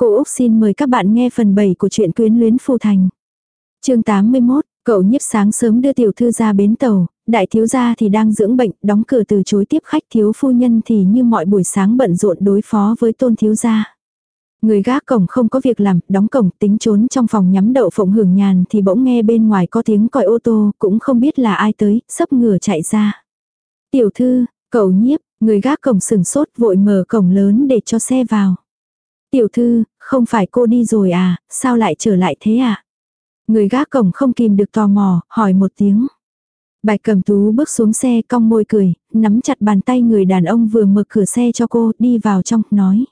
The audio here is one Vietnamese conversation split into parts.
Cô Úc xin mời các bạn nghe phần 7 của truyện quyến luyến phù thành. chương 81, cậu nhiếp sáng sớm đưa tiểu thư ra bến tàu, đại thiếu gia thì đang dưỡng bệnh, đóng cửa từ chối tiếp khách thiếu phu nhân thì như mọi buổi sáng bận rộn đối phó với tôn thiếu gia. Người gác cổng không có việc làm, đóng cổng tính trốn trong phòng nhắm đậu phộng hưởng nhàn thì bỗng nghe bên ngoài có tiếng còi ô tô, cũng không biết là ai tới, sấp ngửa chạy ra. Tiểu thư, cậu nhiếp, người gác cổng sừng sốt vội mở cổng lớn để cho xe vào. Tiểu thư, không phải cô đi rồi à, sao lại trở lại thế à? Người gác cổng không kìm được tò mò, hỏi một tiếng. Bạch cầm tú bước xuống xe cong môi cười, nắm chặt bàn tay người đàn ông vừa mở cửa xe cho cô, đi vào trong, nói.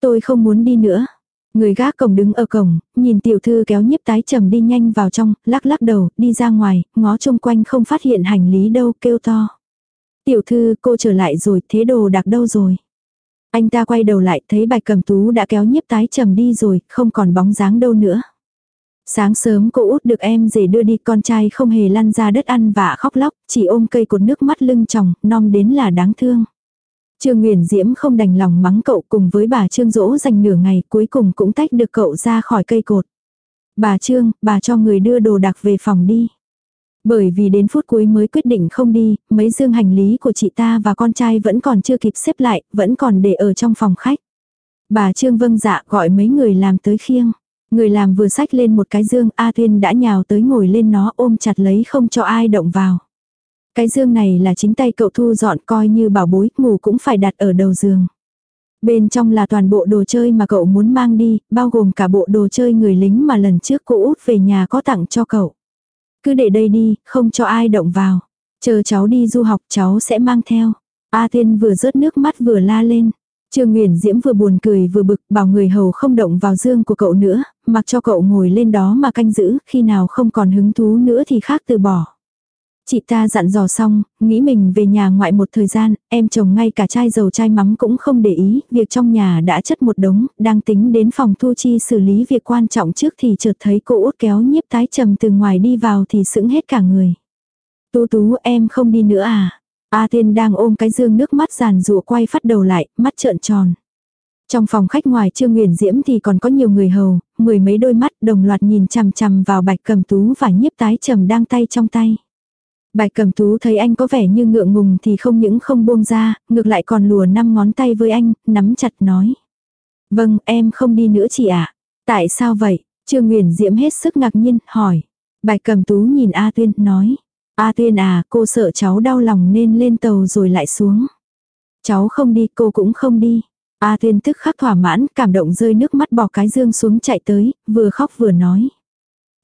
Tôi không muốn đi nữa. Người gác cổng đứng ở cổng, nhìn tiểu thư kéo nhiếp tái trầm đi nhanh vào trong, lắc lắc đầu, đi ra ngoài, ngó chung quanh không phát hiện hành lý đâu, kêu to. Tiểu thư, cô trở lại rồi, thế đồ đặc đâu rồi? Anh ta quay đầu lại, thấy bạch cầm tú đã kéo nhiếp tái trầm đi rồi, không còn bóng dáng đâu nữa. Sáng sớm cô út được em rể đưa đi con trai không hề lăn ra đất ăn và khóc lóc, chỉ ôm cây cột nước mắt lưng chồng, non đến là đáng thương. Trương Nguyễn Diễm không đành lòng mắng cậu cùng với bà Trương dỗ dành nửa ngày cuối cùng cũng tách được cậu ra khỏi cây cột. Bà Trương, bà cho người đưa đồ đạc về phòng đi. Bởi vì đến phút cuối mới quyết định không đi, mấy dương hành lý của chị ta và con trai vẫn còn chưa kịp xếp lại, vẫn còn để ở trong phòng khách. Bà Trương vâng dạ gọi mấy người làm tới khiêng. Người làm vừa sách lên một cái dương A Tuyên đã nhào tới ngồi lên nó ôm chặt lấy không cho ai động vào. Cái dương này là chính tay cậu thu dọn coi như bảo bối, ngủ cũng phải đặt ở đầu giường. Bên trong là toàn bộ đồ chơi mà cậu muốn mang đi, bao gồm cả bộ đồ chơi người lính mà lần trước cô út về nhà có tặng cho cậu. Cứ để đây đi, không cho ai động vào. Chờ cháu đi du học cháu sẽ mang theo. A Thiên vừa rớt nước mắt vừa la lên. Trương Nguyễn Diễm vừa buồn cười vừa bực bảo người hầu không động vào dương của cậu nữa, mặc cho cậu ngồi lên đó mà canh giữ, khi nào không còn hứng thú nữa thì khác từ bỏ. Chị ta dặn dò xong, nghĩ mình về nhà ngoại một thời gian, em chồng ngay cả chai dầu chai mắm cũng không để ý, việc trong nhà đã chất một đống, đang tính đến phòng thu chi xử lý việc quan trọng trước thì chợt thấy cô út kéo nhiếp tái trầm từ ngoài đi vào thì sững hết cả người. Tú tú em không đi nữa à? A thiên đang ôm cái dương nước mắt giàn rụa quay phát đầu lại, mắt trợn tròn. Trong phòng khách ngoài Trương Nguyền Diễm thì còn có nhiều người hầu, mười mấy đôi mắt đồng loạt nhìn chằm chằm vào bạch cầm tú và nhiếp tái trầm đang tay trong tay. Bạch cầm tú thấy anh có vẻ như ngượng ngùng thì không những không buông ra, ngược lại còn lùa năm ngón tay với anh, nắm chặt nói. Vâng, em không đi nữa chị ạ. Tại sao vậy? Trương nguyễn Diễm hết sức ngạc nhiên, hỏi. Bạch cầm tú nhìn A Tuyên, nói. A Tuyên à, cô sợ cháu đau lòng nên lên tàu rồi lại xuống. Cháu không đi, cô cũng không đi. A Tuyên tức khắc thỏa mãn, cảm động rơi nước mắt bỏ cái dương xuống chạy tới, vừa khóc vừa nói.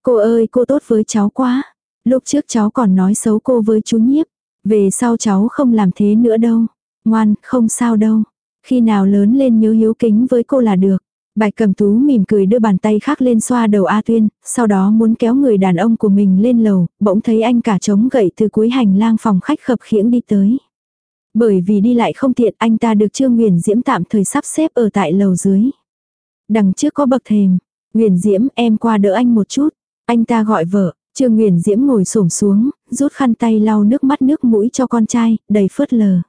Cô ơi, cô tốt với cháu quá. Lúc trước cháu còn nói xấu cô với chú nhiếp. Về sau cháu không làm thế nữa đâu. Ngoan, không sao đâu. Khi nào lớn lên nhớ hiếu kính với cô là được. Bạch cầm tú mỉm cười đưa bàn tay khác lên xoa đầu A Tuyên, sau đó muốn kéo người đàn ông của mình lên lầu, bỗng thấy anh cả trống gậy từ cuối hành lang phòng khách khập khiễng đi tới. Bởi vì đi lại không tiện anh ta được Trương Nguyền Diễm tạm thời sắp xếp ở tại lầu dưới. Đằng trước có bậc thềm, Nguyền Diễm em qua đỡ anh một chút, anh ta gọi vợ, Trương Nguyền Diễm ngồi xổm xuống, rút khăn tay lau nước mắt nước mũi cho con trai, đầy phớt lờ.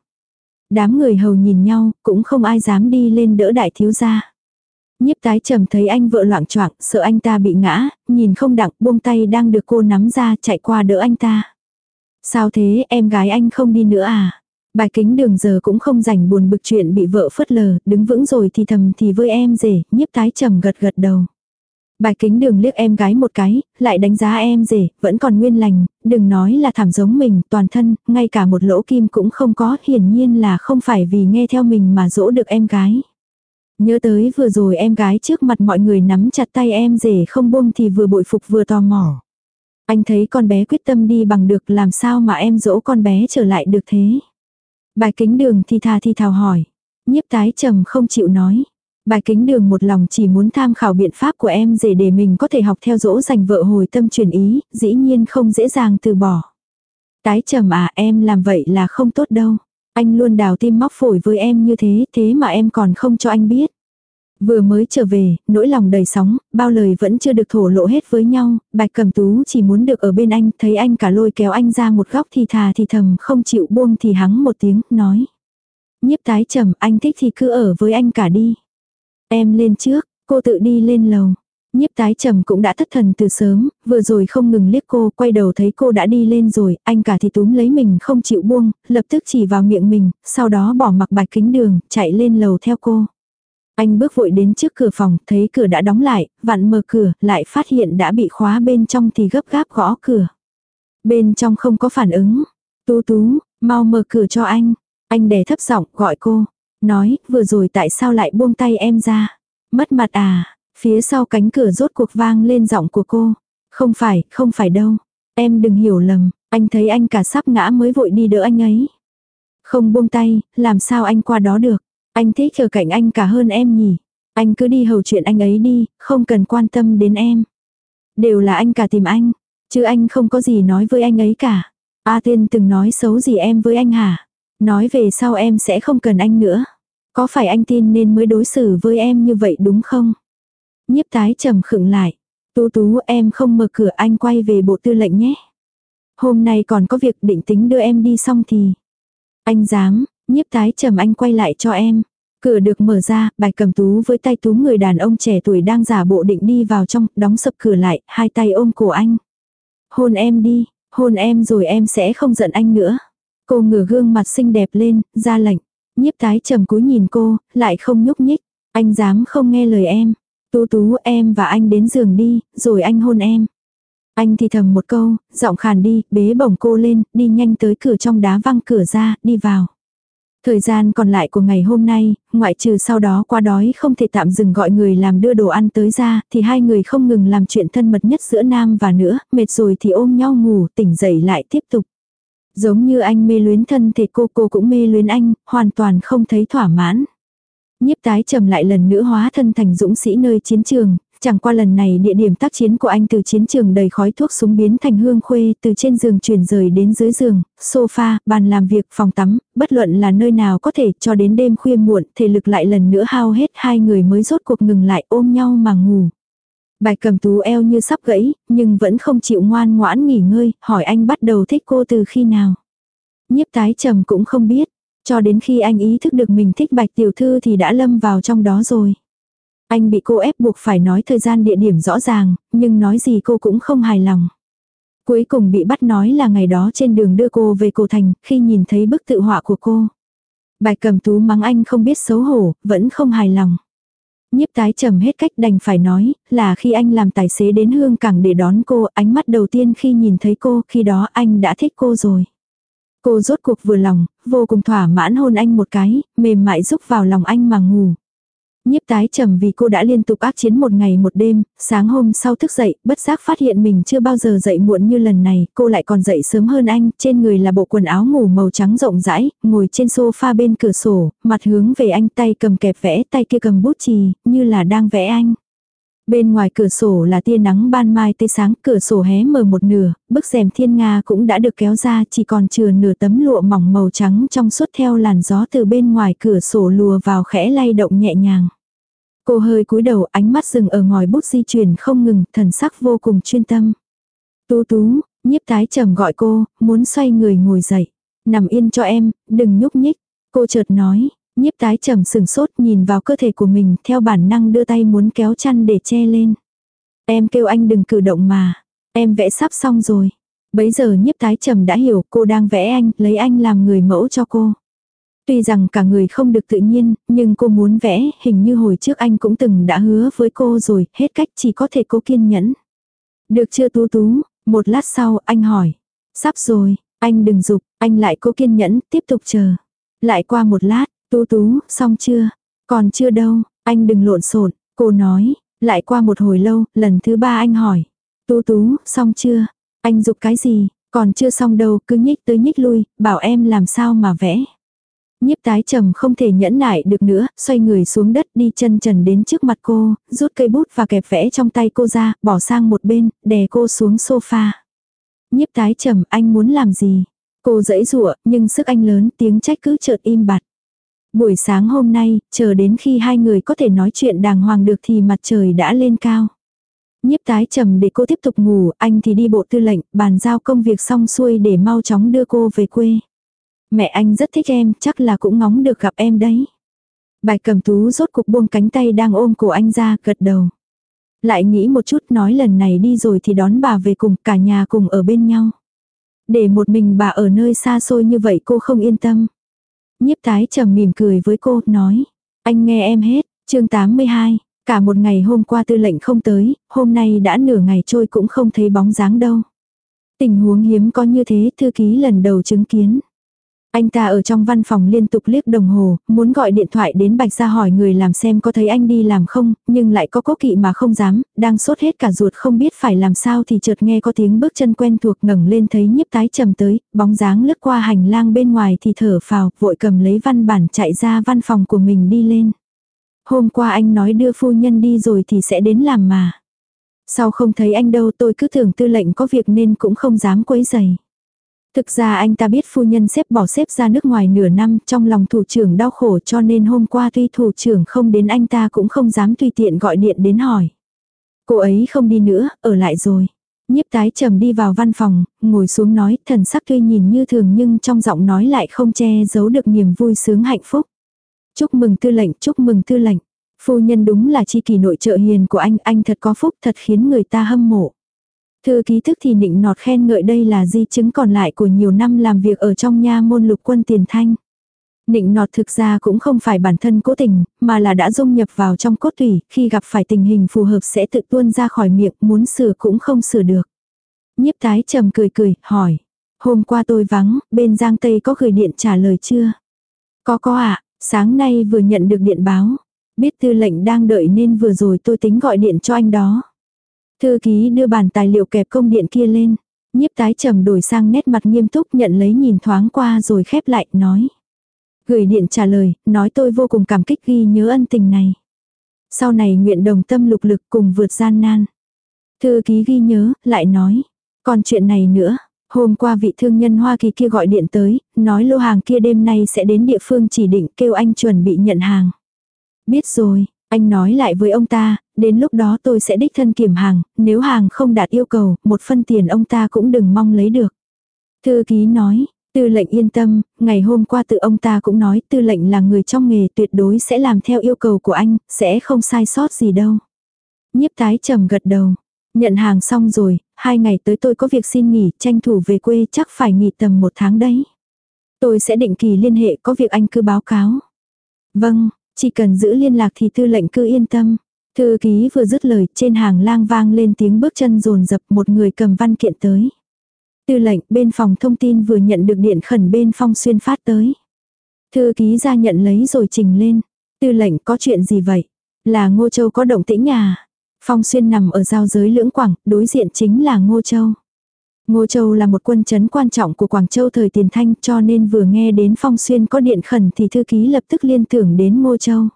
Đám người hầu nhìn nhau, cũng không ai dám đi lên đỡ đại thiếu gia. Nhiếp tái trầm thấy anh vợ loạn choạng, sợ anh ta bị ngã, nhìn không đặng, buông tay đang được cô nắm ra chạy qua đỡ anh ta. Sao thế, em gái anh không đi nữa à? Bài kính đường giờ cũng không rảnh buồn bực chuyện bị vợ phớt lờ, đứng vững rồi thì thầm thì với em rể, nhiếp tái trầm gật gật đầu. Bài kính đường liếc em gái một cái, lại đánh giá em rể, vẫn còn nguyên lành, đừng nói là thảm giống mình, toàn thân, ngay cả một lỗ kim cũng không có, hiển nhiên là không phải vì nghe theo mình mà dỗ được em gái. Nhớ tới vừa rồi em gái trước mặt mọi người nắm chặt tay em rể không buông thì vừa bội phục vừa tò mò. Anh thấy con bé quyết tâm đi bằng được làm sao mà em dỗ con bé trở lại được thế. Bài kính đường thì thà thì thào hỏi. Nhiếp tái trầm không chịu nói. Bài kính đường một lòng chỉ muốn tham khảo biện pháp của em để để mình có thể học theo dỗ dành vợ hồi tâm chuyển ý, dĩ nhiên không dễ dàng từ bỏ. Tái trầm à em làm vậy là không tốt đâu. Anh luôn đào tim móc phổi với em như thế, thế mà em còn không cho anh biết. Vừa mới trở về, nỗi lòng đầy sóng, bao lời vẫn chưa được thổ lộ hết với nhau, bạch cầm tú chỉ muốn được ở bên anh, thấy anh cả lôi kéo anh ra một góc thì thà thì thầm không chịu buông thì hắng một tiếng, nói. Nhiếp tái trầm, anh thích thì cứ ở với anh cả đi. Em lên trước, Cô tự đi lên lầu. Nhiếp tái trầm cũng đã thất thần từ sớm, vừa rồi không ngừng liếc cô, quay đầu thấy cô đã đi lên rồi, anh cả thì túm lấy mình không chịu buông, lập tức chỉ vào miệng mình, sau đó bỏ mặc bạch kính đường, chạy lên lầu theo cô. Anh bước vội đến trước cửa phòng, thấy cửa đã đóng lại, vặn mở cửa, lại phát hiện đã bị khóa bên trong thì gấp gáp gõ cửa. Bên trong không có phản ứng. Tú tú, mau mở cửa cho anh. Anh đè thấp giọng gọi cô. Nói, vừa rồi tại sao lại buông tay em ra. Mất mặt à, phía sau cánh cửa rốt cuộc vang lên giọng của cô. Không phải, không phải đâu. Em đừng hiểu lầm, anh thấy anh cả sắp ngã mới vội đi đỡ anh ấy. Không buông tay, làm sao anh qua đó được. Anh thích ở cạnh anh cả hơn em nhỉ. Anh cứ đi hầu chuyện anh ấy đi, không cần quan tâm đến em. Đều là anh cả tìm anh, chứ anh không có gì nói với anh ấy cả. A Tiên từng nói xấu gì em với anh hả? Nói về sau em sẽ không cần anh nữa. Có phải anh tin nên mới đối xử với em như vậy đúng không? Nhiếp tái trầm khựng lại. Tú tú em không mở cửa anh quay về bộ tư lệnh nhé. Hôm nay còn có việc định tính đưa em đi xong thì. Anh dám, nhiếp tái trầm anh quay lại cho em. Cửa được mở ra, bài cầm tú với tay tú người đàn ông trẻ tuổi đang giả bộ định đi vào trong, đóng sập cửa lại, hai tay ôm cổ anh. Hôn em đi, hôn em rồi em sẽ không giận anh nữa. Cô ngửa gương mặt xinh đẹp lên, ra lệnh. Nhiếp tái trầm cúi nhìn cô, lại không nhúc nhích. Anh dám không nghe lời em. Tú tú em và anh đến giường đi, rồi anh hôn em. Anh thì thầm một câu, giọng khàn đi, bế bổng cô lên, đi nhanh tới cửa trong đá văng cửa ra, đi vào. Thời gian còn lại của ngày hôm nay, ngoại trừ sau đó qua đói không thể tạm dừng gọi người làm đưa đồ ăn tới ra, thì hai người không ngừng làm chuyện thân mật nhất giữa nam và nữ, mệt rồi thì ôm nhau ngủ, tỉnh dậy lại tiếp tục. Giống như anh mê luyến thân thể cô cô cũng mê luyến anh, hoàn toàn không thấy thỏa mãn. Nhiếp tái trầm lại lần nữa hóa thân thành dũng sĩ nơi chiến trường, chẳng qua lần này địa điểm tác chiến của anh từ chiến trường đầy khói thuốc súng biến thành hương khuê, từ trên giường chuyển rời đến dưới giường, sofa, bàn làm việc, phòng tắm, bất luận là nơi nào có thể cho đến đêm khuya muộn, thể lực lại lần nữa hao hết hai người mới rốt cuộc ngừng lại ôm nhau mà ngủ. Bài cầm tú eo như sắp gãy, nhưng vẫn không chịu ngoan ngoãn nghỉ ngơi, hỏi anh bắt đầu thích cô từ khi nào. Nhiếp tái trầm cũng không biết, cho đến khi anh ý thức được mình thích bạch tiểu thư thì đã lâm vào trong đó rồi. Anh bị cô ép buộc phải nói thời gian địa điểm rõ ràng, nhưng nói gì cô cũng không hài lòng. Cuối cùng bị bắt nói là ngày đó trên đường đưa cô về cổ thành, khi nhìn thấy bức tự họa của cô. Bài cầm tú mắng anh không biết xấu hổ, vẫn không hài lòng. Nhiếp tái trầm hết cách đành phải nói, là khi anh làm tài xế đến hương cảng để đón cô, ánh mắt đầu tiên khi nhìn thấy cô, khi đó anh đã thích cô rồi. Cô rốt cuộc vừa lòng, vô cùng thỏa mãn hôn anh một cái, mềm mại rúc vào lòng anh mà ngủ. Nhiếp tái trầm vì cô đã liên tục ác chiến một ngày một đêm, sáng hôm sau thức dậy, bất giác phát hiện mình chưa bao giờ dậy muộn như lần này, cô lại còn dậy sớm hơn anh, trên người là bộ quần áo ngủ màu trắng rộng rãi, ngồi trên sofa bên cửa sổ, mặt hướng về anh tay cầm kẹp vẽ, tay kia cầm bút chì, như là đang vẽ anh. Bên ngoài cửa sổ là tia nắng ban mai tươi sáng, cửa sổ hé mở một nửa, bức rèm thiên nga cũng đã được kéo ra, chỉ còn chừa nửa tấm lụa mỏng màu trắng trong suốt theo làn gió từ bên ngoài cửa sổ lùa vào khẽ lay động nhẹ nhàng. Cô hơi cúi đầu ánh mắt dừng ở ngòi bút di chuyển không ngừng, thần sắc vô cùng chuyên tâm. Tú tú, nhiếp tái trầm gọi cô, muốn xoay người ngồi dậy. Nằm yên cho em, đừng nhúc nhích. Cô chợt nói, Nhiếp tái trầm sừng sốt nhìn vào cơ thể của mình theo bản năng đưa tay muốn kéo chăn để che lên. Em kêu anh đừng cử động mà. Em vẽ sắp xong rồi. Bấy giờ nhiếp tái trầm đã hiểu cô đang vẽ anh, lấy anh làm người mẫu cho cô. Tuy rằng cả người không được tự nhiên, nhưng cô muốn vẽ, hình như hồi trước anh cũng từng đã hứa với cô rồi, hết cách chỉ có thể cố kiên nhẫn. Được chưa tú tú, một lát sau anh hỏi. Sắp rồi, anh đừng dục, anh lại cố kiên nhẫn, tiếp tục chờ. Lại qua một lát, Tú tú, xong chưa? Còn chưa đâu, anh đừng lộn xộn, cô nói. Lại qua một hồi lâu, lần thứ ba anh hỏi. Tú tú, xong chưa? Anh dục cái gì? Còn chưa xong đâu, cứ nhích tới nhích lui, bảo em làm sao mà vẽ. Nhiếp tái trầm không thể nhẫn nại được nữa, xoay người xuống đất đi chân trần đến trước mặt cô, rút cây bút và kẹp vẽ trong tay cô ra, bỏ sang một bên, đè cô xuống sofa. Nhiếp tái trầm anh muốn làm gì? Cô dẫy rụa, nhưng sức anh lớn tiếng trách cứ chợt im bặt. Buổi sáng hôm nay, chờ đến khi hai người có thể nói chuyện đàng hoàng được thì mặt trời đã lên cao. Nhiếp tái trầm để cô tiếp tục ngủ, anh thì đi bộ tư lệnh, bàn giao công việc xong xuôi để mau chóng đưa cô về quê. Mẹ anh rất thích em, chắc là cũng ngóng được gặp em đấy. Bạch cầm tú rốt cục buông cánh tay đang ôm cổ anh ra, gật đầu. Lại nghĩ một chút nói lần này đi rồi thì đón bà về cùng, cả nhà cùng ở bên nhau. Để một mình bà ở nơi xa xôi như vậy cô không yên tâm. Nhiếp tái trầm mỉm cười với cô, nói. Anh nghe em hết, chương 82. Cả một ngày hôm qua tư lệnh không tới, hôm nay đã nửa ngày trôi cũng không thấy bóng dáng đâu. Tình huống hiếm có như thế thư ký lần đầu chứng kiến. Anh ta ở trong văn phòng liên tục liếc đồng hồ, muốn gọi điện thoại đến Bạch ra hỏi người làm xem có thấy anh đi làm không, nhưng lại có cố kỵ mà không dám, đang sốt hết cả ruột không biết phải làm sao thì chợt nghe có tiếng bước chân quen thuộc ngẩng lên thấy nhiếp tái trầm tới, bóng dáng lướt qua hành lang bên ngoài thì thở phào, vội cầm lấy văn bản chạy ra văn phòng của mình đi lên. Hôm qua anh nói đưa phu nhân đi rồi thì sẽ đến làm mà. Sau không thấy anh đâu tôi cứ tưởng tư lệnh có việc nên cũng không dám quấy giày. Thực ra anh ta biết phu nhân xếp bỏ xếp ra nước ngoài nửa năm trong lòng thủ trưởng đau khổ cho nên hôm qua tuy thủ trưởng không đến anh ta cũng không dám tùy tiện gọi điện đến hỏi. Cô ấy không đi nữa, ở lại rồi. Nhiếp tái trầm đi vào văn phòng, ngồi xuống nói thần sắc tuy nhìn như thường nhưng trong giọng nói lại không che giấu được niềm vui sướng hạnh phúc. Chúc mừng tư lệnh, chúc mừng tư lệnh. Phu nhân đúng là chi kỳ nội trợ hiền của anh, anh thật có phúc thật khiến người ta hâm mộ. Thư ký thức thì nịnh nọt khen ngợi đây là di chứng còn lại của nhiều năm làm việc ở trong nha môn lục quân tiền thanh. Nịnh nọt thực ra cũng không phải bản thân cố tình, mà là đã dung nhập vào trong cốt tủy, khi gặp phải tình hình phù hợp sẽ tự tuôn ra khỏi miệng, muốn sửa cũng không sửa được. Nhiếp tái trầm cười cười, hỏi. Hôm qua tôi vắng, bên Giang Tây có gửi điện trả lời chưa? Có có ạ, sáng nay vừa nhận được điện báo. Biết tư lệnh đang đợi nên vừa rồi tôi tính gọi điện cho anh đó. Thư ký đưa bản tài liệu kẹp công điện kia lên. Nhiếp tái trầm đổi sang nét mặt nghiêm túc nhận lấy nhìn thoáng qua rồi khép lại, nói. Gửi điện trả lời, nói tôi vô cùng cảm kích ghi nhớ ân tình này. Sau này nguyện đồng tâm lục lực cùng vượt gian nan. Thư ký ghi nhớ, lại nói. Còn chuyện này nữa, hôm qua vị thương nhân Hoa Kỳ kia gọi điện tới, nói lô hàng kia đêm nay sẽ đến địa phương chỉ định kêu anh chuẩn bị nhận hàng. Biết rồi, anh nói lại với ông ta, đến lúc đó tôi sẽ đích thân kiểm hàng, nếu hàng không đạt yêu cầu, một phân tiền ông ta cũng đừng mong lấy được. Thư ký nói, tư lệnh yên tâm, ngày hôm qua tự ông ta cũng nói tư lệnh là người trong nghề tuyệt đối sẽ làm theo yêu cầu của anh, sẽ không sai sót gì đâu. Nhiếp tái trầm gật đầu, nhận hàng xong rồi, hai ngày tới tôi có việc xin nghỉ, tranh thủ về quê chắc phải nghỉ tầm một tháng đấy. Tôi sẽ định kỳ liên hệ có việc anh cứ báo cáo. Vâng, chỉ cần giữ liên lạc thì tư lệnh cứ yên tâm. Thư ký vừa dứt lời, trên hàng lang vang lên tiếng bước chân rồn rập một người cầm văn kiện tới. Tư lệnh, bên phòng thông tin vừa nhận được điện khẩn bên phong xuyên phát tới. Thư ký ra nhận lấy rồi trình lên. Tư lệnh có chuyện gì vậy? Là Ngô Châu có động tĩnh nhà. Phong xuyên nằm ở giao giới lưỡng quảng, đối diện chính là Ngô Châu. Ngô Châu là một quân chấn quan trọng của Quảng Châu thời tiền thanh cho nên vừa nghe đến Phong Xuyên có điện khẩn thì thư ký lập tức liên tưởng đến Ngô Châu.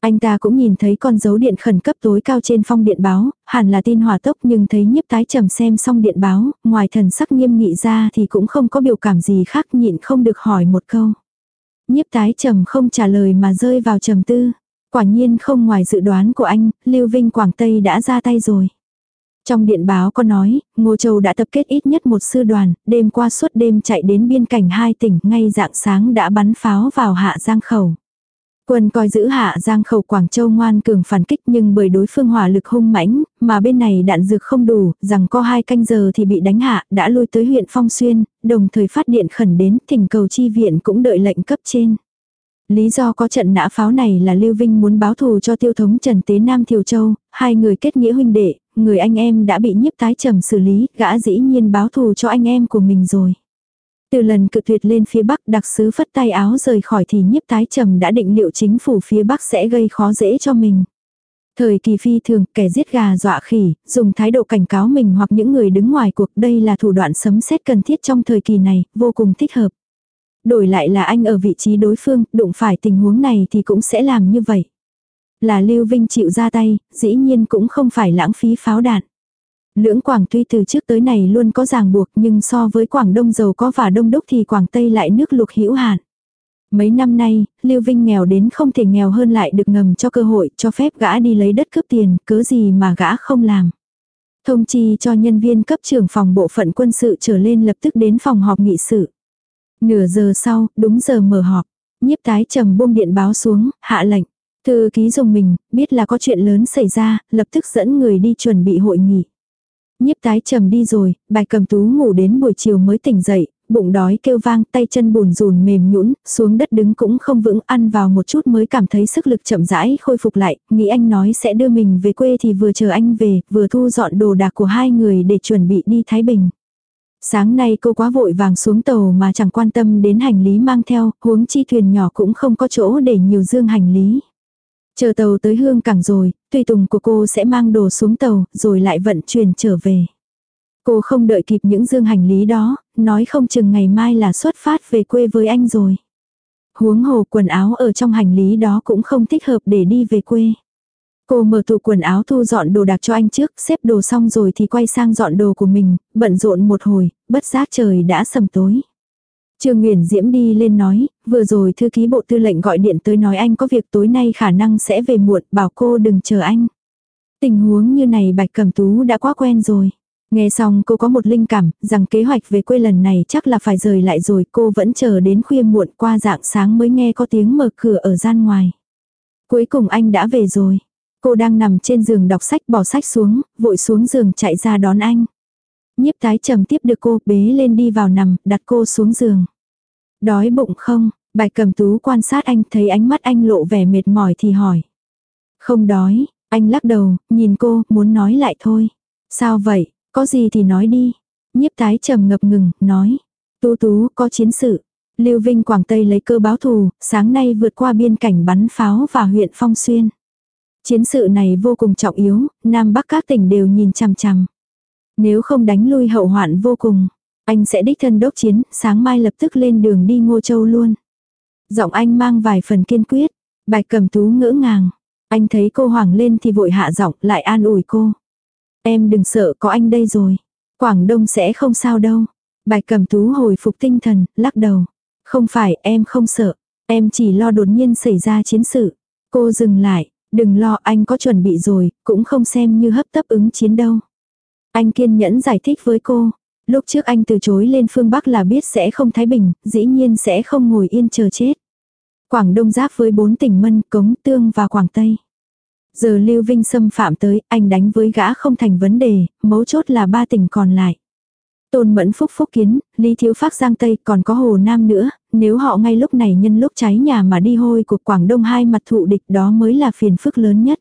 Anh ta cũng nhìn thấy con dấu điện khẩn cấp tối cao trên phong điện báo, hẳn là tin hỏa tốc nhưng thấy nhiếp tái trầm xem xong điện báo, ngoài thần sắc nghiêm nghị ra thì cũng không có biểu cảm gì khác nhịn không được hỏi một câu. Nhiếp tái trầm không trả lời mà rơi vào trầm tư. Quả nhiên không ngoài dự đoán của anh, Lưu Vinh Quảng Tây đã ra tay rồi. Trong điện báo có nói, Ngô Châu đã tập kết ít nhất một sư đoàn, đêm qua suốt đêm chạy đến biên cảnh hai tỉnh, ngay dạng sáng đã bắn pháo vào hạ giang khẩu. Quân coi giữ hạ giang khẩu Quảng Châu ngoan cường phản kích nhưng bởi đối phương hỏa lực hung mãnh, mà bên này đạn dược không đủ, rằng có hai canh giờ thì bị đánh hạ, đã lui tới huyện Phong Xuyên, đồng thời phát điện khẩn đến thỉnh cầu chi viện cũng đợi lệnh cấp trên. Lý do có trận nã pháo này là Lưu Vinh muốn báo thù cho tiêu thống Trần Tế Nam Thiều Châu, hai người kết nghĩa huynh đệ, người anh em đã bị nhiếp tái trầm xử lý, gã dĩ nhiên báo thù cho anh em của mình rồi. Từ lần cự tuyệt lên phía Bắc đặc sứ phất tay áo rời khỏi thì nhiếp tái trầm đã định liệu chính phủ phía Bắc sẽ gây khó dễ cho mình. Thời kỳ phi thường, kẻ giết gà dọa khỉ, dùng thái độ cảnh cáo mình hoặc những người đứng ngoài cuộc đây là thủ đoạn sấm xét cần thiết trong thời kỳ này, vô cùng thích hợp. Đổi lại là anh ở vị trí đối phương, đụng phải tình huống này thì cũng sẽ làm như vậy. Là Lưu Vinh chịu ra tay, dĩ nhiên cũng không phải lãng phí pháo đạn. Lưỡng Quảng tuy từ trước tới này luôn có ràng buộc nhưng so với Quảng Đông giàu có và đông đúc thì Quảng Tây lại nước lục hữu hạn. Mấy năm nay, Lưu Vinh nghèo đến không thể nghèo hơn lại được ngầm cho cơ hội cho phép gã đi lấy đất cướp tiền, cớ gì mà gã không làm. Thông chi cho nhân viên cấp trưởng phòng bộ phận quân sự trở lên lập tức đến phòng họp nghị sự. Nửa giờ sau, đúng giờ mở họp. Nhiếp tái trầm buông điện báo xuống, hạ lệnh. Thư ký dùng mình, biết là có chuyện lớn xảy ra, lập tức dẫn người đi chuẩn bị hội nghị. Nhiếp tái trầm đi rồi, bài cầm tú ngủ đến buổi chiều mới tỉnh dậy, bụng đói kêu vang, tay chân bùn rùn mềm nhũn, xuống đất đứng cũng không vững, ăn vào một chút mới cảm thấy sức lực chậm rãi khôi phục lại, nghĩ anh nói sẽ đưa mình về quê thì vừa chờ anh về, vừa thu dọn đồ đạc của hai người để chuẩn bị đi Thái Bình. Sáng nay cô quá vội vàng xuống tàu mà chẳng quan tâm đến hành lý mang theo, huống chi thuyền nhỏ cũng không có chỗ để nhiều dương hành lý. Chờ tàu tới hương cảng rồi, tùy tùng của cô sẽ mang đồ xuống tàu, rồi lại vận chuyển trở về. Cô không đợi kịp những dương hành lý đó, nói không chừng ngày mai là xuất phát về quê với anh rồi. Huống hồ quần áo ở trong hành lý đó cũng không thích hợp để đi về quê. Cô mở tủ quần áo thu dọn đồ đạc cho anh trước, xếp đồ xong rồi thì quay sang dọn đồ của mình, bận rộn một hồi, bất giác trời đã sầm tối. Trương Nguyễn Diễm đi lên nói, vừa rồi thư ký bộ tư lệnh gọi điện tới nói anh có việc tối nay khả năng sẽ về muộn, bảo cô đừng chờ anh. Tình huống như này Bạch Cẩm Tú đã quá quen rồi. Nghe xong cô có một linh cảm, rằng kế hoạch về quê lần này chắc là phải rời lại rồi, cô vẫn chờ đến khuya muộn qua dạng sáng mới nghe có tiếng mở cửa ở gian ngoài. Cuối cùng anh đã về rồi. Cô đang nằm trên giường đọc sách bỏ sách xuống, vội xuống giường chạy ra đón anh. Nhiếp tái trầm tiếp được cô bế lên đi vào nằm, đặt cô xuống giường. Đói bụng không? Bạch cầm tú quan sát anh thấy ánh mắt anh lộ vẻ mệt mỏi thì hỏi. Không đói, anh lắc đầu, nhìn cô, muốn nói lại thôi. Sao vậy, có gì thì nói đi. Nhiếp tái trầm ngập ngừng, nói. Tú tú, có chiến sự. Lưu Vinh Quảng Tây lấy cơ báo thù, sáng nay vượt qua biên cảnh bắn pháo và huyện Phong Xuyên. Chiến sự này vô cùng trọng yếu, Nam Bắc các tỉnh đều nhìn chằm chằm. Nếu không đánh lui hậu hoạn vô cùng, anh sẽ đích thân đốc chiến, sáng mai lập tức lên đường đi Ngô Châu luôn. Giọng anh mang vài phần kiên quyết, bạch cầm tú ngỡ ngàng. Anh thấy cô hoảng lên thì vội hạ giọng lại an ủi cô. Em đừng sợ có anh đây rồi. Quảng Đông sẽ không sao đâu. Bạch cầm tú hồi phục tinh thần, lắc đầu. Không phải em không sợ. Em chỉ lo đột nhiên xảy ra chiến sự. Cô dừng lại. Đừng lo anh có chuẩn bị rồi, cũng không xem như hấp tấp ứng chiến đâu. Anh kiên nhẫn giải thích với cô. Lúc trước anh từ chối lên phương Bắc là biết sẽ không thái bình, dĩ nhiên sẽ không ngồi yên chờ chết. Quảng Đông giáp với bốn tỉnh Mân, Cống, Tương và Quảng Tây. Giờ Lưu Vinh xâm phạm tới, anh đánh với gã không thành vấn đề, mấu chốt là ba tỉnh còn lại. Tôn Mẫn Phúc Phúc Kiến, Lý Thiếu Phác Giang Tây còn có Hồ Nam nữa, nếu họ ngay lúc này nhân lúc cháy nhà mà đi hôi của Quảng Đông hai mặt thụ địch đó mới là phiền phức lớn nhất.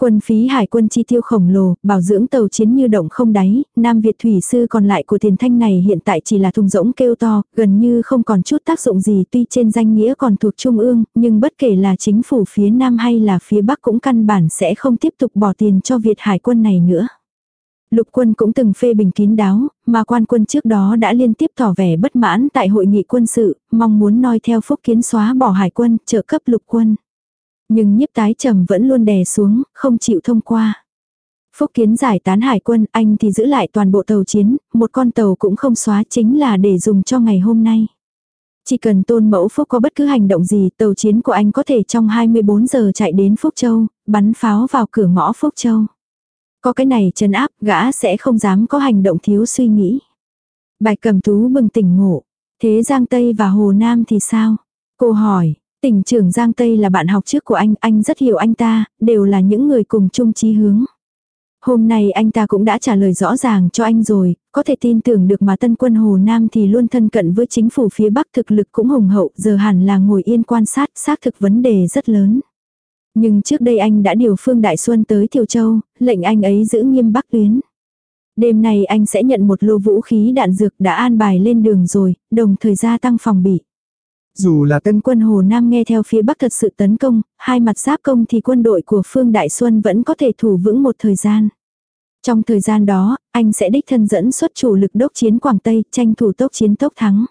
Quân phí hải quân chi tiêu khổng lồ, bảo dưỡng tàu chiến như động không đáy, Nam Việt thủy sư còn lại của tiền thanh này hiện tại chỉ là thùng rỗng kêu to, gần như không còn chút tác dụng gì tuy trên danh nghĩa còn thuộc Trung ương, nhưng bất kể là chính phủ phía Nam hay là phía Bắc cũng căn bản sẽ không tiếp tục bỏ tiền cho Việt hải quân này nữa. Lục quân cũng từng phê bình kín đáo, mà quan quân trước đó đã liên tiếp tỏ vẻ bất mãn tại hội nghị quân sự, mong muốn noi theo phúc kiến xóa bỏ hải quân, trợ cấp lục quân. Nhưng nhiếp tái trầm vẫn luôn đè xuống, không chịu thông qua. Phúc kiến giải tán hải quân, anh thì giữ lại toàn bộ tàu chiến, một con tàu cũng không xóa chính là để dùng cho ngày hôm nay. Chỉ cần tôn mẫu Phúc có bất cứ hành động gì, tàu chiến của anh có thể trong 24 giờ chạy đến Phúc Châu, bắn pháo vào cửa ngõ Phúc Châu. Có cái này chấn áp, gã sẽ không dám có hành động thiếu suy nghĩ. Bạch cầm tú bừng tỉnh ngộ. Thế Giang Tây và Hồ Nam thì sao? Cô hỏi, tỉnh trưởng Giang Tây là bạn học trước của anh, anh rất hiểu anh ta, đều là những người cùng chung chí hướng. Hôm nay anh ta cũng đã trả lời rõ ràng cho anh rồi, có thể tin tưởng được mà tân quân Hồ Nam thì luôn thân cận với chính phủ phía Bắc thực lực cũng hùng hậu, giờ hẳn là ngồi yên quan sát, xác thực vấn đề rất lớn. Nhưng trước đây anh đã điều Phương Đại Xuân tới Thiều Châu, lệnh anh ấy giữ nghiêm Bắc tuyến. Đêm nay anh sẽ nhận một lô vũ khí đạn dược đã an bài lên đường rồi, đồng thời gia tăng phòng bị. Dù là tân quân Hồ Nam nghe theo phía Bắc thật sự tấn công, hai mặt giáp công thì quân đội của Phương Đại Xuân vẫn có thể thủ vững một thời gian. Trong thời gian đó, anh sẽ đích thân dẫn xuất chủ lực đốc chiến Quảng Tây, tranh thủ tốc chiến tốc thắng.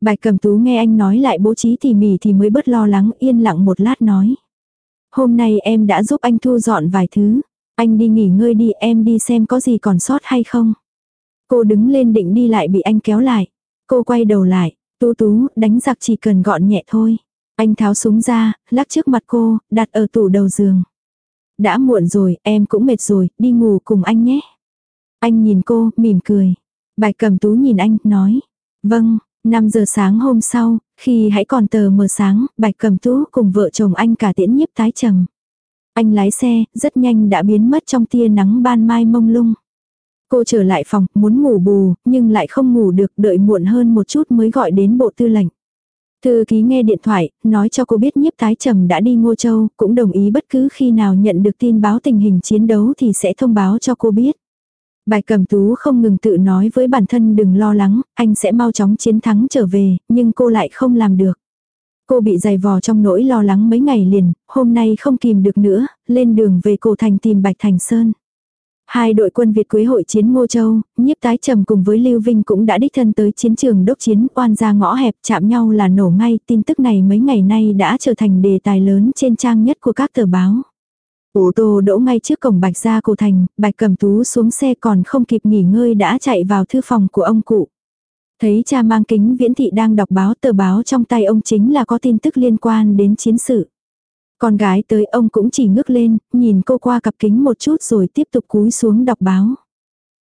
Bạch cầm tú nghe anh nói lại bố trí tỉ mỉ thì mới bớt lo lắng yên lặng một lát nói. Hôm nay em đã giúp anh thu dọn vài thứ. Anh đi nghỉ ngơi đi em đi xem có gì còn sót hay không. Cô đứng lên định đi lại bị anh kéo lại. Cô quay đầu lại. Tú tú, đánh giặc chỉ cần gọn nhẹ thôi. Anh tháo súng ra, lắc trước mặt cô, đặt ở tủ đầu giường. Đã muộn rồi, em cũng mệt rồi, đi ngủ cùng anh nhé. Anh nhìn cô, mỉm cười. Bài cầm tú nhìn anh, nói. Vâng, 5 giờ sáng hôm sau, khi hãy còn tờ mờ sáng, Bạch Cầm Tú cùng vợ chồng anh cả tiễn nhiếp tái trầm. Anh lái xe, rất nhanh đã biến mất trong tia nắng ban mai mông lung. Cô trở lại phòng, muốn ngủ bù, nhưng lại không ngủ được, đợi muộn hơn một chút mới gọi đến bộ tư lệnh. Thư ký nghe điện thoại, nói cho cô biết nhiếp tái trầm đã đi Ngô Châu, cũng đồng ý bất cứ khi nào nhận được tin báo tình hình chiến đấu thì sẽ thông báo cho cô biết. Bài cầm tú không ngừng tự nói với bản thân đừng lo lắng, anh sẽ mau chóng chiến thắng trở về, nhưng cô lại không làm được. Cô bị dày vò trong nỗi lo lắng mấy ngày liền, hôm nay không kìm được nữa, lên đường về cổ thành tìm Bạch Thành Sơn. Hai đội quân Việt Quế hội chiến Ngô Châu, nhiếp tái trầm cùng với Lưu Vinh cũng đã đích thân tới chiến trường đốc chiến oan ra ngõ hẹp chạm nhau là nổ ngay. Tin tức này mấy ngày nay đã trở thành đề tài lớn trên trang nhất của các tờ báo. Ô tô đỗ ngay trước cổng Bạch Gia Cổ Thành, Bạch Cẩm Tú xuống xe còn không kịp nghỉ ngơi đã chạy vào thư phòng của ông cụ. Thấy cha mang kính viễn thị đang đọc báo tờ báo trong tay ông chính là có tin tức liên quan đến chiến sự. Con gái tới ông cũng chỉ ngước lên, nhìn cô qua cặp kính một chút rồi tiếp tục cúi xuống đọc báo.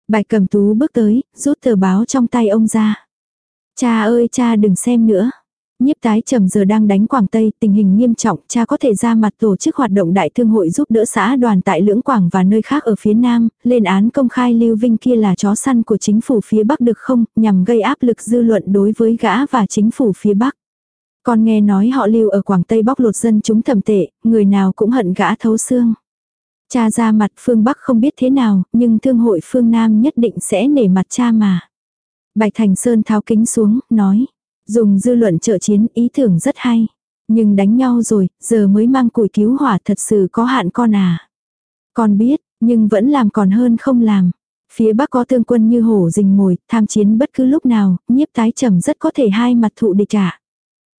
Bạch cầm tú bước tới, rút tờ báo trong tay ông ra. Cha ơi cha đừng xem nữa. Nhiếp tái trầm giờ đang đánh Quảng Tây, tình hình nghiêm trọng, cha có thể ra mặt tổ chức hoạt động đại thương hội giúp đỡ xã đoàn tại Lưỡng Quảng và nơi khác ở phía Nam, lên án công khai Lưu Vinh kia là chó săn của chính phủ phía Bắc được không, nhằm gây áp lực dư luận đối với gã và chính phủ phía Bắc. Con nghe nói họ Lưu ở Quảng Tây bóc lột dân chúng thầm tệ, người nào cũng hận gã thấu xương. Cha ra mặt phương Bắc không biết thế nào, nhưng thương hội phương Nam nhất định sẽ nể mặt cha mà. Bạch Thành Sơn tháo kính xuống, nói. Dùng dư luận trợ chiến ý tưởng rất hay. Nhưng đánh nhau rồi, giờ mới mang củi cứu hỏa thật sự có hạn con à. Con biết, nhưng vẫn làm còn hơn không làm. Phía bắc có tương quân như hổ rình mồi, tham chiến bất cứ lúc nào, nhiếp tái trầm rất có thể hai mặt thụ địch trả.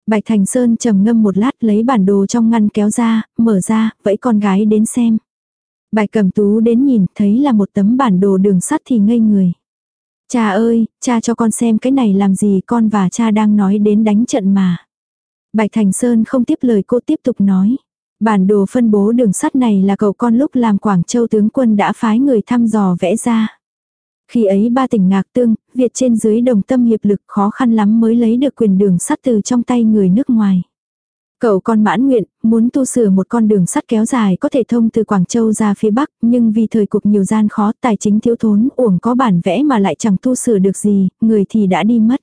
Bạch Thành Sơn trầm ngâm một lát lấy bản đồ trong ngăn kéo ra, mở ra, vẫy con gái đến xem. Bạch cầm tú đến nhìn, thấy là một tấm bản đồ đường sắt thì ngây người. Cha ơi, cha cho con xem cái này làm gì con và cha đang nói đến đánh trận mà. Bạch Thành Sơn không tiếp lời cô tiếp tục nói. Bản đồ phân bố đường sắt này là cậu con lúc làm Quảng Châu tướng quân đã phái người thăm dò vẽ ra. Khi ấy ba tỉnh Ngạc Tương, Việt trên dưới đồng tâm hiệp lực khó khăn lắm mới lấy được quyền đường sắt từ trong tay người nước ngoài. Cậu con mãn nguyện, muốn tu sửa một con đường sắt kéo dài có thể thông từ Quảng Châu ra phía Bắc, nhưng vì thời cuộc nhiều gian khó, tài chính thiếu thốn, uổng có bản vẽ mà lại chẳng tu sửa được gì, người thì đã đi mất.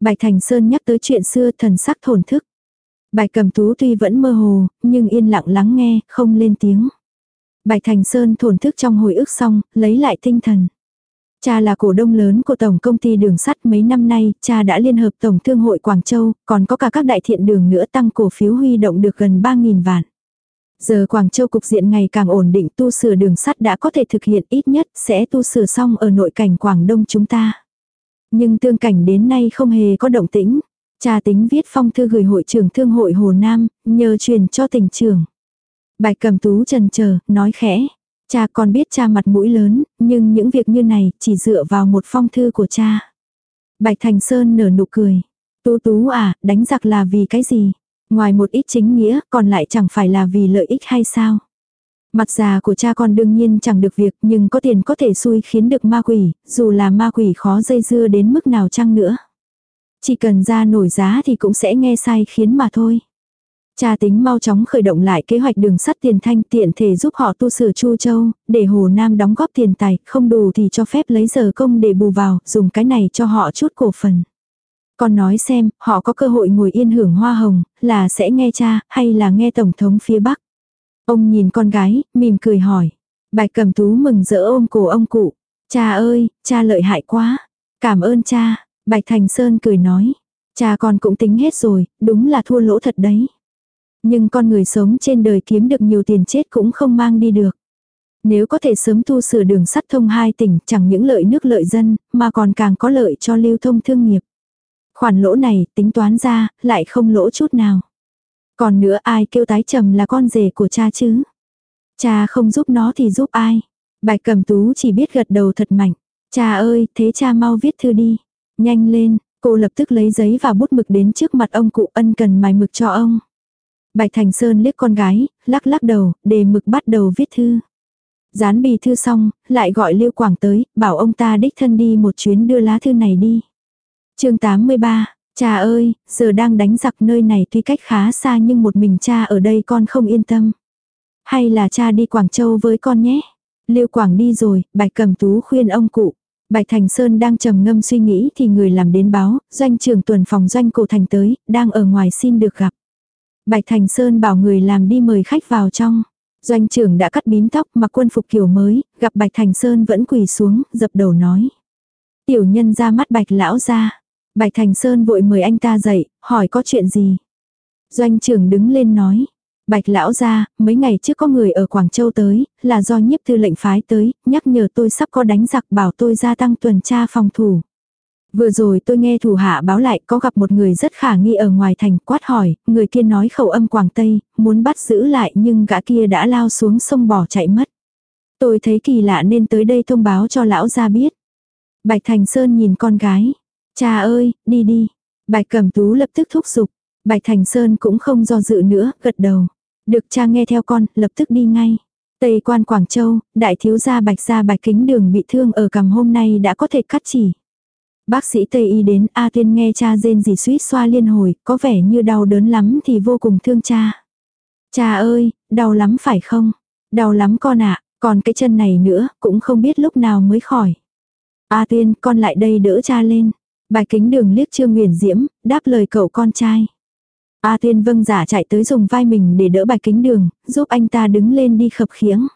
Bạch Thành Sơn nhắc tới chuyện xưa thần sắc thổn thức. Bạch Cầm Tú tuy vẫn mơ hồ, nhưng yên lặng lắng nghe, không lên tiếng. Bạch Thành Sơn thổn thức trong hồi ức xong, lấy lại tinh thần. Cha là cổ đông lớn của Tổng Công ty Đường sắt mấy năm nay, cha đã liên hợp Tổng Thương hội Quảng Châu, còn có cả các đại thiện đường nữa tăng cổ phiếu huy động được gần 3.000 vạn. Giờ Quảng Châu cục diện ngày càng ổn định tu sửa đường sắt đã có thể thực hiện ít nhất sẽ tu sửa xong ở nội cảnh Quảng Đông chúng ta. Nhưng tương cảnh đến nay không hề có động tĩnh. Cha tính viết phong thư gửi hội trưởng thương hội Hồ Nam, nhờ truyền cho tỉnh trưởng. Bạch cầm tú trần chờ nói khẽ. Cha còn biết cha mặt mũi lớn, nhưng những việc như này chỉ dựa vào một phong thư của cha. Bạch Thành Sơn nở nụ cười. Tú tú à, đánh giặc là vì cái gì? Ngoài một ít chính nghĩa, còn lại chẳng phải là vì lợi ích hay sao? Mặt già của cha con đương nhiên chẳng được việc, nhưng có tiền có thể xui khiến được ma quỷ, dù là ma quỷ khó dây dưa đến mức nào chăng nữa. Chỉ cần ra nổi giá thì cũng sẽ nghe sai khiến mà thôi. Cha tính mau chóng khởi động lại kế hoạch đường sắt tiền thanh tiện thể giúp họ tu sửa Chu Châu, để Hồ Nam đóng góp tiền tài, không đủ thì cho phép lấy giờ công để bù vào, dùng cái này cho họ chút cổ phần. Con nói xem, họ có cơ hội ngồi yên hưởng hoa hồng, là sẽ nghe cha, hay là nghe Tổng thống phía Bắc. Ông nhìn con gái, mỉm cười hỏi. Bạch cầm tú mừng rỡ ôm cổ ông cụ. Cha ơi, cha lợi hại quá. Cảm ơn cha. Bạch Thành Sơn cười nói. Cha con cũng tính hết rồi, đúng là thua lỗ thật đấy. Nhưng con người sống trên đời kiếm được nhiều tiền chết cũng không mang đi được. Nếu có thể sớm tu sửa đường sắt thông hai tỉnh chẳng những lợi nước lợi dân, mà còn càng có lợi cho lưu thông thương nghiệp. Khoản lỗ này tính toán ra, lại không lỗ chút nào. Còn nữa ai kêu tái trầm là con rể của cha chứ? Cha không giúp nó thì giúp ai? Bạch cầm tú chỉ biết gật đầu thật mạnh. Cha ơi, thế cha mau viết thư đi. Nhanh lên, cô lập tức lấy giấy và bút mực đến trước mặt ông cụ ân cần mài mực cho ông. Bạch Thành Sơn liếc con gái, lắc lắc đầu, đề mực bắt đầu viết thư. Dán bì thư xong, lại gọi Lưu Quảng tới, bảo ông ta đích thân đi một chuyến đưa lá thư này đi. chương 83, Cha ơi, giờ đang đánh giặc nơi này tuy cách khá xa nhưng một mình cha ở đây con không yên tâm. Hay là cha đi Quảng Châu với con nhé. Lưu Quảng đi rồi, Bạch Cầm Tú khuyên ông cụ. Bạch Thành Sơn đang trầm ngâm suy nghĩ thì người làm đến báo, doanh trưởng tuần phòng doanh cổ thành tới, đang ở ngoài xin được gặp. Bạch Thành Sơn bảo người làm đi mời khách vào trong. Doanh trưởng đã cắt bím tóc mặc quân phục kiểu mới, gặp Bạch Thành Sơn vẫn quỳ xuống, dập đầu nói. Tiểu nhân ra mắt Bạch lão ra. Bạch Thành Sơn vội mời anh ta dậy, hỏi có chuyện gì. Doanh trưởng đứng lên nói. Bạch lão ra, mấy ngày trước có người ở Quảng Châu tới, là do nhiếp thư lệnh phái tới, nhắc nhở tôi sắp có đánh giặc bảo tôi gia tăng tuần tra phòng thủ. Vừa rồi tôi nghe thủ hạ báo lại có gặp một người rất khả nghi ở ngoài thành quát hỏi, người kia nói khẩu âm Quảng Tây, muốn bắt giữ lại nhưng gã kia đã lao xuống sông bỏ chạy mất. Tôi thấy kỳ lạ nên tới đây thông báo cho lão ra biết. Bạch Thành Sơn nhìn con gái. Cha ơi, đi đi. Bạch Cẩm Tú lập tức thúc giục. Bạch Thành Sơn cũng không do dự nữa, gật đầu. Được cha nghe theo con, lập tức đi ngay. Tây quan Quảng Châu, đại thiếu gia Bạch gia Bạch Kính Đường bị thương ở cằm hôm nay đã có thể cắt chỉ. Bác sĩ Tây y đến A thiên nghe cha rên gì suýt xoa liên hồi, có vẻ như đau đớn lắm thì vô cùng thương cha. Cha ơi, đau lắm phải không? Đau lắm con ạ, còn cái chân này nữa, cũng không biết lúc nào mới khỏi. A thiên con lại đây đỡ cha lên. Bài kính đường liếc Trương Nguyền Diễm, đáp lời cậu con trai. A thiên vâng giả chạy tới dùng vai mình để đỡ bài kính đường, giúp anh ta đứng lên đi khập khiếng.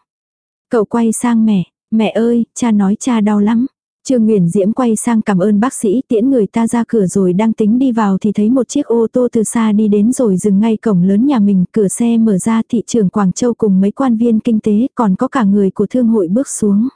Cậu quay sang mẹ, mẹ ơi, cha nói cha đau lắm. Trương Nguyễn Diễm quay sang cảm ơn bác sĩ tiễn người ta ra cửa rồi đang tính đi vào thì thấy một chiếc ô tô từ xa đi đến rồi dừng ngay cổng lớn nhà mình, cửa xe mở ra thị trưởng Quảng Châu cùng mấy quan viên kinh tế còn có cả người của thương hội bước xuống.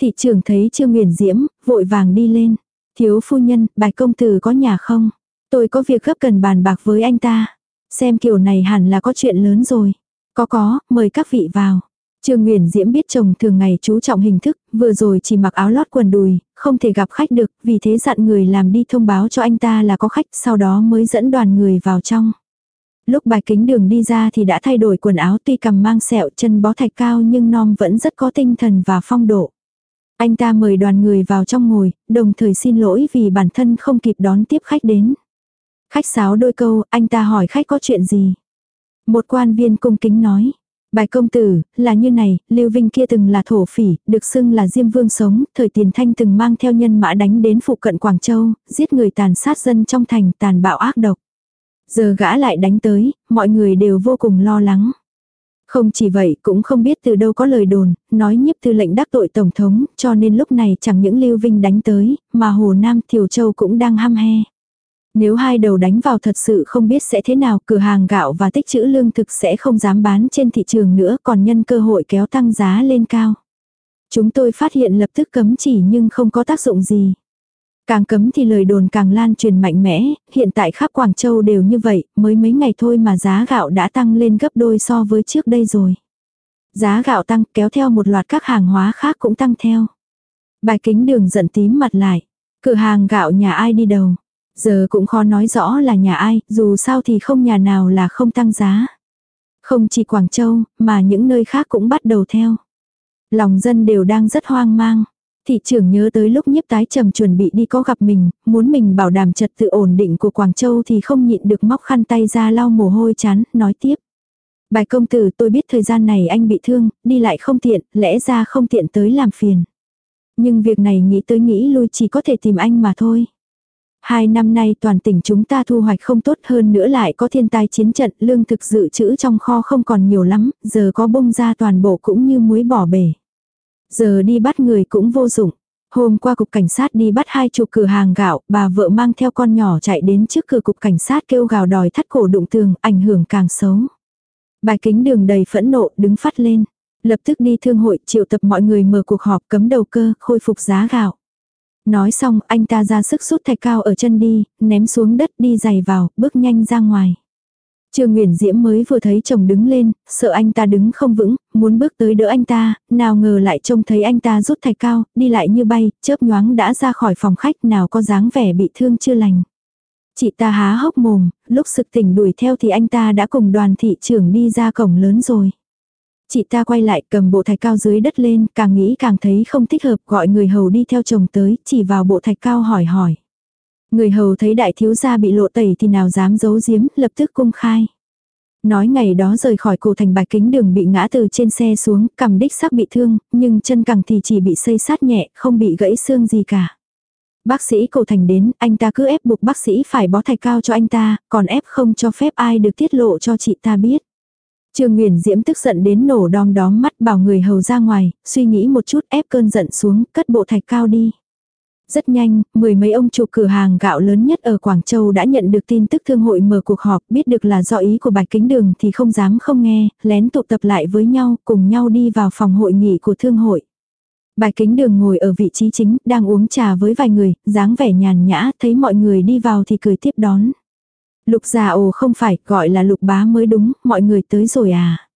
Thị trưởng thấy Trương Nguyễn Diễm, vội vàng đi lên. Thiếu phu nhân, bài công tử có nhà không? Tôi có việc gấp cần bàn bạc với anh ta. Xem kiểu này hẳn là có chuyện lớn rồi. Có có, mời các vị vào. Trương Nguyễn Diễm biết chồng thường ngày chú trọng hình thức, vừa rồi chỉ mặc áo lót quần đùi, không thể gặp khách được, vì thế dặn người làm đi thông báo cho anh ta là có khách, sau đó mới dẫn đoàn người vào trong. Lúc bài kính đường đi ra thì đã thay đổi quần áo tuy cầm mang sẹo chân bó thạch cao nhưng non vẫn rất có tinh thần và phong độ. Anh ta mời đoàn người vào trong ngồi, đồng thời xin lỗi vì bản thân không kịp đón tiếp khách đến. Khách sáo đôi câu, anh ta hỏi khách có chuyện gì. Một quan viên cung kính nói. Bài công tử, là như này, Lưu Vinh kia từng là thổ phỉ, được xưng là Diêm Vương sống, thời tiền thanh từng mang theo nhân mã đánh đến phụ cận Quảng Châu, giết người tàn sát dân trong thành tàn bạo ác độc. Giờ gã lại đánh tới, mọi người đều vô cùng lo lắng. Không chỉ vậy, cũng không biết từ đâu có lời đồn, nói nhiếp thư lệnh đắc tội Tổng thống, cho nên lúc này chẳng những Lưu Vinh đánh tới, mà Hồ Nam Thiều Châu cũng đang ham he. Nếu hai đầu đánh vào thật sự không biết sẽ thế nào, cửa hàng gạo và tích trữ lương thực sẽ không dám bán trên thị trường nữa còn nhân cơ hội kéo tăng giá lên cao. Chúng tôi phát hiện lập tức cấm chỉ nhưng không có tác dụng gì. Càng cấm thì lời đồn càng lan truyền mạnh mẽ, hiện tại khắp Quảng Châu đều như vậy, mới mấy ngày thôi mà giá gạo đã tăng lên gấp đôi so với trước đây rồi. Giá gạo tăng kéo theo một loạt các hàng hóa khác cũng tăng theo. Bài kính đường giận tím mặt lại. Cửa hàng gạo nhà ai đi đầu. Giờ cũng khó nói rõ là nhà ai, dù sao thì không nhà nào là không tăng giá. Không chỉ Quảng Châu, mà những nơi khác cũng bắt đầu theo. Lòng dân đều đang rất hoang mang. Thị trưởng nhớ tới lúc nhiếp tái trầm chuẩn bị đi có gặp mình, muốn mình bảo đảm trật tự ổn định của Quảng Châu thì không nhịn được móc khăn tay ra lau mồ hôi chán, nói tiếp. Bài công tử tôi biết thời gian này anh bị thương, đi lại không tiện, lẽ ra không tiện tới làm phiền. Nhưng việc này nghĩ tới nghĩ lui chỉ có thể tìm anh mà thôi. Hai năm nay toàn tỉnh chúng ta thu hoạch không tốt hơn nữa lại có thiên tai chiến trận, lương thực dự trữ trong kho không còn nhiều lắm, giờ có bông ra toàn bộ cũng như muối bỏ bể. Giờ đi bắt người cũng vô dụng. Hôm qua cục cảnh sát đi bắt hai chục cửa hàng gạo, bà vợ mang theo con nhỏ chạy đến trước cửa cục cảnh sát kêu gào đòi thắt cổ đụng tường, ảnh hưởng càng xấu. Bài kính đường đầy phẫn nộ, đứng phát lên. Lập tức đi thương hội triệu tập mọi người mở cuộc họp cấm đầu cơ, khôi phục giá gạo. Nói xong, anh ta ra sức rút thạch cao ở chân đi, ném xuống đất đi giày vào, bước nhanh ra ngoài. Trương Nguyễn Diễm mới vừa thấy chồng đứng lên, sợ anh ta đứng không vững, muốn bước tới đỡ anh ta, nào ngờ lại trông thấy anh ta rút thạch cao, đi lại như bay, chớp nhoáng đã ra khỏi phòng khách nào có dáng vẻ bị thương chưa lành. Chị ta há hốc mồm, lúc sực tỉnh đuổi theo thì anh ta đã cùng đoàn thị trưởng đi ra cổng lớn rồi. Chị ta quay lại cầm bộ thạch cao dưới đất lên, càng nghĩ càng thấy không thích hợp gọi người hầu đi theo chồng tới, chỉ vào bộ thạch cao hỏi hỏi. Người hầu thấy đại thiếu gia bị lộ tẩy thì nào dám giấu giếm, lập tức cung khai. Nói ngày đó rời khỏi cổ thành bạch kính đường bị ngã từ trên xe xuống, cầm đích sắc bị thương, nhưng chân cẳng thì chỉ bị xây sát nhẹ, không bị gãy xương gì cả. Bác sĩ cổ thành đến, anh ta cứ ép buộc bác sĩ phải bó thạch cao cho anh ta, còn ép không cho phép ai được tiết lộ cho chị ta biết. Trương Nguyễn Diễm tức giận đến nổ đom đóm mắt bảo người hầu ra ngoài, suy nghĩ một chút ép cơn giận xuống, cất bộ thạch cao đi. Rất nhanh, mười mấy ông chủ cửa hàng gạo lớn nhất ở Quảng Châu đã nhận được tin tức thương hội mở cuộc họp, biết được là do ý của Bạch Kính Đường thì không dám không nghe, lén tụ tập lại với nhau, cùng nhau đi vào phòng hội nghị của thương hội. Bạch Kính Đường ngồi ở vị trí chính, đang uống trà với vài người, dáng vẻ nhàn nhã, thấy mọi người đi vào thì cười tiếp đón. Lục già ồ không phải, gọi là lục bá mới đúng, mọi người tới rồi à.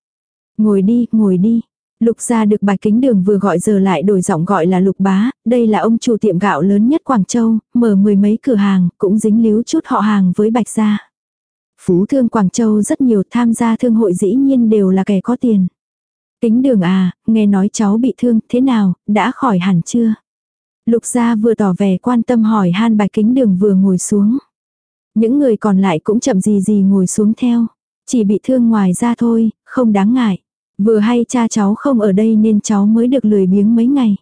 Ngồi đi, ngồi đi. Lục gia được bài kính đường vừa gọi giờ lại đổi giọng gọi là lục bá, đây là ông chủ tiệm gạo lớn nhất Quảng Châu, mở mười mấy cửa hàng, cũng dính líu chút họ hàng với bạch gia. Phú thương Quảng Châu rất nhiều tham gia thương hội dĩ nhiên đều là kẻ có tiền. Kính đường à, nghe nói cháu bị thương, thế nào, đã khỏi hẳn chưa? Lục gia vừa tỏ vẻ quan tâm hỏi han bài kính đường vừa ngồi xuống. Những người còn lại cũng chậm gì gì ngồi xuống theo. Chỉ bị thương ngoài ra thôi, không đáng ngại. Vừa hay cha cháu không ở đây nên cháu mới được lười biếng mấy ngày.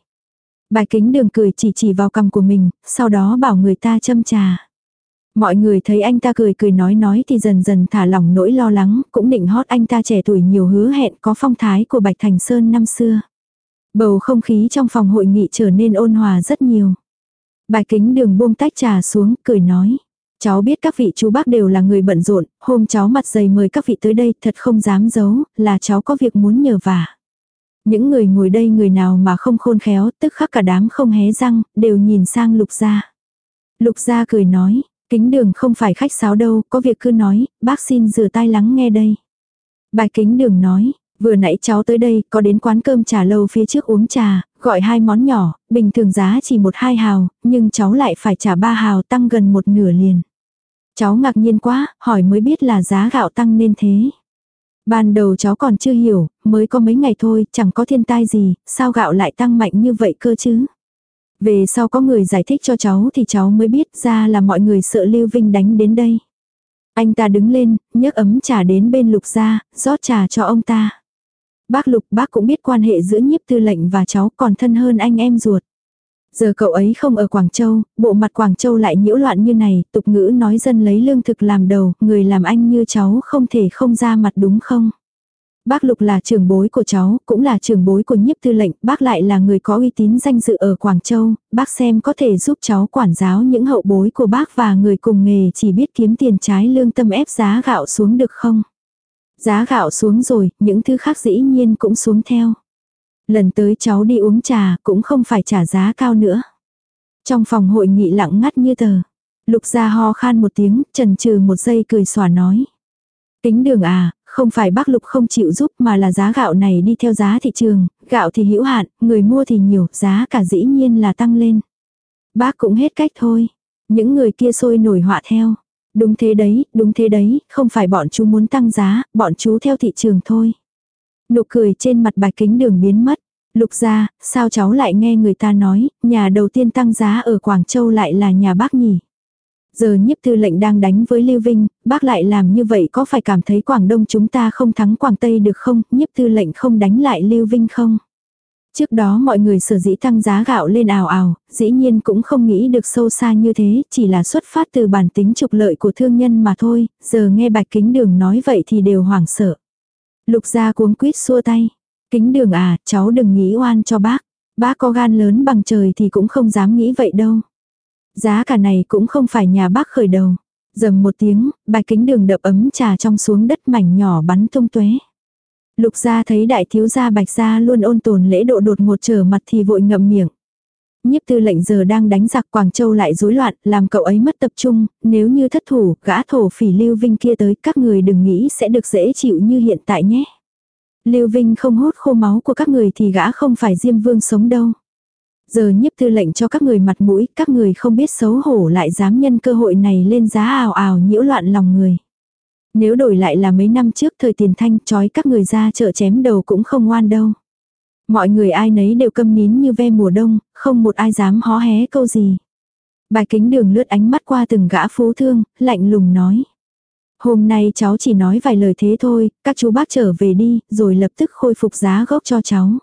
Bài kính đường cười chỉ chỉ vào cằm của mình, sau đó bảo người ta châm trà. Mọi người thấy anh ta cười cười nói nói thì dần dần thả lỏng nỗi lo lắng, cũng định hót anh ta trẻ tuổi nhiều hứa hẹn có phong thái của Bạch Thành Sơn năm xưa. Bầu không khí trong phòng hội nghị trở nên ôn hòa rất nhiều. Bài kính đường buông tách trà xuống, cười nói. Cháu biết các vị chú bác đều là người bận rộn, hôm cháu mặt dày mời các vị tới đây thật không dám giấu, là cháu có việc muốn nhờ vả. Những người ngồi đây người nào mà không khôn khéo, tức khắc cả đám không hé răng, đều nhìn sang lục gia. Lục gia cười nói, kính đường không phải khách sáo đâu, có việc cứ nói, bác xin rửa tay lắng nghe đây. Bài kính đường nói, vừa nãy cháu tới đây, có đến quán cơm trà lâu phía trước uống trà, gọi hai món nhỏ, bình thường giá chỉ một hai hào, nhưng cháu lại phải trả ba hào tăng gần một nửa liền. Cháu ngạc nhiên quá, hỏi mới biết là giá gạo tăng nên thế. Ban đầu cháu còn chưa hiểu, mới có mấy ngày thôi, chẳng có thiên tai gì, sao gạo lại tăng mạnh như vậy cơ chứ. Về sau có người giải thích cho cháu thì cháu mới biết ra là mọi người sợ Lưu Vinh đánh đến đây. Anh ta đứng lên, nhấc ấm trà đến bên lục ra, rót trà cho ông ta. Bác lục bác cũng biết quan hệ giữa nhiếp tư lệnh và cháu còn thân hơn anh em ruột. Giờ cậu ấy không ở Quảng Châu, bộ mặt Quảng Châu lại nhiễu loạn như này, tục ngữ nói dân lấy lương thực làm đầu, người làm anh như cháu không thể không ra mặt đúng không? Bác Lục là trưởng bối của cháu, cũng là trưởng bối của nhiếp tư lệnh, bác lại là người có uy tín danh dự ở Quảng Châu, bác xem có thể giúp cháu quản giáo những hậu bối của bác và người cùng nghề chỉ biết kiếm tiền trái lương tâm ép giá gạo xuống được không? Giá gạo xuống rồi, những thứ khác dĩ nhiên cũng xuống theo. Lần tới cháu đi uống trà cũng không phải trả giá cao nữa. Trong phòng hội nghị lặng ngắt như tờ. Lục gia ho khan một tiếng, trần trừ một giây cười xòa nói. Kính đường à, không phải bác lục không chịu giúp mà là giá gạo này đi theo giá thị trường, gạo thì hữu hạn, người mua thì nhiều, giá cả dĩ nhiên là tăng lên. Bác cũng hết cách thôi. Những người kia sôi nổi họa theo. Đúng thế đấy, đúng thế đấy, không phải bọn chú muốn tăng giá, bọn chú theo thị trường thôi. Nụ cười trên mặt bạch kính đường biến mất. Lục ra, sao cháu lại nghe người ta nói, nhà đầu tiên tăng giá ở Quảng Châu lại là nhà bác nhỉ? Giờ nhiếp thư lệnh đang đánh với Lưu Vinh, bác lại làm như vậy có phải cảm thấy Quảng Đông chúng ta không thắng Quảng Tây được không, nhiếp thư lệnh không đánh lại Lưu Vinh không? Trước đó mọi người sở dĩ tăng giá gạo lên ào ào, dĩ nhiên cũng không nghĩ được sâu xa như thế, chỉ là xuất phát từ bản tính trục lợi của thương nhân mà thôi, giờ nghe bạch kính đường nói vậy thì đều hoảng sợ. Lục gia cuống quýt xua tay. Kính đường à, cháu đừng nghĩ oan cho bác. Bác có gan lớn bằng trời thì cũng không dám nghĩ vậy đâu. Giá cả này cũng không phải nhà bác khởi đầu. Dầm một tiếng, bạch kính đường đập ấm trà trong xuống đất mảnh nhỏ bắn tung tuế. Lục gia thấy đại thiếu gia bạch gia luôn ôn tồn lễ độ đột ngột trở mặt thì vội ngậm miệng. Nhiếp tư lệnh giờ đang đánh giặc Quảng Châu lại rối loạn, làm cậu ấy mất tập trung, nếu như thất thủ, gã thổ phỉ Lưu Vinh kia tới, các người đừng nghĩ sẽ được dễ chịu như hiện tại nhé. Lưu Vinh không hút khô máu của các người thì gã không phải Diêm Vương sống đâu. Giờ nhiếp tư lệnh cho các người mặt mũi, các người không biết xấu hổ lại dám nhân cơ hội này lên giá ào ào nhiễu loạn lòng người. Nếu đổi lại là mấy năm trước thời tiền thanh trói các người ra chợ chém đầu cũng không ngoan đâu. Mọi người ai nấy đều câm nín như ve mùa đông, không một ai dám hó hé câu gì. Bài kính đường lướt ánh mắt qua từng gã phú thương, lạnh lùng nói. Hôm nay cháu chỉ nói vài lời thế thôi, các chú bác trở về đi, rồi lập tức khôi phục giá gốc cho cháu.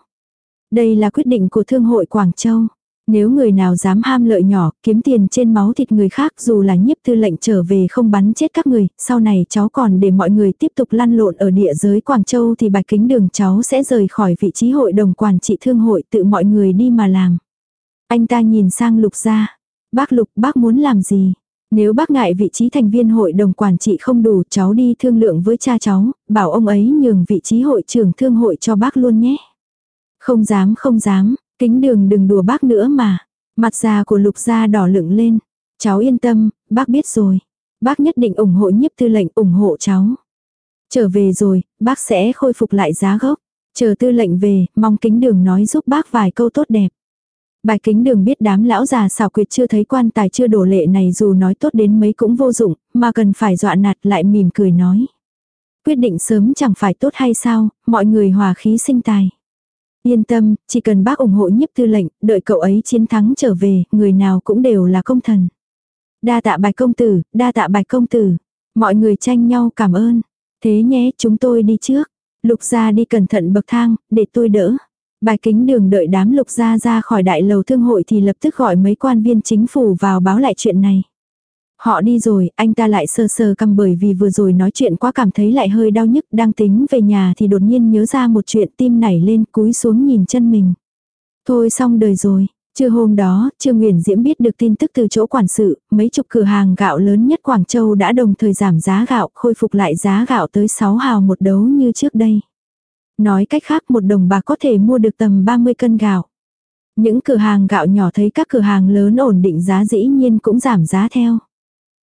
Đây là quyết định của Thương hội Quảng Châu. Nếu người nào dám ham lợi nhỏ, kiếm tiền trên máu thịt người khác dù là nhiếp tư lệnh trở về không bắn chết các người, sau này cháu còn để mọi người tiếp tục lăn lộn ở địa giới Quảng Châu thì bạch kính đường cháu sẽ rời khỏi vị trí hội đồng quản trị thương hội tự mọi người đi mà làm. Anh ta nhìn sang lục gia. Bác lục bác muốn làm gì? Nếu bác ngại vị trí thành viên hội đồng quản trị không đủ cháu đi thương lượng với cha cháu, bảo ông ấy nhường vị trí hội trưởng thương hội cho bác luôn nhé. Không dám không dám, kính đường đừng đùa bác nữa mà. Mặt già của lục gia đỏ lựng lên. Cháu yên tâm, bác biết rồi. Bác nhất định ủng hộ nhiếp tư lệnh ủng hộ cháu. Trở về rồi, bác sẽ khôi phục lại giá gốc. Chờ tư lệnh về, mong kính đường nói giúp bác vài câu tốt đẹp. Bài kính đường biết đám lão già xảo quyệt chưa thấy quan tài chưa đổ lệ này dù nói tốt đến mấy cũng vô dụng, mà cần phải dọa nạt lại mỉm cười nói. Quyết định sớm chẳng phải tốt hay sao, mọi người hòa khí sinh tài. Yên tâm, chỉ cần bác ủng hộ nhiếp tư lệnh, đợi cậu ấy chiến thắng trở về, người nào cũng đều là công thần. Đa tạ bạch công tử, đa tạ bạch công tử. Mọi người tranh nhau cảm ơn. Thế nhé, chúng tôi đi trước. Lục gia đi cẩn thận bậc thang, để tôi đỡ. Bài kính đường đợi đám lục gia ra khỏi đại lầu thương hội thì lập tức gọi mấy quan viên chính phủ vào báo lại chuyện này. Họ đi rồi, anh ta lại sơ sơ căm bởi vì vừa rồi nói chuyện quá cảm thấy lại hơi đau nhức, đang tính về nhà thì đột nhiên nhớ ra một chuyện tim nảy lên cúi xuống nhìn chân mình. Thôi xong đời rồi, Trưa hôm đó, Trương Nguyễn Diễm biết được tin tức từ chỗ quản sự, mấy chục cửa hàng gạo lớn nhất Quảng Châu đã đồng thời giảm giá gạo, khôi phục lại giá gạo tới 6 hào một đấu như trước đây. Nói cách khác một đồng bạc có thể mua được tầm 30 cân gạo. Những cửa hàng gạo nhỏ thấy các cửa hàng lớn ổn định giá dĩ nhiên cũng giảm giá theo.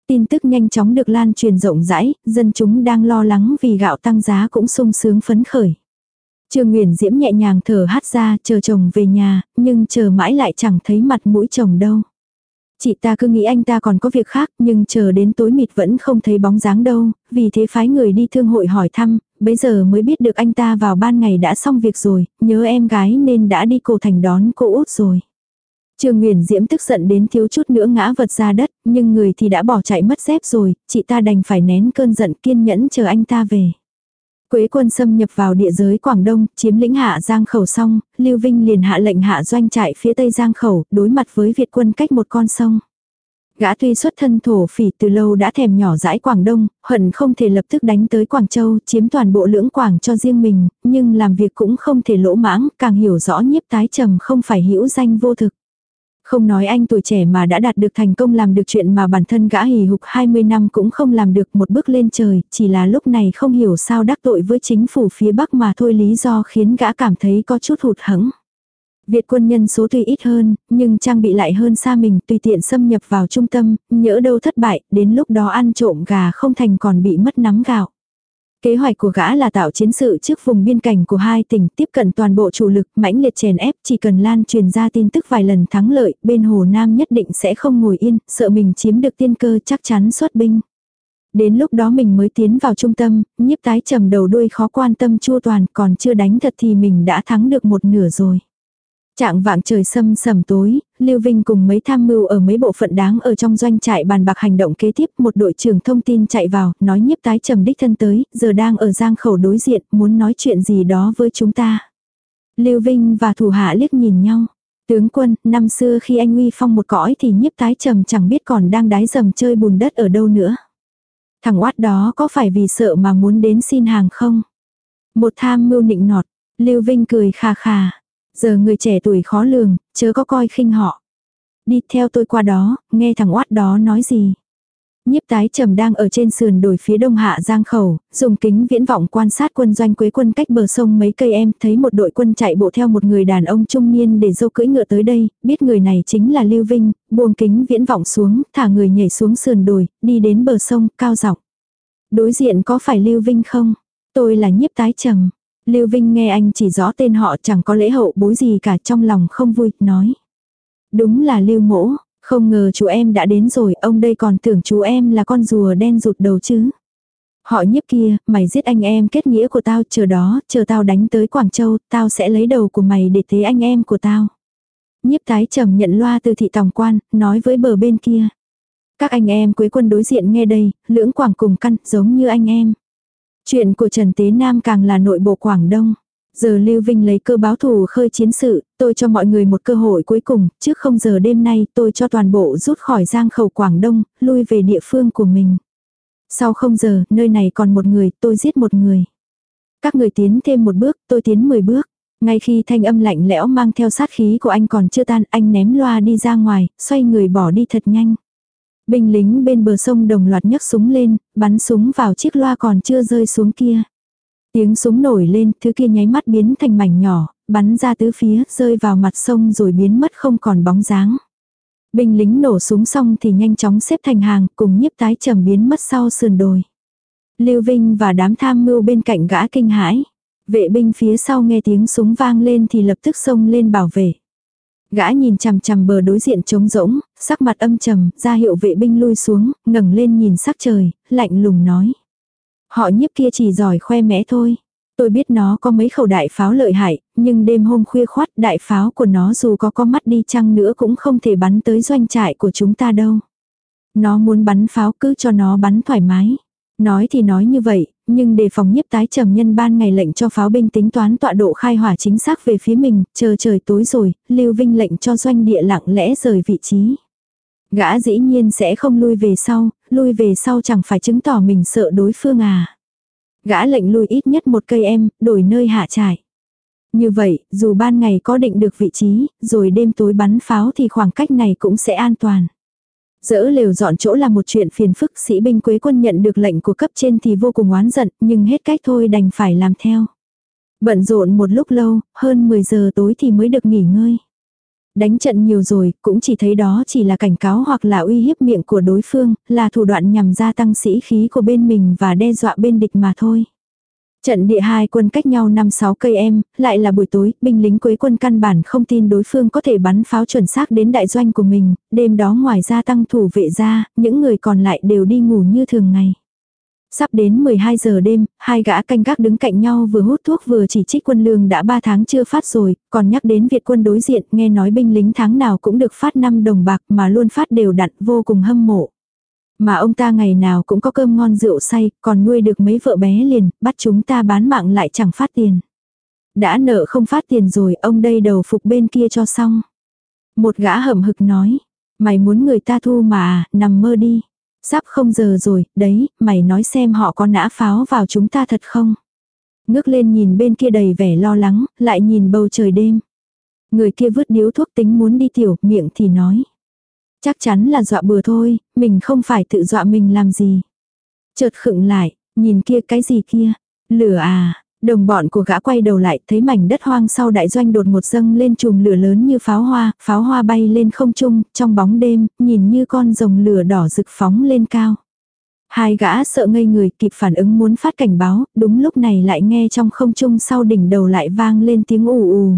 Tin tức nhanh chóng được lan truyền rộng rãi, dân chúng đang lo lắng vì gạo tăng giá cũng sung sướng phấn khởi. Trương Nguyễn Diễm nhẹ nhàng thở hát ra chờ chồng về nhà, nhưng chờ mãi lại chẳng thấy mặt mũi chồng đâu. Chị ta cứ nghĩ anh ta còn có việc khác nhưng chờ đến tối mịt vẫn không thấy bóng dáng đâu, vì thế phái người đi thương hội hỏi thăm, bấy giờ mới biết được anh ta vào ban ngày đã xong việc rồi, nhớ em gái nên đã đi cổ thành đón cô út rồi. Trương Nguyền Diễm tức giận đến thiếu chút nữa ngã vật ra đất, nhưng người thì đã bỏ chạy mất dép rồi, chị ta đành phải nén cơn giận kiên nhẫn chờ anh ta về. Quế quân xâm nhập vào địa giới Quảng Đông, chiếm lĩnh hạ Giang Khẩu xong, Lưu Vinh liền hạ lệnh hạ doanh trại phía tây Giang Khẩu, đối mặt với Việt quân cách một con sông. Gã tuy xuất thân thổ phỉ từ lâu đã thèm nhỏ dãi Quảng Đông, hận không thể lập tức đánh tới Quảng Châu, chiếm toàn bộ lưỡng Quảng cho riêng mình, nhưng làm việc cũng không thể lỗ mãng, càng hiểu rõ nhiếp tái trầm không phải hữu danh vô thực. Không nói anh tuổi trẻ mà đã đạt được thành công làm được chuyện mà bản thân gã hì hục 20 năm cũng không làm được một bước lên trời, chỉ là lúc này không hiểu sao đắc tội với chính phủ phía Bắc mà thôi lý do khiến gã cảm thấy có chút hụt hẫng. Việt quân nhân số tuy ít hơn, nhưng trang bị lại hơn xa mình tùy tiện xâm nhập vào trung tâm, nhỡ đâu thất bại, đến lúc đó ăn trộm gà không thành còn bị mất nắm gạo. Kế hoạch của gã là tạo chiến sự trước vùng biên cảnh của hai tỉnh tiếp cận toàn bộ chủ lực mãnh liệt chèn ép chỉ cần lan truyền ra tin tức vài lần thắng lợi bên Hồ Nam nhất định sẽ không ngồi yên, sợ mình chiếm được tiên cơ chắc chắn xuất binh. Đến lúc đó mình mới tiến vào trung tâm, nhiếp tái trầm đầu đuôi khó quan tâm chua toàn còn chưa đánh thật thì mình đã thắng được một nửa rồi. Trạng vạng trời sâm sầm tối, Lưu Vinh cùng mấy tham mưu ở mấy bộ phận đáng ở trong doanh trại bàn bạc hành động kế tiếp, một đội trưởng thông tin chạy vào, nói nhiếp tái trầm đích thân tới, giờ đang ở giang khẩu đối diện, muốn nói chuyện gì đó với chúng ta. Lưu Vinh và thủ hạ liếc nhìn nhau. Tướng quân, năm xưa khi anh uy phong một cõi thì nhiếp tái trầm chẳng biết còn đang đái dầm chơi bùn đất ở đâu nữa. Thằng oát đó có phải vì sợ mà muốn đến xin hàng không? Một tham mưu nịnh nọt, Lưu Vinh cười khà khà. Giờ người trẻ tuổi khó lường, chớ có coi khinh họ. Đi theo tôi qua đó, nghe thằng oát đó nói gì. Nhiếp tái trầm đang ở trên sườn đồi phía đông hạ giang khẩu, dùng kính viễn vọng quan sát quân doanh quế quân cách bờ sông mấy cây em, thấy một đội quân chạy bộ theo một người đàn ông trung niên để dâu cưỡi ngựa tới đây, biết người này chính là Lưu Vinh, buông kính viễn vọng xuống, thả người nhảy xuống sườn đồi, đi đến bờ sông, cao dọc. Đối diện có phải Lưu Vinh không? Tôi là nhiếp tái trầm. Lưu Vinh nghe anh chỉ rõ tên họ chẳng có lễ hậu bối gì cả trong lòng không vui, nói. Đúng là Lưu Mỗ, không ngờ chú em đã đến rồi, ông đây còn tưởng chú em là con rùa đen rụt đầu chứ. Họ nhiếp kia, mày giết anh em kết nghĩa của tao, chờ đó, chờ tao đánh tới Quảng Châu, tao sẽ lấy đầu của mày để thế anh em của tao. Nhiếp tái trầm nhận loa từ thị tòng quan, nói với bờ bên kia. Các anh em quế quân đối diện nghe đây, lưỡng quảng cùng căn, giống như anh em. Chuyện của Trần Tế Nam càng là nội bộ Quảng Đông. Giờ Lưu Vinh lấy cơ báo thù khơi chiến sự, tôi cho mọi người một cơ hội cuối cùng, trước không giờ đêm nay tôi cho toàn bộ rút khỏi giang khẩu Quảng Đông, lui về địa phương của mình. Sau không giờ, nơi này còn một người, tôi giết một người. Các người tiến thêm một bước, tôi tiến mười bước. Ngay khi thanh âm lạnh lẽo mang theo sát khí của anh còn chưa tan, anh ném loa đi ra ngoài, xoay người bỏ đi thật nhanh. Binh lính bên bờ sông đồng loạt nhấc súng lên, bắn súng vào chiếc loa còn chưa rơi xuống kia. Tiếng súng nổi lên, thứ kia nháy mắt biến thành mảnh nhỏ, bắn ra tứ phía, rơi vào mặt sông rồi biến mất không còn bóng dáng. Binh lính nổ súng xong thì nhanh chóng xếp thành hàng, cùng nhiếp tái trầm biến mất sau sườn đồi. Lưu Vinh và đám tham mưu bên cạnh gã kinh hãi. Vệ binh phía sau nghe tiếng súng vang lên thì lập tức xông lên bảo vệ. Gã nhìn chằm chằm bờ đối diện trống rỗng, sắc mặt âm trầm, ra hiệu vệ binh lui xuống, ngẩng lên nhìn sắc trời, lạnh lùng nói. Họ nhiếp kia chỉ giỏi khoe mẽ thôi. Tôi biết nó có mấy khẩu đại pháo lợi hại, nhưng đêm hôm khuya khoát đại pháo của nó dù có có mắt đi chăng nữa cũng không thể bắn tới doanh trại của chúng ta đâu. Nó muốn bắn pháo cứ cho nó bắn thoải mái. Nói thì nói như vậy, nhưng đề phòng nhiếp tái trầm nhân ban ngày lệnh cho pháo binh tính toán tọa độ khai hỏa chính xác về phía mình, chờ trời tối rồi, Lưu Vinh lệnh cho doanh địa lặng lẽ rời vị trí. Gã dĩ nhiên sẽ không lui về sau, lui về sau chẳng phải chứng tỏ mình sợ đối phương à. Gã lệnh lui ít nhất một cây em, đổi nơi hạ trải. Như vậy, dù ban ngày có định được vị trí, rồi đêm tối bắn pháo thì khoảng cách này cũng sẽ an toàn. Dỡ lều dọn chỗ là một chuyện phiền phức, sĩ binh quế quân nhận được lệnh của cấp trên thì vô cùng oán giận, nhưng hết cách thôi đành phải làm theo. Bận rộn một lúc lâu, hơn 10 giờ tối thì mới được nghỉ ngơi. Đánh trận nhiều rồi, cũng chỉ thấy đó chỉ là cảnh cáo hoặc là uy hiếp miệng của đối phương, là thủ đoạn nhằm gia tăng sĩ khí của bên mình và đe dọa bên địch mà thôi. Trận địa hai quân cách nhau 5-6 cây em, lại là buổi tối, binh lính quế quân căn bản không tin đối phương có thể bắn pháo chuẩn xác đến đại doanh của mình, đêm đó ngoài ra tăng thủ vệ ra, những người còn lại đều đi ngủ như thường ngày. Sắp đến 12 giờ đêm, hai gã canh gác đứng cạnh nhau vừa hút thuốc vừa chỉ trích quân lương đã 3 tháng chưa phát rồi, còn nhắc đến Việt quân đối diện, nghe nói binh lính tháng nào cũng được phát 5 đồng bạc mà luôn phát đều đặn vô cùng hâm mộ. Mà ông ta ngày nào cũng có cơm ngon rượu say, còn nuôi được mấy vợ bé liền, bắt chúng ta bán mạng lại chẳng phát tiền. Đã nợ không phát tiền rồi, ông đây đầu phục bên kia cho xong. Một gã hậm hực nói, mày muốn người ta thu mà, à, nằm mơ đi. Sắp không giờ rồi, đấy, mày nói xem họ có nã pháo vào chúng ta thật không? Ngước lên nhìn bên kia đầy vẻ lo lắng, lại nhìn bầu trời đêm. Người kia vứt điếu thuốc tính muốn đi tiểu, miệng thì nói. Chắc chắn là dọa bừa thôi, mình không phải tự dọa mình làm gì. Chợt khựng lại, nhìn kia cái gì kia, lửa à, đồng bọn của gã quay đầu lại thấy mảnh đất hoang sau đại doanh đột một dâng lên chùm lửa lớn như pháo hoa, pháo hoa bay lên không trung, trong bóng đêm, nhìn như con rồng lửa đỏ rực phóng lên cao. Hai gã sợ ngây người kịp phản ứng muốn phát cảnh báo, đúng lúc này lại nghe trong không trung sau đỉnh đầu lại vang lên tiếng ù ù.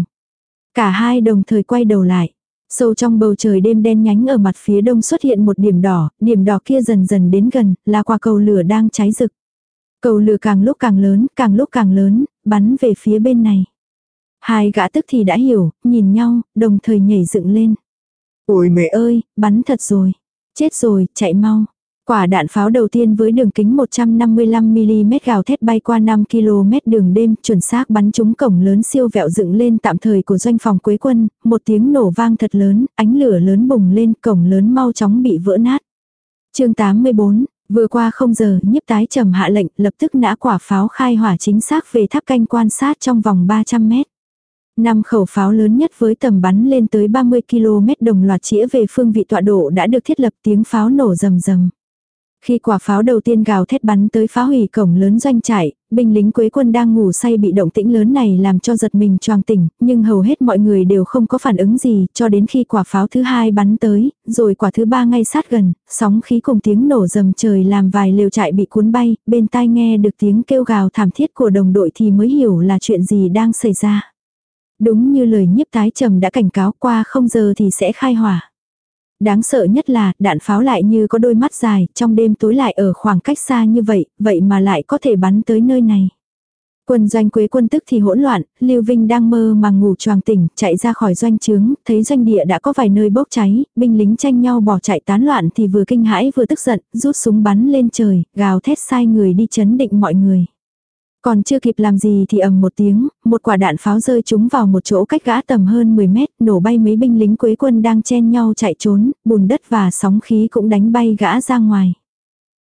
Cả hai đồng thời quay đầu lại. Sâu trong bầu trời đêm đen nhánh ở mặt phía đông xuất hiện một điểm đỏ, điểm đỏ kia dần dần đến gần, là quả cầu lửa đang cháy rực. Cầu lửa càng lúc càng lớn, càng lúc càng lớn, bắn về phía bên này. Hai gã tức thì đã hiểu, nhìn nhau, đồng thời nhảy dựng lên. Ôi mẹ ơi, bắn thật rồi. Chết rồi, chạy mau. Quả đạn pháo đầu tiên với đường kính 155mm gào thét bay qua 5 km đường đêm, chuẩn xác bắn trúng cổng lớn siêu vẹo dựng lên tạm thời của doanh phòng quế quân, một tiếng nổ vang thật lớn, ánh lửa lớn bùng lên, cổng lớn mau chóng bị vỡ nát. chương 84, vừa qua không giờ, nhiếp tái trầm hạ lệnh, lập tức nã quả pháo khai hỏa chính xác về tháp canh quan sát trong vòng 300 mét. Năm khẩu pháo lớn nhất với tầm bắn lên tới 30 km đồng loạt chĩa về phương vị tọa độ đã được thiết lập tiếng pháo nổ rầm rầm. Khi quả pháo đầu tiên gào thét bắn tới phá hủy cổng lớn doanh trại, binh lính quế quân đang ngủ say bị động tĩnh lớn này làm cho giật mình choàng tỉnh, nhưng hầu hết mọi người đều không có phản ứng gì, cho đến khi quả pháo thứ hai bắn tới, rồi quả thứ ba ngay sát gần, sóng khí cùng tiếng nổ rầm trời làm vài lều trại bị cuốn bay, bên tai nghe được tiếng kêu gào thảm thiết của đồng đội thì mới hiểu là chuyện gì đang xảy ra. Đúng như lời nhiếp tái trầm đã cảnh cáo qua không giờ thì sẽ khai hỏa. Đáng sợ nhất là đạn pháo lại như có đôi mắt dài, trong đêm tối lại ở khoảng cách xa như vậy, vậy mà lại có thể bắn tới nơi này. Quân doanh quế quân tức thì hỗn loạn, Lưu Vinh đang mơ mà ngủ choàng tỉnh, chạy ra khỏi doanh trướng, thấy doanh địa đã có vài nơi bốc cháy, binh lính tranh nhau bỏ chạy tán loạn thì vừa kinh hãi vừa tức giận, rút súng bắn lên trời, gào thét sai người đi chấn định mọi người. Còn chưa kịp làm gì thì ầm một tiếng, một quả đạn pháo rơi trúng vào một chỗ cách gã tầm hơn 10 mét, nổ bay mấy binh lính quế quân đang chen nhau chạy trốn, bùn đất và sóng khí cũng đánh bay gã ra ngoài.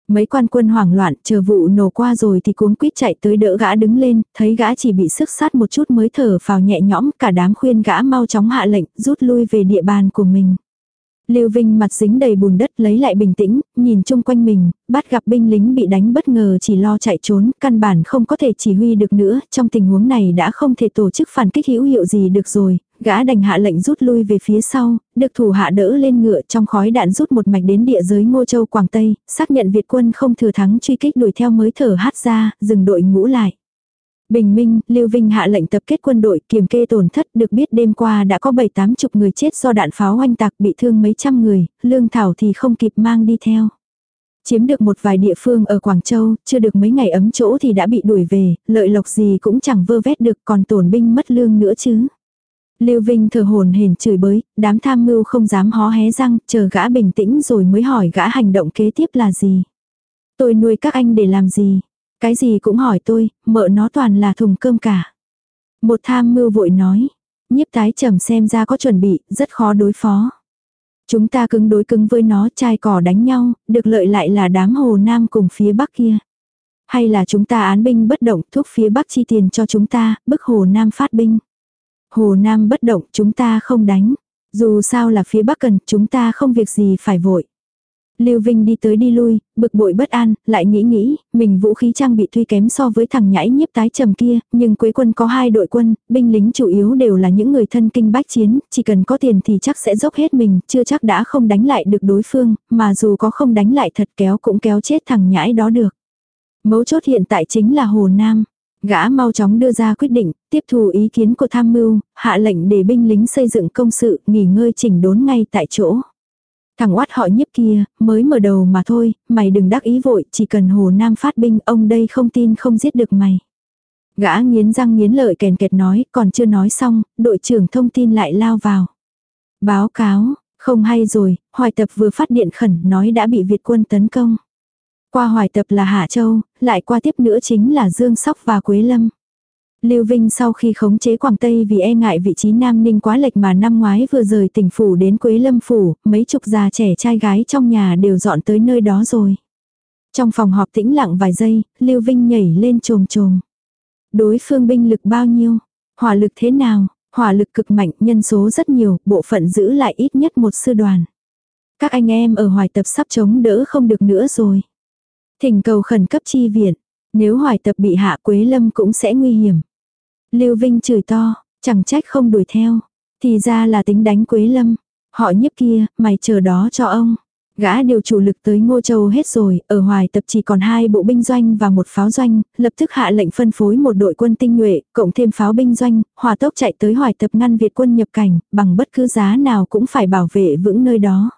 Mấy quan quân hoảng loạn, chờ vụ nổ qua rồi thì cuống quýt chạy tới đỡ gã đứng lên, thấy gã chỉ bị sức sát một chút mới thở vào nhẹ nhõm, cả đám khuyên gã mau chóng hạ lệnh, rút lui về địa bàn của mình. Lưu Vinh mặt dính đầy bùn đất lấy lại bình tĩnh, nhìn chung quanh mình, bắt gặp binh lính bị đánh bất ngờ chỉ lo chạy trốn, căn bản không có thể chỉ huy được nữa, trong tình huống này đã không thể tổ chức phản kích hữu hiệu gì được rồi, gã đành hạ lệnh rút lui về phía sau, được thủ hạ đỡ lên ngựa trong khói đạn rút một mạch đến địa giới Ngô Châu Quảng Tây, xác nhận Việt quân không thừa thắng truy kích đuổi theo mới thở hát ra, dừng đội ngũ lại. Bình minh, Lưu Vinh hạ lệnh tập kết quân đội kiểm kê tổn thất được biết đêm qua đã có 7-8 chục người chết do đạn pháo oanh tạc bị thương mấy trăm người, lương thảo thì không kịp mang đi theo. Chiếm được một vài địa phương ở Quảng Châu, chưa được mấy ngày ấm chỗ thì đã bị đuổi về, lợi lộc gì cũng chẳng vơ vét được còn tổn binh mất lương nữa chứ. Lưu Vinh thở hồn hển chửi bới, đám tham mưu không dám hó hé răng, chờ gã bình tĩnh rồi mới hỏi gã hành động kế tiếp là gì. Tôi nuôi các anh để làm gì? Cái gì cũng hỏi tôi, mợ nó toàn là thùng cơm cả. Một tham mưu vội nói, nhiếp tái trầm xem ra có chuẩn bị, rất khó đối phó. Chúng ta cứng đối cứng với nó chai cỏ đánh nhau, được lợi lại là đám hồ nam cùng phía bắc kia. Hay là chúng ta án binh bất động thuốc phía bắc chi tiền cho chúng ta, bức hồ nam phát binh. Hồ nam bất động chúng ta không đánh. Dù sao là phía bắc cần chúng ta không việc gì phải vội. Lưu Vinh đi tới đi lui, bực bội bất an, lại nghĩ nghĩ, mình vũ khí trang bị tuy kém so với thằng nhãi nhiếp tái trầm kia, nhưng Quế quân có hai đội quân, binh lính chủ yếu đều là những người thân kinh bách chiến, chỉ cần có tiền thì chắc sẽ dốc hết mình, chưa chắc đã không đánh lại được đối phương, mà dù có không đánh lại thật kéo cũng kéo chết thằng nhãi đó được. Mấu chốt hiện tại chính là Hồ Nam. Gã mau chóng đưa ra quyết định, tiếp thu ý kiến của tham mưu, hạ lệnh để binh lính xây dựng công sự, nghỉ ngơi chỉnh đốn ngay tại chỗ. Thằng oát họ nhiếp kia, mới mở đầu mà thôi, mày đừng đắc ý vội, chỉ cần Hồ Nam phát binh, ông đây không tin không giết được mày. Gã nghiến răng nghiến lợi kèn kẹt nói, còn chưa nói xong, đội trưởng thông tin lại lao vào. Báo cáo, không hay rồi, hoài tập vừa phát điện khẩn nói đã bị Việt quân tấn công. Qua hoài tập là Hạ Châu, lại qua tiếp nữa chính là Dương Sóc và Quế Lâm. Lưu Vinh sau khi khống chế Quảng Tây vì e ngại vị trí Nam Ninh quá lệch mà năm ngoái vừa rời tỉnh phủ đến Quế Lâm phủ, mấy chục già trẻ trai gái trong nhà đều dọn tới nơi đó rồi. Trong phòng họp tĩnh lặng vài giây, Lưu Vinh nhảy lên trồm trồm. Đối phương binh lực bao nhiêu? Hỏa lực thế nào? Hỏa lực cực mạnh, nhân số rất nhiều, bộ phận giữ lại ít nhất một sư đoàn. Các anh em ở hoài tập sắp chống đỡ không được nữa rồi. Thỉnh cầu khẩn cấp chi viện. Nếu hoài tập bị hạ Quế Lâm cũng sẽ nguy hiểm. Lưu Vinh chửi to, chẳng trách không đuổi theo. Thì ra là tính đánh Quế Lâm. Họ nhiếp kia, mày chờ đó cho ông. Gã điều chủ lực tới Ngô Châu hết rồi, ở Hoài tập chỉ còn hai bộ binh doanh và một pháo doanh, lập tức hạ lệnh phân phối một đội quân tinh nhuệ, cộng thêm pháo binh doanh, hòa tốc chạy tới Hoài tập ngăn Việt quân nhập cảnh, bằng bất cứ giá nào cũng phải bảo vệ vững nơi đó.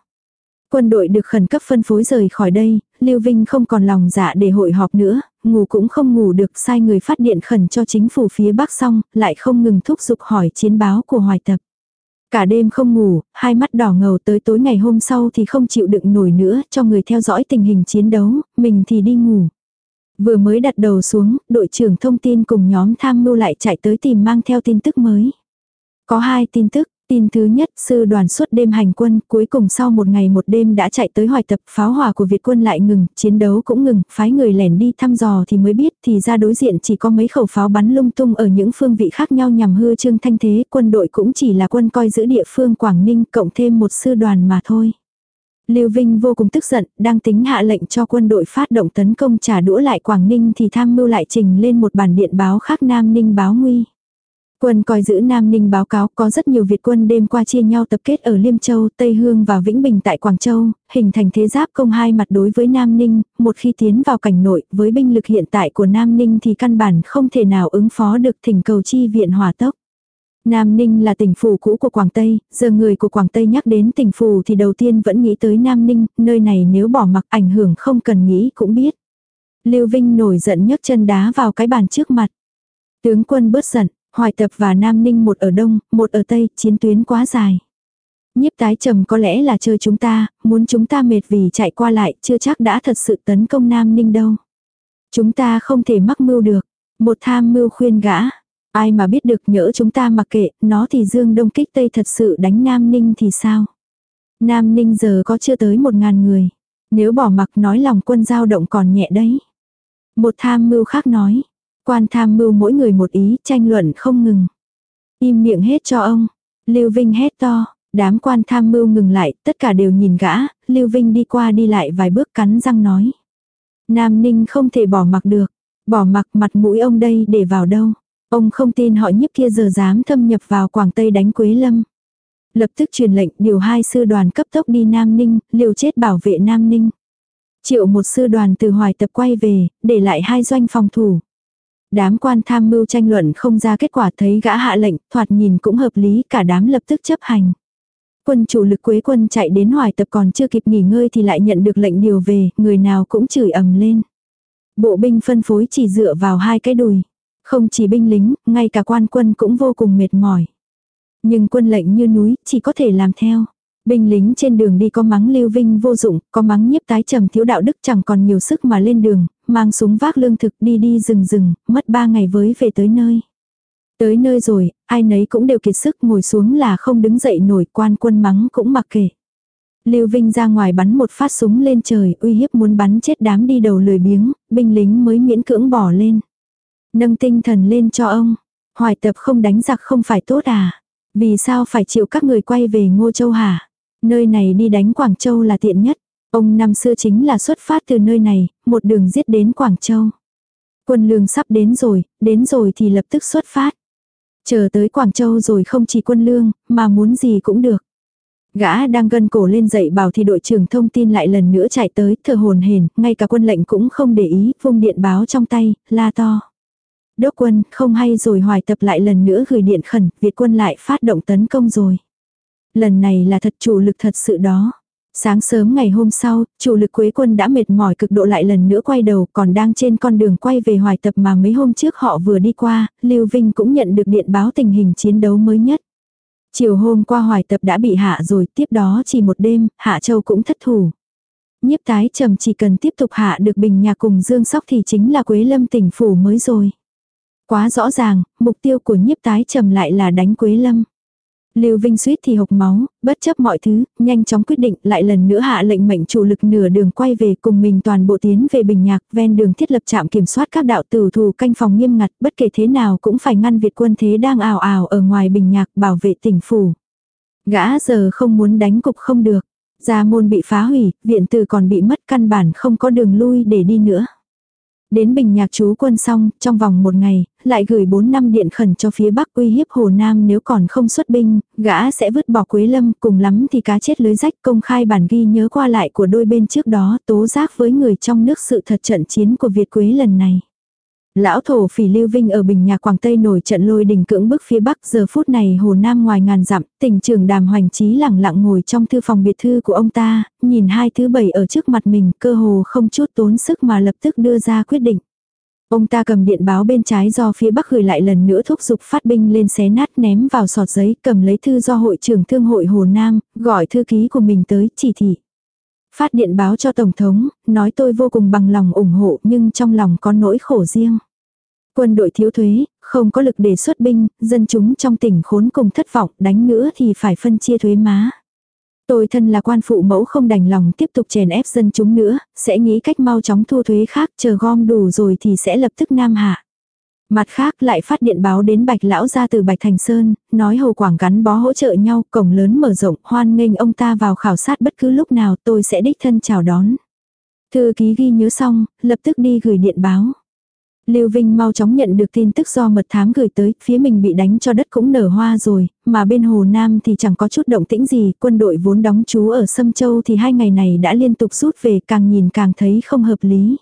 Quân đội được khẩn cấp phân phối rời khỏi đây, Lưu Vinh không còn lòng dạ để hội họp nữa, ngủ cũng không ngủ được sai người phát điện khẩn cho chính phủ phía Bắc xong, lại không ngừng thúc giục hỏi chiến báo của hoài tập. Cả đêm không ngủ, hai mắt đỏ ngầu tới tối ngày hôm sau thì không chịu đựng nổi nữa cho người theo dõi tình hình chiến đấu, mình thì đi ngủ. Vừa mới đặt đầu xuống, đội trưởng thông tin cùng nhóm tham mưu lại chạy tới tìm mang theo tin tức mới. Có hai tin tức, Tin thứ nhất, sư đoàn suốt đêm hành quân, cuối cùng sau một ngày một đêm đã chạy tới hoài tập, pháo hỏa của Việt quân lại ngừng, chiến đấu cũng ngừng, phái người lẻn đi thăm dò thì mới biết thì ra đối diện chỉ có mấy khẩu pháo bắn lung tung ở những phương vị khác nhau nhằm hư trương thanh thế, quân đội cũng chỉ là quân coi giữ địa phương Quảng Ninh cộng thêm một sư đoàn mà thôi. Lưu Vinh vô cùng tức giận, đang tính hạ lệnh cho quân đội phát động tấn công trả đũa lại Quảng Ninh thì tham mưu lại trình lên một bản điện báo khác Nam Ninh báo nguy. Quân coi giữ Nam Ninh báo cáo có rất nhiều Việt quân đêm qua chia nhau tập kết ở Liêm Châu, Tây Hương và Vĩnh Bình tại Quảng Châu, hình thành thế giáp công hai mặt đối với Nam Ninh, một khi tiến vào cảnh nội với binh lực hiện tại của Nam Ninh thì căn bản không thể nào ứng phó được thỉnh cầu chi viện hỏa tốc. Nam Ninh là tỉnh phủ cũ của Quảng Tây, giờ người của Quảng Tây nhắc đến tỉnh phủ thì đầu tiên vẫn nghĩ tới Nam Ninh, nơi này nếu bỏ mặc ảnh hưởng không cần nghĩ cũng biết. Lưu Vinh nổi giận nhấc chân đá vào cái bàn trước mặt. Tướng quân bớt giận, Hoài Tập và Nam Ninh một ở đông, một ở tây, chiến tuyến quá dài. Nhiếp tái trầm có lẽ là chơi chúng ta, muốn chúng ta mệt vì chạy qua lại, chưa chắc đã thật sự tấn công Nam Ninh đâu. Chúng ta không thể mắc mưu được. Một tham mưu khuyên gã. Ai mà biết được nhỡ chúng ta mặc kệ, nó thì dương đông kích tây thật sự đánh Nam Ninh thì sao? Nam Ninh giờ có chưa tới một ngàn người. Nếu bỏ mặc nói lòng quân giao động còn nhẹ đấy. Một tham mưu khác nói. Quan tham mưu mỗi người một ý, tranh luận không ngừng. Im miệng hết cho ông. Lưu Vinh hét to. Đám quan tham mưu ngừng lại, tất cả đều nhìn gã, Lưu Vinh đi qua đi lại vài bước cắn răng nói. Nam Ninh không thể bỏ mặc được. Bỏ mặc mặt mũi ông đây để vào đâu. Ông không tin họ nhiếp kia giờ dám thâm nhập vào Quảng Tây đánh Quế Lâm. Lập tức truyền lệnh điều hai sư đoàn cấp tốc đi Nam Ninh, liều chết bảo vệ Nam Ninh. Triệu một sư đoàn từ hoài tập quay về, để lại hai doanh phòng thủ. Đám quan tham mưu tranh luận không ra kết quả thấy gã hạ lệnh, thoạt nhìn cũng hợp lý, cả đám lập tức chấp hành. Quân chủ lực quế quân chạy đến hoài tập còn chưa kịp nghỉ ngơi thì lại nhận được lệnh điều về, người nào cũng chửi ầm lên. Bộ binh phân phối chỉ dựa vào hai cái đùi. Không chỉ binh lính, ngay cả quan quân cũng vô cùng mệt mỏi. Nhưng quân lệnh như núi, chỉ có thể làm theo. Binh lính trên đường đi có mắng lưu vinh vô dụng, có mắng nhiếp tái trầm thiếu đạo đức chẳng còn nhiều sức mà lên đường, mang súng vác lương thực đi đi rừng rừng, mất ba ngày với về tới nơi. Tới nơi rồi, ai nấy cũng đều kiệt sức ngồi xuống là không đứng dậy nổi quan quân mắng cũng mặc kệ. Lưu Vinh ra ngoài bắn một phát súng lên trời, uy hiếp muốn bắn chết đám đi đầu lười biếng, binh lính mới miễn cưỡng bỏ lên. Nâng tinh thần lên cho ông. Hoài tập không đánh giặc không phải tốt à? Vì sao phải chịu các người quay về Ngô Châu hả? Nơi này đi đánh Quảng Châu là tiện nhất. Ông năm xưa chính là xuất phát từ nơi này, một đường giết đến Quảng Châu. Quân lương sắp đến rồi, đến rồi thì lập tức xuất phát. Chờ tới Quảng Châu rồi không chỉ quân lương, mà muốn gì cũng được. Gã đang gân cổ lên dậy bảo thì đội trưởng thông tin lại lần nữa chạy tới, thờ hồn hền, ngay cả quân lệnh cũng không để ý, vung điện báo trong tay, la to. Đốc quân, không hay rồi hoài tập lại lần nữa gửi điện khẩn, Việt quân lại phát động tấn công rồi. Lần này là thật chủ lực thật sự đó. Sáng sớm ngày hôm sau, chủ lực quế quân đã mệt mỏi cực độ lại lần nữa quay đầu còn đang trên con đường quay về hoài tập mà mấy hôm trước họ vừa đi qua, Lưu Vinh cũng nhận được điện báo tình hình chiến đấu mới nhất. Chiều hôm qua hoài tập đã bị hạ rồi, tiếp đó chỉ một đêm, Hạ Châu cũng thất thủ. Nhiếp tái trầm chỉ cần tiếp tục hạ được bình nhà cùng Dương Sóc thì chính là Quế Lâm tỉnh phủ mới rồi. Quá rõ ràng, mục tiêu của nhiếp tái trầm lại là đánh Quế Lâm. Lưu Vinh suýt thì hộc máu, bất chấp mọi thứ, nhanh chóng quyết định lại lần nữa hạ lệnh mệnh chủ lực nửa đường quay về cùng mình toàn bộ tiến về Bình Nhạc, ven đường thiết lập trạm kiểm soát các đạo tử thù canh phòng nghiêm ngặt, bất kể thế nào cũng phải ngăn Việt quân thế đang ảo ảo ở ngoài Bình Nhạc bảo vệ tỉnh phủ. Gã giờ không muốn đánh cục không được, gia môn bị phá hủy, viện tử còn bị mất căn bản không có đường lui để đi nữa. Đến bình nhạc chú quân xong, trong vòng một ngày, lại gửi 4 năm điện khẩn cho phía Bắc uy hiếp Hồ Nam nếu còn không xuất binh, gã sẽ vứt bỏ Quế Lâm, cùng lắm thì cá chết lưới rách công khai bản ghi nhớ qua lại của đôi bên trước đó tố giác với người trong nước sự thật trận chiến của Việt Quế lần này. Lão thổ phỉ Lưu Vinh ở Bình nhà Quảng Tây nổi trận lôi đình cưỡng bức phía Bắc giờ phút này Hồ Nam ngoài ngàn dặm, tỉnh trường đàm hoành trí lặng lặng ngồi trong thư phòng biệt thư của ông ta, nhìn hai thứ bảy ở trước mặt mình cơ hồ không chút tốn sức mà lập tức đưa ra quyết định. Ông ta cầm điện báo bên trái do phía Bắc gửi lại lần nữa thúc giục phát binh lên xé nát ném vào sọt giấy cầm lấy thư do hội trưởng thương hội Hồ Nam, gọi thư ký của mình tới chỉ thị. Phát điện báo cho Tổng thống, nói tôi vô cùng bằng lòng ủng hộ nhưng trong lòng có nỗi khổ riêng. Quân đội thiếu thuế, không có lực để xuất binh, dân chúng trong tỉnh khốn cùng thất vọng, đánh nữa thì phải phân chia thuế má. Tôi thân là quan phụ mẫu không đành lòng tiếp tục chèn ép dân chúng nữa, sẽ nghĩ cách mau chóng thu thuế khác, chờ gom đủ rồi thì sẽ lập tức nam hạ. Mặt khác lại phát điện báo đến Bạch Lão ra từ Bạch Thành Sơn, nói Hồ Quảng gắn bó hỗ trợ nhau, cổng lớn mở rộng, hoan nghênh ông ta vào khảo sát bất cứ lúc nào tôi sẽ đích thân chào đón. Thư ký ghi nhớ xong, lập tức đi gửi điện báo. Lưu Vinh mau chóng nhận được tin tức do mật thám gửi tới, phía mình bị đánh cho đất cũng nở hoa rồi, mà bên Hồ Nam thì chẳng có chút động tĩnh gì, quân đội vốn đóng trú ở Sâm Châu thì hai ngày này đã liên tục rút về càng nhìn càng thấy không hợp lý.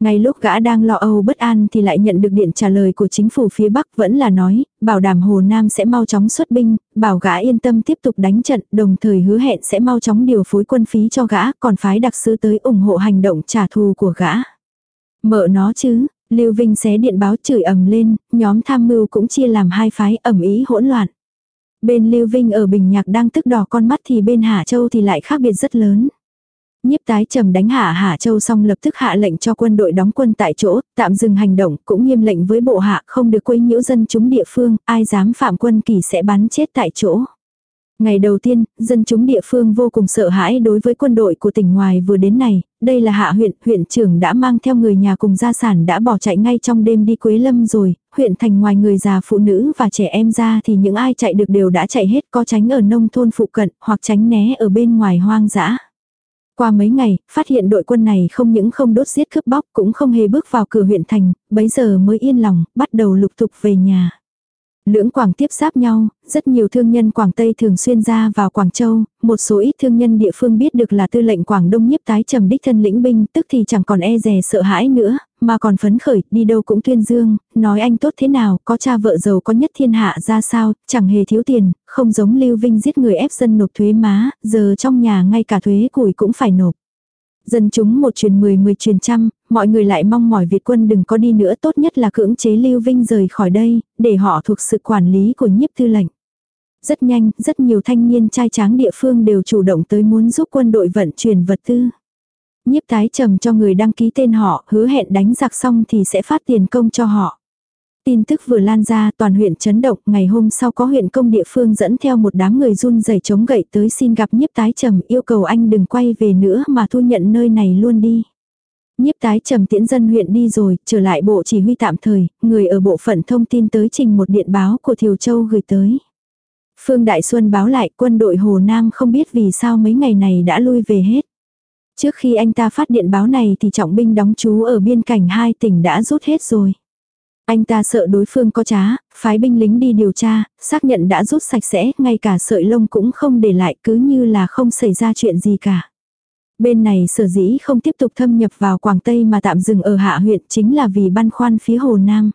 Ngay lúc gã đang lo âu bất an thì lại nhận được điện trả lời của chính phủ phía Bắc vẫn là nói, bảo đảm Hồ Nam sẽ mau chóng xuất binh, bảo gã yên tâm tiếp tục đánh trận, đồng thời hứa hẹn sẽ mau chóng điều phối quân phí cho gã, còn phái đặc sứ tới ủng hộ hành động trả thù của gã. Mợ nó chứ, Lưu Vinh xé điện báo chửi ầm lên, nhóm tham mưu cũng chia làm hai phái ẩm ý hỗn loạn. Bên Lưu Vinh ở Bình Nhạc đang tức đỏ con mắt thì bên Hạ Châu thì lại khác biệt rất lớn. Nhiếp tái trầm đánh hạ Hạ Châu xong lập tức hạ lệnh cho quân đội đóng quân tại chỗ, tạm dừng hành động, cũng nghiêm lệnh với bộ hạ không được quấy nhiễu dân chúng địa phương, ai dám phạm quân kỳ sẽ bắn chết tại chỗ. Ngày đầu tiên, dân chúng địa phương vô cùng sợ hãi đối với quân đội của tỉnh ngoài vừa đến này, đây là hạ huyện, huyện trưởng đã mang theo người nhà cùng gia sản đã bỏ chạy ngay trong đêm đi Quế Lâm rồi, huyện thành ngoài người già phụ nữ và trẻ em ra thì những ai chạy được đều đã chạy hết có tránh ở nông thôn phụ cận hoặc tránh né ở bên ngoài hoang dã. Qua mấy ngày, phát hiện đội quân này không những không đốt giết cướp bóc cũng không hề bước vào cửa huyện thành, bấy giờ mới yên lòng, bắt đầu lục tục về nhà. Lưỡng Quảng tiếp giáp nhau, rất nhiều thương nhân Quảng Tây thường xuyên ra vào Quảng Châu, một số ít thương nhân địa phương biết được là tư lệnh Quảng Đông nhiếp tái trầm đích thân lĩnh binh, tức thì chẳng còn e dè sợ hãi nữa, mà còn phấn khởi, đi đâu cũng tuyên dương, nói anh tốt thế nào, có cha vợ giàu có nhất thiên hạ ra sao, chẳng hề thiếu tiền, không giống Lưu Vinh giết người ép dân nộp thuế má, giờ trong nhà ngay cả thuế củi cũng phải nộp. Dân chúng một truyền mười mười truyền trăm, mọi người lại mong mỏi Việt quân đừng có đi nữa tốt nhất là cưỡng chế Lưu Vinh rời khỏi đây, để họ thuộc sự quản lý của nhiếp tư lệnh. Rất nhanh, rất nhiều thanh niên trai tráng địa phương đều chủ động tới muốn giúp quân đội vận chuyển vật tư. Nhiếp tái trầm cho người đăng ký tên họ, hứa hẹn đánh giặc xong thì sẽ phát tiền công cho họ. Tin tức vừa lan ra toàn huyện chấn động, ngày hôm sau có huyện công địa phương dẫn theo một đám người run rẩy chống gậy tới xin gặp nhiếp tái trầm yêu cầu anh đừng quay về nữa mà thu nhận nơi này luôn đi. Nhiếp tái trầm tiễn dân huyện đi rồi, trở lại bộ chỉ huy tạm thời, người ở bộ phận thông tin tới trình một điện báo của Thiều Châu gửi tới. Phương Đại Xuân báo lại quân đội Hồ Nam không biết vì sao mấy ngày này đã lui về hết. Trước khi anh ta phát điện báo này thì trọng binh đóng trú ở biên cảnh hai tỉnh đã rút hết rồi. Anh ta sợ đối phương có trá, phái binh lính đi điều tra, xác nhận đã rút sạch sẽ, ngay cả sợi lông cũng không để lại cứ như là không xảy ra chuyện gì cả. Bên này sở dĩ không tiếp tục thâm nhập vào Quảng Tây mà tạm dừng ở hạ huyện chính là vì băn khoăn phía Hồ Nam.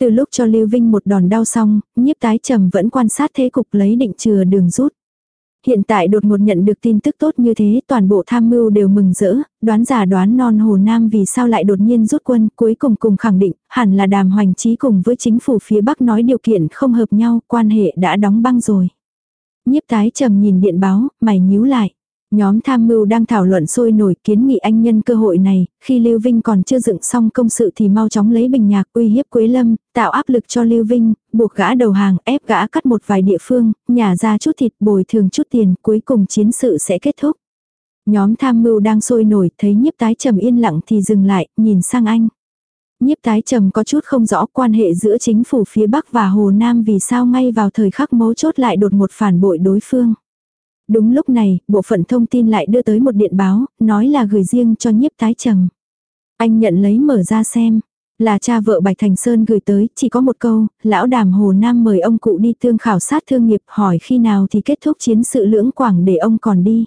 Từ lúc cho Lưu Vinh một đòn đau xong, nhiếp tái trầm vẫn quan sát thế cục lấy định chừa đường rút. Hiện tại đột ngột nhận được tin tức tốt như thế, toàn bộ tham mưu đều mừng rỡ, đoán giả đoán non Hồ Nam vì sao lại đột nhiên rút quân, cuối cùng cùng khẳng định, hẳn là đàm hoành trí cùng với chính phủ phía Bắc nói điều kiện không hợp nhau, quan hệ đã đóng băng rồi. Nhiếp tái trầm nhìn điện báo, mày nhíu lại. Nhóm tham mưu đang thảo luận sôi nổi kiến nghị anh nhân cơ hội này, khi Lưu Vinh còn chưa dựng xong công sự thì mau chóng lấy bình nhạc uy hiếp Quế Lâm, tạo áp lực cho Lưu Vinh, buộc gã đầu hàng, ép gã cắt một vài địa phương, nhả ra chút thịt bồi thường chút tiền, cuối cùng chiến sự sẽ kết thúc. Nhóm tham mưu đang sôi nổi, thấy nhiếp tái trầm yên lặng thì dừng lại, nhìn sang anh. Nhiếp tái trầm có chút không rõ quan hệ giữa chính phủ phía Bắc và Hồ Nam vì sao ngay vào thời khắc mấu chốt lại đột một phản bội đối phương. Đúng lúc này, bộ phận thông tin lại đưa tới một điện báo, nói là gửi riêng cho nhiếp tái trầm. Anh nhận lấy mở ra xem. Là cha vợ Bạch Thành Sơn gửi tới, chỉ có một câu, lão đàm Hồ Nam mời ông cụ đi tương khảo sát thương nghiệp hỏi khi nào thì kết thúc chiến sự lưỡng quảng để ông còn đi.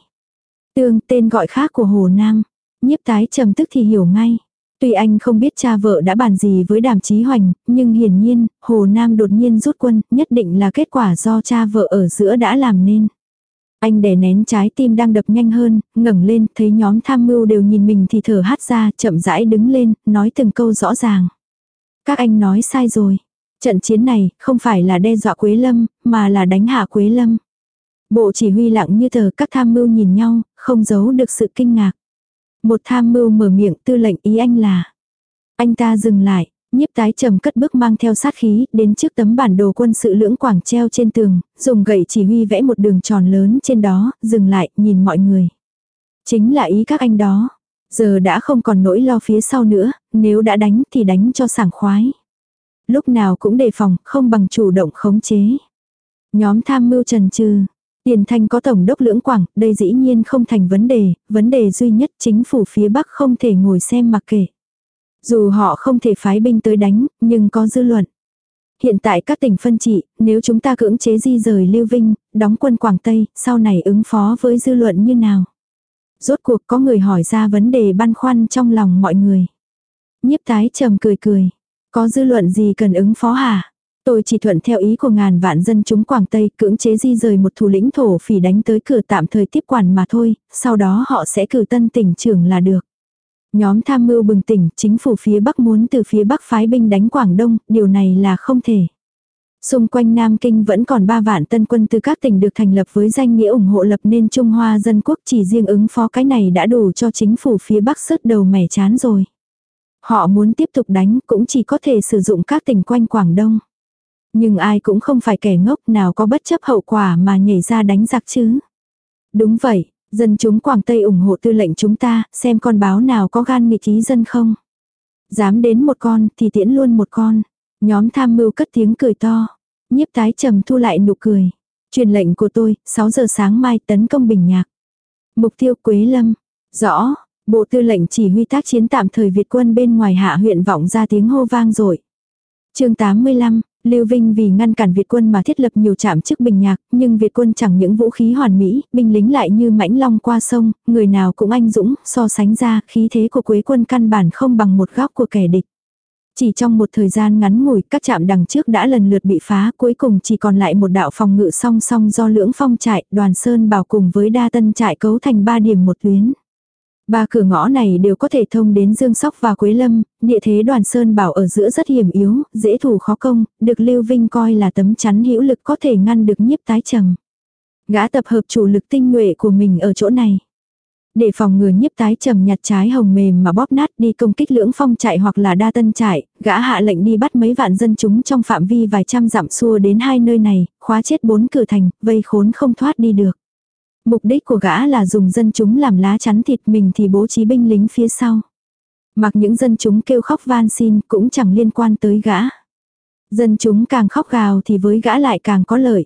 Tương tên gọi khác của Hồ Nam. Nhiếp tái trầm tức thì hiểu ngay. Tuy anh không biết cha vợ đã bàn gì với đàm chí hoành, nhưng hiển nhiên, Hồ Nam đột nhiên rút quân, nhất định là kết quả do cha vợ ở giữa đã làm nên. Anh đè nén trái tim đang đập nhanh hơn, ngẩng lên, thấy nhóm tham mưu đều nhìn mình thì thở hát ra, chậm rãi đứng lên, nói từng câu rõ ràng. Các anh nói sai rồi. Trận chiến này không phải là đe dọa Quế Lâm, mà là đánh hạ Quế Lâm. Bộ chỉ huy lặng như tờ các tham mưu nhìn nhau, không giấu được sự kinh ngạc. Một tham mưu mở miệng tư lệnh ý anh là. Anh ta dừng lại, Nhiếp tái trầm cất bước mang theo sát khí, đến trước tấm bản đồ quân sự lưỡng quảng treo trên tường, dùng gậy chỉ huy vẽ một đường tròn lớn trên đó, dừng lại, nhìn mọi người. Chính là ý các anh đó. Giờ đã không còn nỗi lo phía sau nữa, nếu đã đánh thì đánh cho sảng khoái. Lúc nào cũng đề phòng, không bằng chủ động khống chế. Nhóm tham mưu trần trừ. Tiền thanh có tổng đốc lưỡng quảng, đây dĩ nhiên không thành vấn đề, vấn đề duy nhất chính phủ phía Bắc không thể ngồi xem mặc kệ. Dù họ không thể phái binh tới đánh, nhưng có dư luận. Hiện tại các tỉnh phân trị, nếu chúng ta cưỡng chế di rời Lưu Vinh, đóng quân Quảng Tây, sau này ứng phó với dư luận như nào? Rốt cuộc có người hỏi ra vấn đề băn khoăn trong lòng mọi người. Nhiếp tái trầm cười cười. Có dư luận gì cần ứng phó hả? Tôi chỉ thuận theo ý của ngàn vạn dân chúng Quảng Tây cưỡng chế di rời một thủ lĩnh thổ phỉ đánh tới cửa tạm thời tiếp quản mà thôi, sau đó họ sẽ cử tân tỉnh trưởng là được. Nhóm tham mưu bừng tỉnh, chính phủ phía Bắc muốn từ phía Bắc phái binh đánh Quảng Đông, điều này là không thể. Xung quanh Nam Kinh vẫn còn 3 vạn tân quân từ các tỉnh được thành lập với danh nghĩa ủng hộ lập nên Trung Hoa Dân Quốc chỉ riêng ứng phó cái này đã đủ cho chính phủ phía Bắc sứt đầu mẻ chán rồi. Họ muốn tiếp tục đánh cũng chỉ có thể sử dụng các tỉnh quanh Quảng Đông. Nhưng ai cũng không phải kẻ ngốc nào có bất chấp hậu quả mà nhảy ra đánh giặc chứ. Đúng vậy, dân chúng Quảng Tây ủng hộ tư lệnh chúng ta, xem con báo nào có gan nghịch ý dân không. Dám đến một con thì tiễn luôn một con. Nhóm tham mưu cất tiếng cười to. Nhiếp tái trầm thu lại nụ cười. Truyền lệnh của tôi, 6 giờ sáng mai tấn công Bình Nhạc. Mục tiêu Quế Lâm. Rõ, bộ tư lệnh chỉ huy tác chiến tạm thời Việt quân bên ngoài hạ huyện vọng ra tiếng hô vang rồi. chương 85, Lưu Vinh vì ngăn cản Việt quân mà thiết lập nhiều trạm trước bình nhạc, nhưng Việt quân chẳng những vũ khí hoàn mỹ, binh lính lại như mãnh long qua sông, người nào cũng anh dũng, so sánh ra, khí thế của Quế quân căn bản không bằng một góc của kẻ địch. Chỉ trong một thời gian ngắn ngủi, các trạm đằng trước đã lần lượt bị phá, cuối cùng chỉ còn lại một đạo phòng ngự song song do lưỡng phong trại, đoàn sơn bảo cùng với đa tân trại cấu thành ba điểm một tuyến. Ba cửa ngõ này đều có thể thông đến Dương Sóc và Quế Lâm, địa thế đoàn Sơn Bảo ở giữa rất hiểm yếu, dễ thủ khó công, được Lưu Vinh coi là tấm chắn hữu lực có thể ngăn được nhiếp tái trầm. Gã tập hợp chủ lực tinh nhuệ của mình ở chỗ này. Để phòng ngừa nhiếp tái trầm nhặt trái hồng mềm mà bóp nát đi công kích lưỡng phong trại hoặc là đa tân trại, gã hạ lệnh đi bắt mấy vạn dân chúng trong phạm vi vài trăm dặm xua đến hai nơi này, khóa chết bốn cửa thành, vây khốn không thoát đi được. Mục đích của gã là dùng dân chúng làm lá chắn thịt mình thì bố trí binh lính phía sau. Mặc những dân chúng kêu khóc van xin cũng chẳng liên quan tới gã. Dân chúng càng khóc gào thì với gã lại càng có lợi.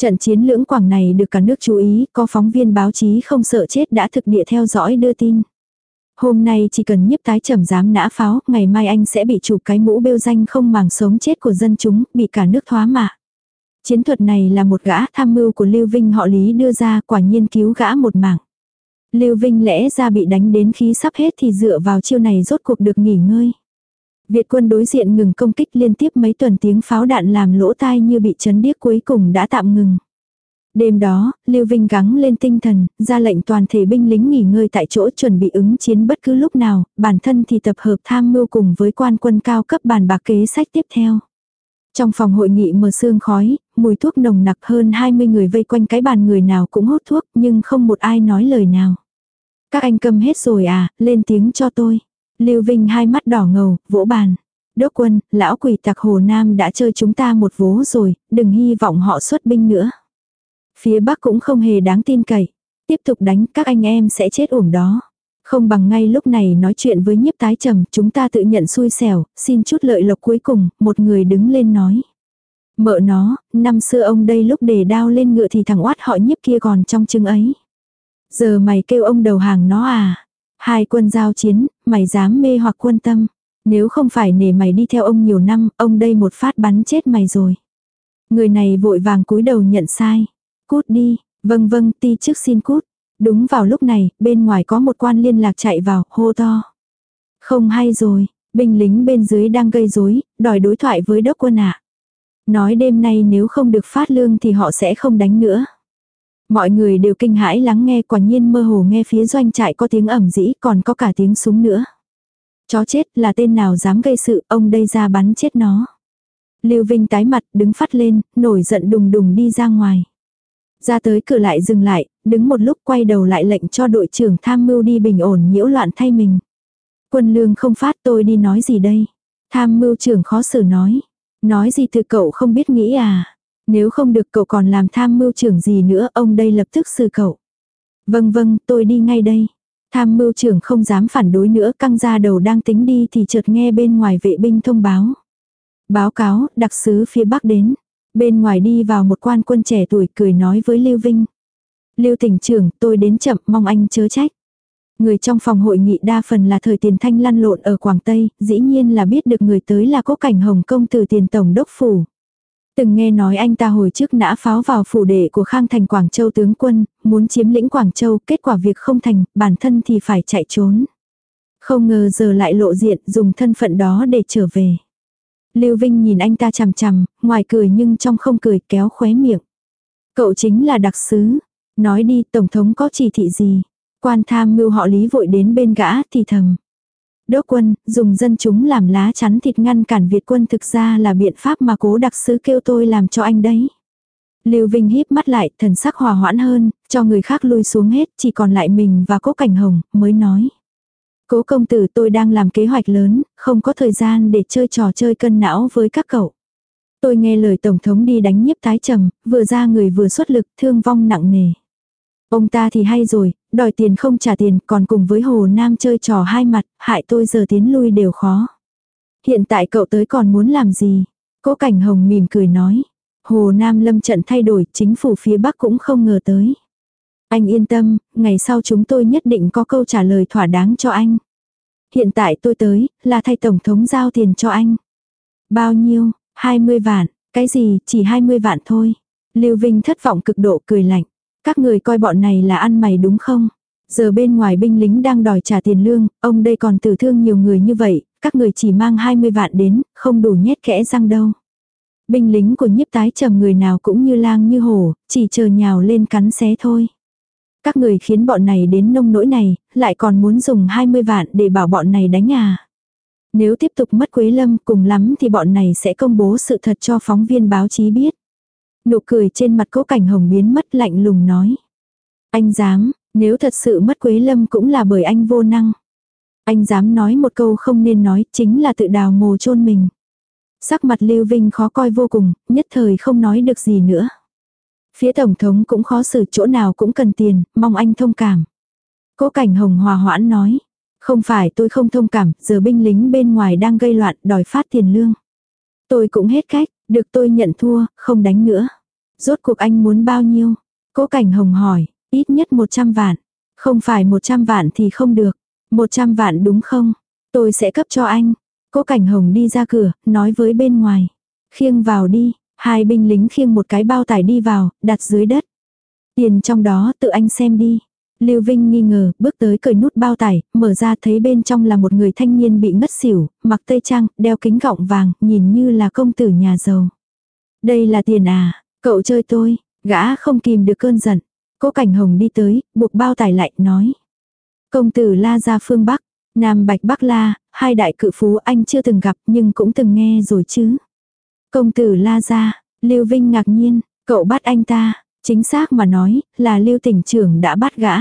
Trận chiến lưỡng quảng này được cả nước chú ý, có phóng viên báo chí không sợ chết đã thực địa theo dõi đưa tin. Hôm nay chỉ cần nhiếp tái trầm dám nã pháo, ngày mai anh sẽ bị chụp cái mũ bêu danh không màng sống chết của dân chúng, bị cả nước thoá mạ. Chiến thuật này là một gã tham mưu của Lưu Vinh họ Lý đưa ra quả nhiên cứu gã một mạng. Lưu Vinh lẽ ra bị đánh đến khí sắp hết thì dựa vào chiêu này rốt cuộc được nghỉ ngơi. Việt quân đối diện ngừng công kích liên tiếp mấy tuần tiếng pháo đạn làm lỗ tai như bị chấn điếc cuối cùng đã tạm ngừng. Đêm đó, Lưu Vinh gắng lên tinh thần, ra lệnh toàn thể binh lính nghỉ ngơi tại chỗ chuẩn bị ứng chiến bất cứ lúc nào, bản thân thì tập hợp tham mưu cùng với quan quân cao cấp bàn bạc kế sách tiếp theo. Trong phòng hội nghị mờ sương khói, mùi thuốc nồng nặc hơn 20 người vây quanh cái bàn người nào cũng hút thuốc nhưng không một ai nói lời nào. Các anh cầm hết rồi à, lên tiếng cho tôi. Lưu Vinh hai mắt đỏ ngầu, vỗ bàn. Đốc quân, lão quỷ tặc Hồ Nam đã chơi chúng ta một vố rồi, đừng hy vọng họ xuất binh nữa. Phía Bắc cũng không hề đáng tin cậy. Tiếp tục đánh các anh em sẽ chết uổng đó. Không bằng ngay lúc này nói chuyện với nhiếp tái trầm, chúng ta tự nhận xui xẻo, xin chút lợi lộc cuối cùng, một người đứng lên nói. Mợ nó, năm xưa ông đây lúc để đao lên ngựa thì thằng oát họ nhiếp kia còn trong chừng ấy. Giờ mày kêu ông đầu hàng nó à? Hai quân giao chiến, mày dám mê hoặc quân tâm. Nếu không phải nể mày đi theo ông nhiều năm, ông đây một phát bắn chết mày rồi. Người này vội vàng cúi đầu nhận sai. Cút đi, vâng vâng ti trước xin cút. Đúng vào lúc này, bên ngoài có một quan liên lạc chạy vào, hô to. Không hay rồi, binh lính bên dưới đang gây rối, đòi đối thoại với đốc quân ạ. Nói đêm nay nếu không được phát lương thì họ sẽ không đánh nữa. Mọi người đều kinh hãi lắng nghe quả nhiên mơ hồ nghe phía doanh trại có tiếng ẩm dĩ còn có cả tiếng súng nữa. Chó chết là tên nào dám gây sự, ông đây ra bắn chết nó. Lưu Vinh tái mặt đứng phát lên, nổi giận đùng đùng đi ra ngoài. Ra tới cửa lại dừng lại, đứng một lúc quay đầu lại lệnh cho đội trưởng tham mưu đi bình ổn nhiễu loạn thay mình. Quân lương không phát tôi đi nói gì đây? Tham mưu trưởng khó xử nói. Nói gì từ cậu không biết nghĩ à? Nếu không được cậu còn làm tham mưu trưởng gì nữa ông đây lập tức xử cậu. Vâng vâng tôi đi ngay đây. Tham mưu trưởng không dám phản đối nữa căng ra đầu đang tính đi thì chợt nghe bên ngoài vệ binh thông báo. Báo cáo, đặc sứ phía Bắc đến. Bên ngoài đi vào một quan quân trẻ tuổi cười nói với Lưu Vinh. Lưu tỉnh trưởng, tôi đến chậm, mong anh chớ trách. Người trong phòng hội nghị đa phần là thời tiền thanh lăn lộn ở Quảng Tây, dĩ nhiên là biết được người tới là cố cảnh Hồng Công từ tiền tổng đốc phủ. Từng nghe nói anh ta hồi trước nã pháo vào phủ đệ của Khang Thành Quảng Châu tướng quân, muốn chiếm lĩnh Quảng Châu, kết quả việc không thành, bản thân thì phải chạy trốn. Không ngờ giờ lại lộ diện dùng thân phận đó để trở về. Lưu Vinh nhìn anh ta chằm chằm, ngoài cười nhưng trong không cười kéo khóe miệng. Cậu chính là đặc sứ. Nói đi, Tổng thống có chỉ thị gì? Quan tham mưu họ lý vội đến bên gã thì thầm. Đốc quân, dùng dân chúng làm lá chắn thịt ngăn cản Việt quân thực ra là biện pháp mà cố đặc sứ kêu tôi làm cho anh đấy. Lưu Vinh híp mắt lại, thần sắc hòa hoãn hơn, cho người khác lui xuống hết, chỉ còn lại mình và cố cảnh hồng, mới nói. Cố công tử tôi đang làm kế hoạch lớn, không có thời gian để chơi trò chơi cân não với các cậu. Tôi nghe lời Tổng thống đi đánh nhiếp tái trầm, vừa ra người vừa xuất lực, thương vong nặng nề. Ông ta thì hay rồi, đòi tiền không trả tiền, còn cùng với Hồ Nam chơi trò hai mặt, hại tôi giờ tiến lui đều khó. Hiện tại cậu tới còn muốn làm gì? Cố Cảnh Hồng mỉm cười nói. Hồ Nam lâm trận thay đổi, chính phủ phía Bắc cũng không ngờ tới. Anh yên tâm, ngày sau chúng tôi nhất định có câu trả lời thỏa đáng cho anh. Hiện tại tôi tới, là thay Tổng thống giao tiền cho anh. Bao nhiêu? 20 vạn. Cái gì, chỉ 20 vạn thôi. Lưu Vinh thất vọng cực độ cười lạnh. Các người coi bọn này là ăn mày đúng không? Giờ bên ngoài binh lính đang đòi trả tiền lương, ông đây còn tử thương nhiều người như vậy, các người chỉ mang 20 vạn đến, không đủ nhét kẽ răng đâu. Binh lính của nhiếp tái trầm người nào cũng như lang như hổ, chỉ chờ nhào lên cắn xé thôi. Các người khiến bọn này đến nông nỗi này, lại còn muốn dùng 20 vạn để bảo bọn này đánh à. Nếu tiếp tục mất Quế Lâm cùng lắm thì bọn này sẽ công bố sự thật cho phóng viên báo chí biết. Nụ cười trên mặt cố cảnh hồng biến mất lạnh lùng nói. Anh dám, nếu thật sự mất Quế Lâm cũng là bởi anh vô năng. Anh dám nói một câu không nên nói chính là tự đào mồ chôn mình. Sắc mặt Lưu Vinh khó coi vô cùng, nhất thời không nói được gì nữa. Phía Tổng thống cũng khó xử chỗ nào cũng cần tiền, mong anh thông cảm. Cố cảnh hồng hòa hoãn nói. Không phải tôi không thông cảm, giờ binh lính bên ngoài đang gây loạn đòi phát tiền lương. Tôi cũng hết cách, được tôi nhận thua, không đánh nữa. Rốt cuộc anh muốn bao nhiêu? Cố cảnh hồng hỏi, ít nhất 100 vạn. Không phải 100 vạn thì không được. 100 vạn đúng không? Tôi sẽ cấp cho anh. Cố cảnh hồng đi ra cửa, nói với bên ngoài. Khiêng vào đi, hai binh lính khiêng một cái bao tải đi vào, đặt dưới đất. Tiền trong đó tự anh xem đi. Lưu Vinh nghi ngờ, bước tới cởi nút bao tải, mở ra thấy bên trong là một người thanh niên bị ngất xỉu, mặc tây trang, đeo kính gọng vàng, nhìn như là công tử nhà giàu. Đây là tiền à, cậu chơi tôi, gã không kìm được cơn giận. Cố Cảnh Hồng đi tới, buộc bao tải lại, nói. Công tử La ra phương Bắc, Nam Bạch Bắc La, hai đại cự phú anh chưa từng gặp nhưng cũng từng nghe rồi chứ. Công tử La ra, Lưu Vinh ngạc nhiên, cậu bắt anh ta, chính xác mà nói, là Lưu tỉnh trưởng đã bắt gã.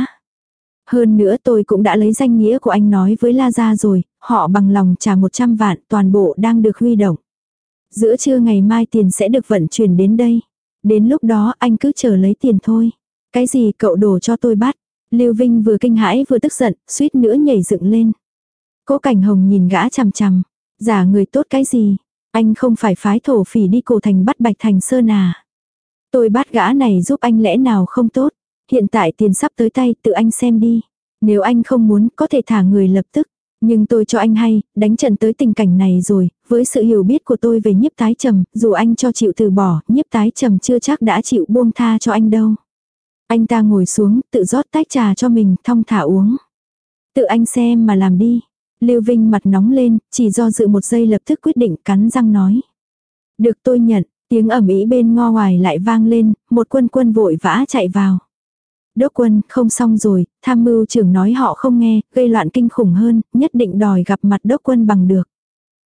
Hơn nữa tôi cũng đã lấy danh nghĩa của anh nói với La Gia rồi, họ bằng lòng trả 100 vạn toàn bộ đang được huy động. Giữa trưa ngày mai tiền sẽ được vận chuyển đến đây. Đến lúc đó anh cứ chờ lấy tiền thôi. Cái gì cậu đổ cho tôi bắt. Lưu Vinh vừa kinh hãi vừa tức giận, suýt nữa nhảy dựng lên. Cố Cảnh Hồng nhìn gã chằm chằm. Giả người tốt cái gì? Anh không phải phái thổ phỉ đi cổ thành bắt Bạch Thành Sơn à? Tôi bắt gã này giúp anh lẽ nào không tốt? Hiện tại tiền sắp tới tay tự anh xem đi. Nếu anh không muốn có thể thả người lập tức. Nhưng tôi cho anh hay, đánh trận tới tình cảnh này rồi, với sự hiểu biết của tôi về nhiếp tái trầm, dù anh cho chịu từ bỏ, nhiếp tái trầm chưa chắc đã chịu buông tha cho anh đâu. Anh ta ngồi xuống, tự rót tách trà cho mình, thong thả uống. Tự anh xem mà làm đi. Lưu Vinh mặt nóng lên, chỉ do dự một giây lập tức quyết định cắn răng nói. Được tôi nhận, tiếng ẩm ý bên ngo ngoài lại vang lên, một quân quân vội vã chạy vào. Đốc quân, không xong rồi, tham mưu trưởng nói họ không nghe, gây loạn kinh khủng hơn, nhất định đòi gặp mặt đốc quân bằng được.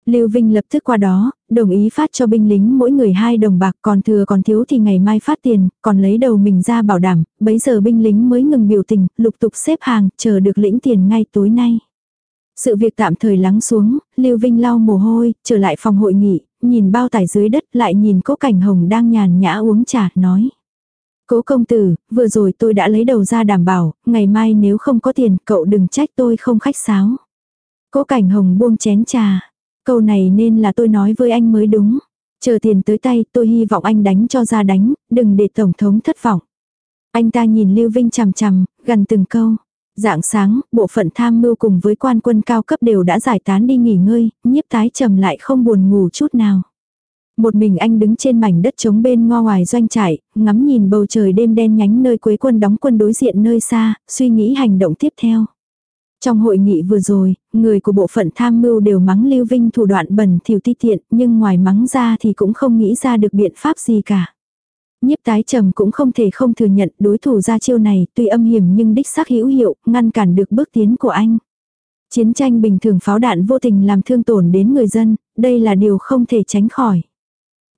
Lưu Vinh lập tức qua đó, đồng ý phát cho binh lính mỗi người hai đồng bạc còn thừa còn thiếu thì ngày mai phát tiền, còn lấy đầu mình ra bảo đảm, bấy giờ binh lính mới ngừng biểu tình, lục tục xếp hàng, chờ được lĩnh tiền ngay tối nay. Sự việc tạm thời lắng xuống, Lưu Vinh lau mồ hôi, trở lại phòng hội nghị, nhìn bao tải dưới đất lại nhìn cố cảnh hồng đang nhàn nhã uống trà, nói. Cố công tử, vừa rồi tôi đã lấy đầu ra đảm bảo, ngày mai nếu không có tiền cậu đừng trách tôi không khách sáo. Cố cảnh hồng buông chén trà. Câu này nên là tôi nói với anh mới đúng. Chờ tiền tới tay tôi hy vọng anh đánh cho ra đánh, đừng để Tổng thống thất vọng. Anh ta nhìn Lưu Vinh chằm chằm, gần từng câu. Dạng sáng, bộ phận tham mưu cùng với quan quân cao cấp đều đã giải tán đi nghỉ ngơi, nhiếp tái trầm lại không buồn ngủ chút nào. Một mình anh đứng trên mảnh đất trống bên ngo ngoài doanh trại, ngắm nhìn bầu trời đêm đen nhánh nơi quế quân đóng quân đối diện nơi xa, suy nghĩ hành động tiếp theo. Trong hội nghị vừa rồi, người của bộ phận tham mưu đều mắng Lưu Vinh thủ đoạn bẩn thỉu ti tiện, nhưng ngoài mắng ra thì cũng không nghĩ ra được biện pháp gì cả. Nhiếp tái trầm cũng không thể không thừa nhận đối thủ ra chiêu này tuy âm hiểm nhưng đích xác hữu hiệu, ngăn cản được bước tiến của anh. Chiến tranh bình thường pháo đạn vô tình làm thương tổn đến người dân, đây là điều không thể tránh khỏi.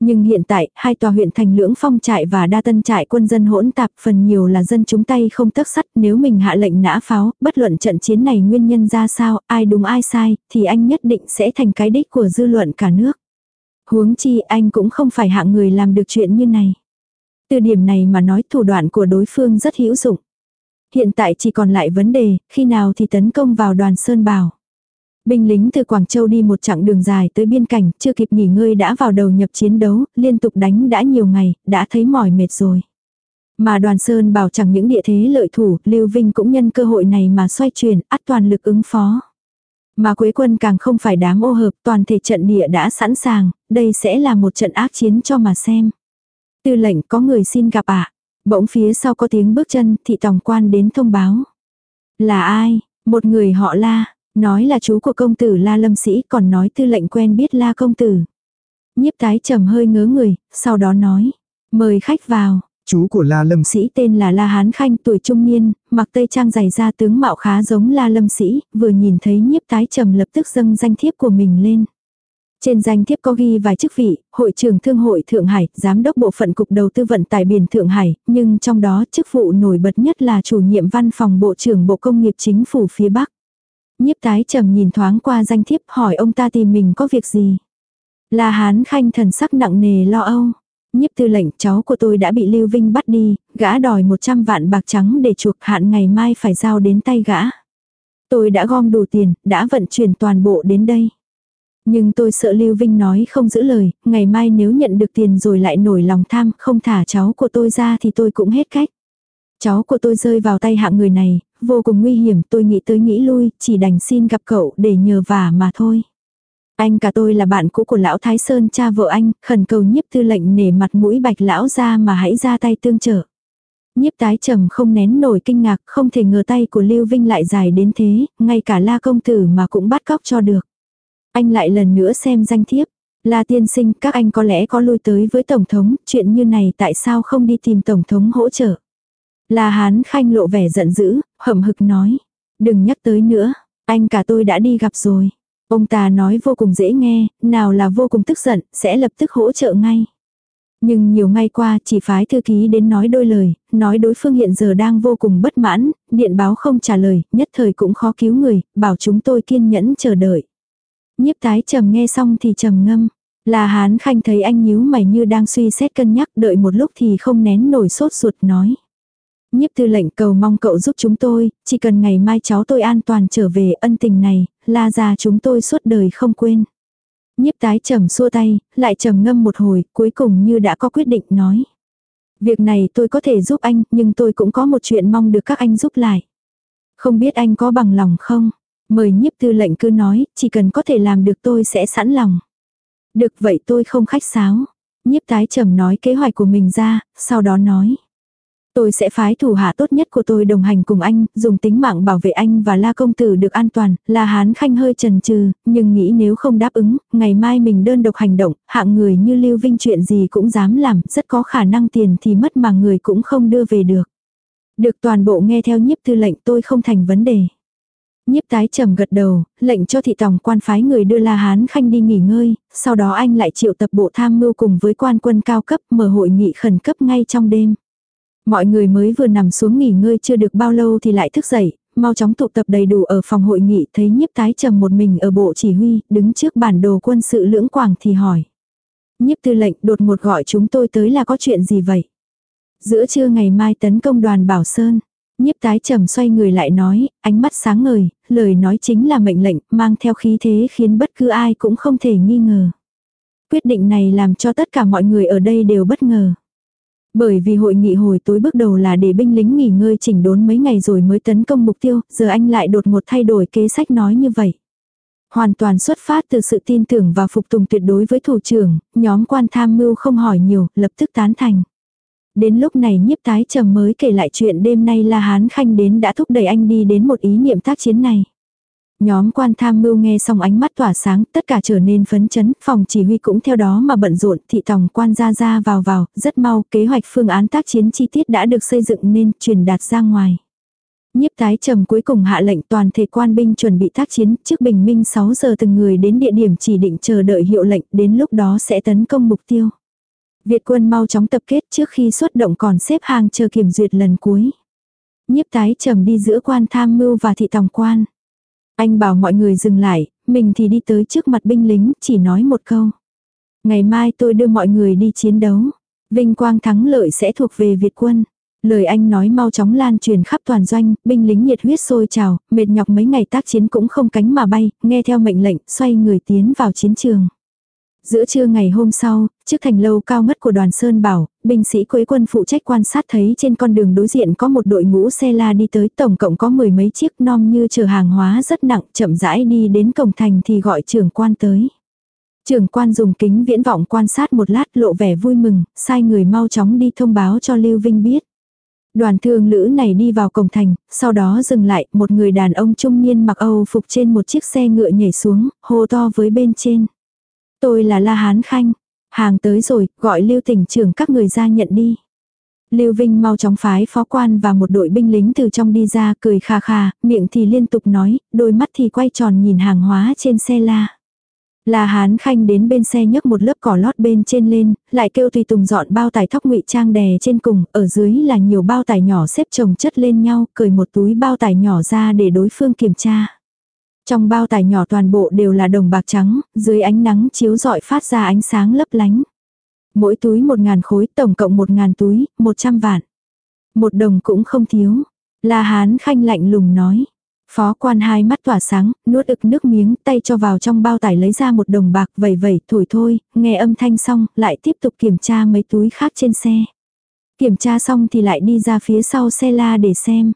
Nhưng hiện tại, hai tòa huyện thành lưỡng phong trại và đa tân trại quân dân hỗn tạp phần nhiều là dân chúng tay không tấc sắt nếu mình hạ lệnh nã pháo, bất luận trận chiến này nguyên nhân ra sao, ai đúng ai sai, thì anh nhất định sẽ thành cái đích của dư luận cả nước. Huống chi anh cũng không phải hạng người làm được chuyện như này. Từ điểm này mà nói thủ đoạn của đối phương rất hữu dụng. Hiện tại chỉ còn lại vấn đề, khi nào thì tấn công vào đoàn Sơn Bảo. Binh lính từ Quảng Châu đi một chặng đường dài tới biên cảnh, chưa kịp nghỉ ngơi đã vào đầu nhập chiến đấu, liên tục đánh đã nhiều ngày, đã thấy mỏi mệt rồi. Mà đoàn Sơn bảo chẳng những địa thế lợi thủ, Lưu Vinh cũng nhân cơ hội này mà xoay chuyển, ắt toàn lực ứng phó. Mà Quế quân càng không phải đám ô hợp, toàn thể trận địa đã sẵn sàng, đây sẽ là một trận ác chiến cho mà xem. Tư lệnh có người xin gặp ạ. À? Bỗng phía sau có tiếng bước chân, thị tòng quan đến thông báo. Là ai? Một người họ la, nói là chú của công tử la lâm sĩ còn nói tư lệnh quen biết la công tử. Nhiếp tái trầm hơi ngớ người, sau đó nói. Mời khách vào. Chú của La Lâm Sĩ tên là La Hán Khanh tuổi trung niên, mặc tây trang dày da tướng mạo khá giống La Lâm Sĩ, vừa nhìn thấy nhiếp tái trầm lập tức dâng danh thiếp của mình lên. Trên danh thiếp có ghi vài chức vị, hội trưởng thương hội Thượng Hải, giám đốc bộ phận cục đầu tư vận tải biển Thượng Hải, nhưng trong đó chức vụ nổi bật nhất là chủ nhiệm văn phòng bộ trưởng bộ công nghiệp chính phủ phía Bắc. Nhiếp tái trầm nhìn thoáng qua danh thiếp hỏi ông ta tìm mình có việc gì. Là hán khanh thần sắc nặng nề lo âu. Nhiếp tư lệnh cháu của tôi đã bị Lưu Vinh bắt đi, gã đòi 100 vạn bạc trắng để chuộc hạn ngày mai phải giao đến tay gã. Tôi đã gom đủ tiền, đã vận chuyển toàn bộ đến đây. Nhưng tôi sợ Lưu Vinh nói không giữ lời, ngày mai nếu nhận được tiền rồi lại nổi lòng tham, không thả cháu của tôi ra thì tôi cũng hết cách. Cháu của tôi rơi vào tay hạng người này, vô cùng nguy hiểm, tôi nghĩ tới nghĩ lui, chỉ đành xin gặp cậu để nhờ vả mà thôi. Anh cả tôi là bạn cũ của lão Thái Sơn cha vợ anh, khẩn cầu nhiếp tư lệnh nể mặt mũi bạch lão ra mà hãy ra tay tương trợ. Nhiếp tái trầm không nén nổi kinh ngạc, không thể ngờ tay của Lưu Vinh lại dài đến thế, ngay cả la công tử mà cũng bắt cóc cho được. Anh lại lần nữa xem danh thiếp. La tiên sinh, các anh có lẽ có lui tới với Tổng thống, chuyện như này tại sao không đi tìm Tổng thống hỗ trợ. La Hán Khanh lộ vẻ giận dữ, hậm hực nói. Đừng nhắc tới nữa, anh cả tôi đã đi gặp rồi. Ông ta nói vô cùng dễ nghe, nào là vô cùng tức giận, sẽ lập tức hỗ trợ ngay. Nhưng nhiều ngày qua chỉ phái thư ký đến nói đôi lời, nói đối phương hiện giờ đang vô cùng bất mãn, điện báo không trả lời, nhất thời cũng khó cứu người, bảo chúng tôi kiên nhẫn chờ đợi. Nhiếp tái trầm nghe xong thì trầm ngâm. Là hán khanh thấy anh nhíu mày như đang suy xét cân nhắc đợi một lúc thì không nén nổi sốt ruột nói. Nhiếp tư lệnh cầu mong cậu giúp chúng tôi, chỉ cần ngày mai cháu tôi an toàn trở về ân tình này, la ra chúng tôi suốt đời không quên. Nhiếp tái trầm xua tay, lại trầm ngâm một hồi, cuối cùng như đã có quyết định nói. Việc này tôi có thể giúp anh, nhưng tôi cũng có một chuyện mong được các anh giúp lại. Không biết anh có bằng lòng không? Mời nhiếp tư lệnh cứ nói, chỉ cần có thể làm được tôi sẽ sẵn lòng. Được vậy tôi không khách sáo. Nhiếp tái trầm nói kế hoạch của mình ra, sau đó nói. Tôi sẽ phái thủ hạ tốt nhất của tôi đồng hành cùng anh, dùng tính mạng bảo vệ anh và la công tử được an toàn, là hán khanh hơi chần chừ nhưng nghĩ nếu không đáp ứng, ngày mai mình đơn độc hành động, hạng người như Lưu Vinh chuyện gì cũng dám làm, rất có khả năng tiền thì mất mà người cũng không đưa về được. Được toàn bộ nghe theo nhiếp tư lệnh tôi không thành vấn đề. Nhiếp tái trầm gật đầu, lệnh cho thị tòng quan phái người đưa La Hán Khanh đi nghỉ ngơi, sau đó anh lại triệu tập bộ tham mưu cùng với quan quân cao cấp mở hội nghị khẩn cấp ngay trong đêm. Mọi người mới vừa nằm xuống nghỉ ngơi chưa được bao lâu thì lại thức dậy, mau chóng tụ tập đầy đủ ở phòng hội nghị thấy nhiếp tái trầm một mình ở bộ chỉ huy, đứng trước bản đồ quân sự lưỡng quảng thì hỏi. Nhiếp tư lệnh đột một gọi chúng tôi tới là có chuyện gì vậy? Giữa trưa ngày mai tấn công đoàn Bảo Sơn. Nhiếp tái trầm xoay người lại nói, ánh mắt sáng ngời, lời nói chính là mệnh lệnh, mang theo khí thế khiến bất cứ ai cũng không thể nghi ngờ. Quyết định này làm cho tất cả mọi người ở đây đều bất ngờ. Bởi vì hội nghị hồi tối bước đầu là để binh lính nghỉ ngơi chỉnh đốn mấy ngày rồi mới tấn công mục tiêu, giờ anh lại đột ngột thay đổi kế sách nói như vậy. Hoàn toàn xuất phát từ sự tin tưởng và phục tùng tuyệt đối với thủ trưởng, nhóm quan tham mưu không hỏi nhiều, lập tức tán thành. Đến lúc này nhiếp tái trầm mới kể lại chuyện đêm nay là Hán Khanh đến đã thúc đẩy anh đi đến một ý niệm tác chiến này. Nhóm quan tham mưu nghe xong ánh mắt tỏa sáng, tất cả trở nên phấn chấn, phòng chỉ huy cũng theo đó mà bận rộn, thị tòng quan ra ra vào vào, rất mau, kế hoạch phương án tác chiến chi tiết đã được xây dựng nên truyền đạt ra ngoài. Nhiếp tái trầm cuối cùng hạ lệnh toàn thể quan binh chuẩn bị tác chiến, trước bình minh 6 giờ từng người đến địa điểm chỉ định chờ đợi hiệu lệnh, đến lúc đó sẽ tấn công mục tiêu. Việt quân mau chóng tập kết trước khi xuất động còn xếp hàng chờ kiểm duyệt lần cuối. Nhiếp tái trầm đi giữa quan tham mưu và thị tòng quan. Anh bảo mọi người dừng lại, mình thì đi tới trước mặt binh lính, chỉ nói một câu. Ngày mai tôi đưa mọi người đi chiến đấu. Vinh quang thắng lợi sẽ thuộc về Việt quân. Lời anh nói mau chóng lan truyền khắp toàn doanh, binh lính nhiệt huyết sôi trào, mệt nhọc mấy ngày tác chiến cũng không cánh mà bay, nghe theo mệnh lệnh, xoay người tiến vào chiến trường. Giữa trưa ngày hôm sau, trước thành lâu cao ngất của đoàn Sơn Bảo, binh sĩ quế quân phụ trách quan sát thấy trên con đường đối diện có một đội ngũ xe la đi tới tổng cộng có mười mấy chiếc non như chờ hàng hóa rất nặng chậm rãi đi đến cổng thành thì gọi trưởng quan tới. Trưởng quan dùng kính viễn vọng quan sát một lát lộ vẻ vui mừng, sai người mau chóng đi thông báo cho Lưu Vinh biết. Đoàn thương lữ này đi vào cổng thành, sau đó dừng lại, một người đàn ông trung niên mặc Âu phục trên một chiếc xe ngựa nhảy xuống, hô to với bên trên. Tôi là La Hán Khanh. Hàng tới rồi, gọi Lưu tỉnh trưởng các người ra nhận đi. Lưu Vinh mau chóng phái phó quan và một đội binh lính từ trong đi ra cười kha kha, miệng thì liên tục nói, đôi mắt thì quay tròn nhìn hàng hóa trên xe la. La Hán Khanh đến bên xe nhấc một lớp cỏ lót bên trên lên, lại kêu tùy tùng dọn bao tải thóc ngụy trang đè trên cùng, ở dưới là nhiều bao tải nhỏ xếp chồng chất lên nhau, cười một túi bao tải nhỏ ra để đối phương kiểm tra. Trong bao tải nhỏ toàn bộ đều là đồng bạc trắng, dưới ánh nắng chiếu rọi phát ra ánh sáng lấp lánh. Mỗi túi một ngàn khối, tổng cộng một ngàn túi, một trăm vạn. Một đồng cũng không thiếu. La Hán Khanh lạnh lùng nói. Phó quan hai mắt tỏa sáng, nuốt ực nước miếng, tay cho vào trong bao tải lấy ra một đồng bạc, vẩy vẩy, thổi thôi, nghe âm thanh xong, lại tiếp tục kiểm tra mấy túi khác trên xe. Kiểm tra xong thì lại đi ra phía sau xe la để xem.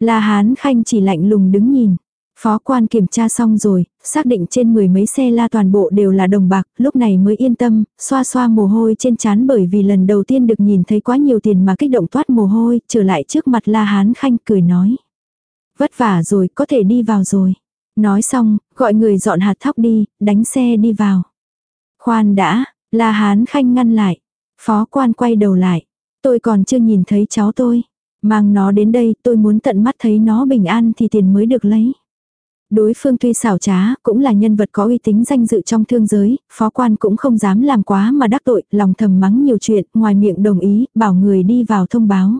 La Hán Khanh chỉ lạnh lùng đứng nhìn. Phó quan kiểm tra xong rồi, xác định trên mười mấy xe la toàn bộ đều là đồng bạc, lúc này mới yên tâm, xoa xoa mồ hôi trên trán bởi vì lần đầu tiên được nhìn thấy quá nhiều tiền mà kích động toát mồ hôi, trở lại trước mặt La Hán Khanh cười nói. Vất vả rồi, có thể đi vào rồi. Nói xong, gọi người dọn hạt thóc đi, đánh xe đi vào. Khoan đã, La Hán Khanh ngăn lại. Phó quan quay đầu lại. Tôi còn chưa nhìn thấy cháu tôi. Mang nó đến đây, tôi muốn tận mắt thấy nó bình an thì tiền mới được lấy. Đối phương tuy xảo trá, cũng là nhân vật có uy tín danh dự trong thương giới, phó quan cũng không dám làm quá mà đắc tội, lòng thầm mắng nhiều chuyện, ngoài miệng đồng ý, bảo người đi vào thông báo.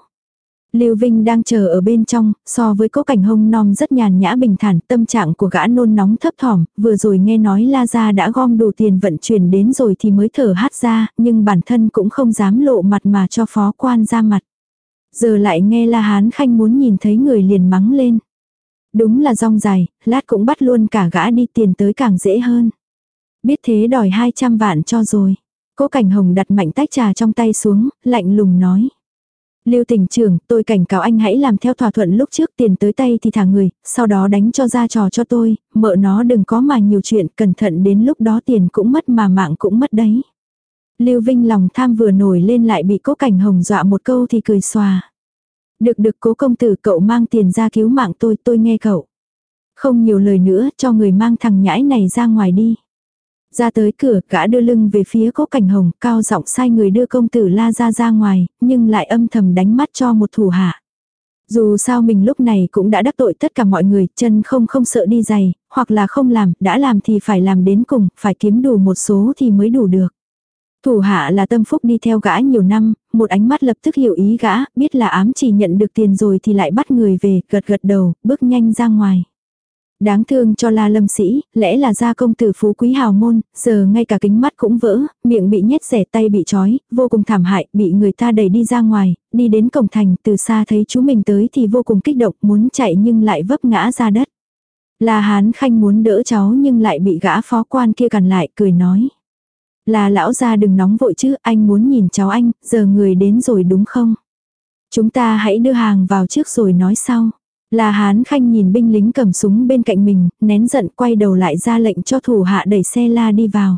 Lưu Vinh đang chờ ở bên trong, so với cố cảnh hông non rất nhàn nhã bình thản, tâm trạng của gã nôn nóng thấp thỏm, vừa rồi nghe nói La Gia đã gom đủ tiền vận chuyển đến rồi thì mới thở hát ra, nhưng bản thân cũng không dám lộ mặt mà cho phó quan ra mặt. Giờ lại nghe La Hán Khanh muốn nhìn thấy người liền mắng lên. Đúng là rong dài, lát cũng bắt luôn cả gã đi tiền tới càng dễ hơn. Biết thế đòi 200 vạn cho rồi. Cố Cảnh Hồng đặt mạnh tách trà trong tay xuống, lạnh lùng nói. Lưu tỉnh trưởng, tôi cảnh cáo anh hãy làm theo thỏa thuận lúc trước tiền tới tay thì thả người, sau đó đánh cho ra trò cho tôi, mợ nó đừng có mà nhiều chuyện, cẩn thận đến lúc đó tiền cũng mất mà mạng cũng mất đấy. Lưu Vinh lòng tham vừa nổi lên lại bị cố cảnh hồng dọa một câu thì cười xòa. Được được cố công tử cậu mang tiền ra cứu mạng tôi, tôi nghe cậu. Không nhiều lời nữa, cho người mang thằng nhãi này ra ngoài đi. Ra tới cửa, gã đưa lưng về phía cố cảnh hồng, cao giọng sai người đưa công tử la ra ra ngoài, nhưng lại âm thầm đánh mắt cho một thủ hạ. Dù sao mình lúc này cũng đã đắc tội tất cả mọi người, chân không không sợ đi giày, hoặc là không làm, đã làm thì phải làm đến cùng, phải kiếm đủ một số thì mới đủ được. Thủ hạ là tâm phúc đi theo gã nhiều năm, một ánh mắt lập tức hiểu ý gã, biết là ám chỉ nhận được tiền rồi thì lại bắt người về, gật gật đầu, bước nhanh ra ngoài. Đáng thương cho la lâm sĩ, lẽ là gia công tử phú quý hào môn, giờ ngay cả kính mắt cũng vỡ, miệng bị nhét rẻ tay bị trói, vô cùng thảm hại, bị người ta đẩy đi ra ngoài, đi đến cổng thành, từ xa thấy chú mình tới thì vô cùng kích động, muốn chạy nhưng lại vấp ngã ra đất. La hán khanh muốn đỡ cháu nhưng lại bị gã phó quan kia cằn lại, cười nói. Là lão gia đừng nóng vội chứ, anh muốn nhìn cháu anh, giờ người đến rồi đúng không? Chúng ta hãy đưa hàng vào trước rồi nói sau. Là hán khanh nhìn binh lính cầm súng bên cạnh mình, nén giận quay đầu lại ra lệnh cho thủ hạ đẩy xe la đi vào.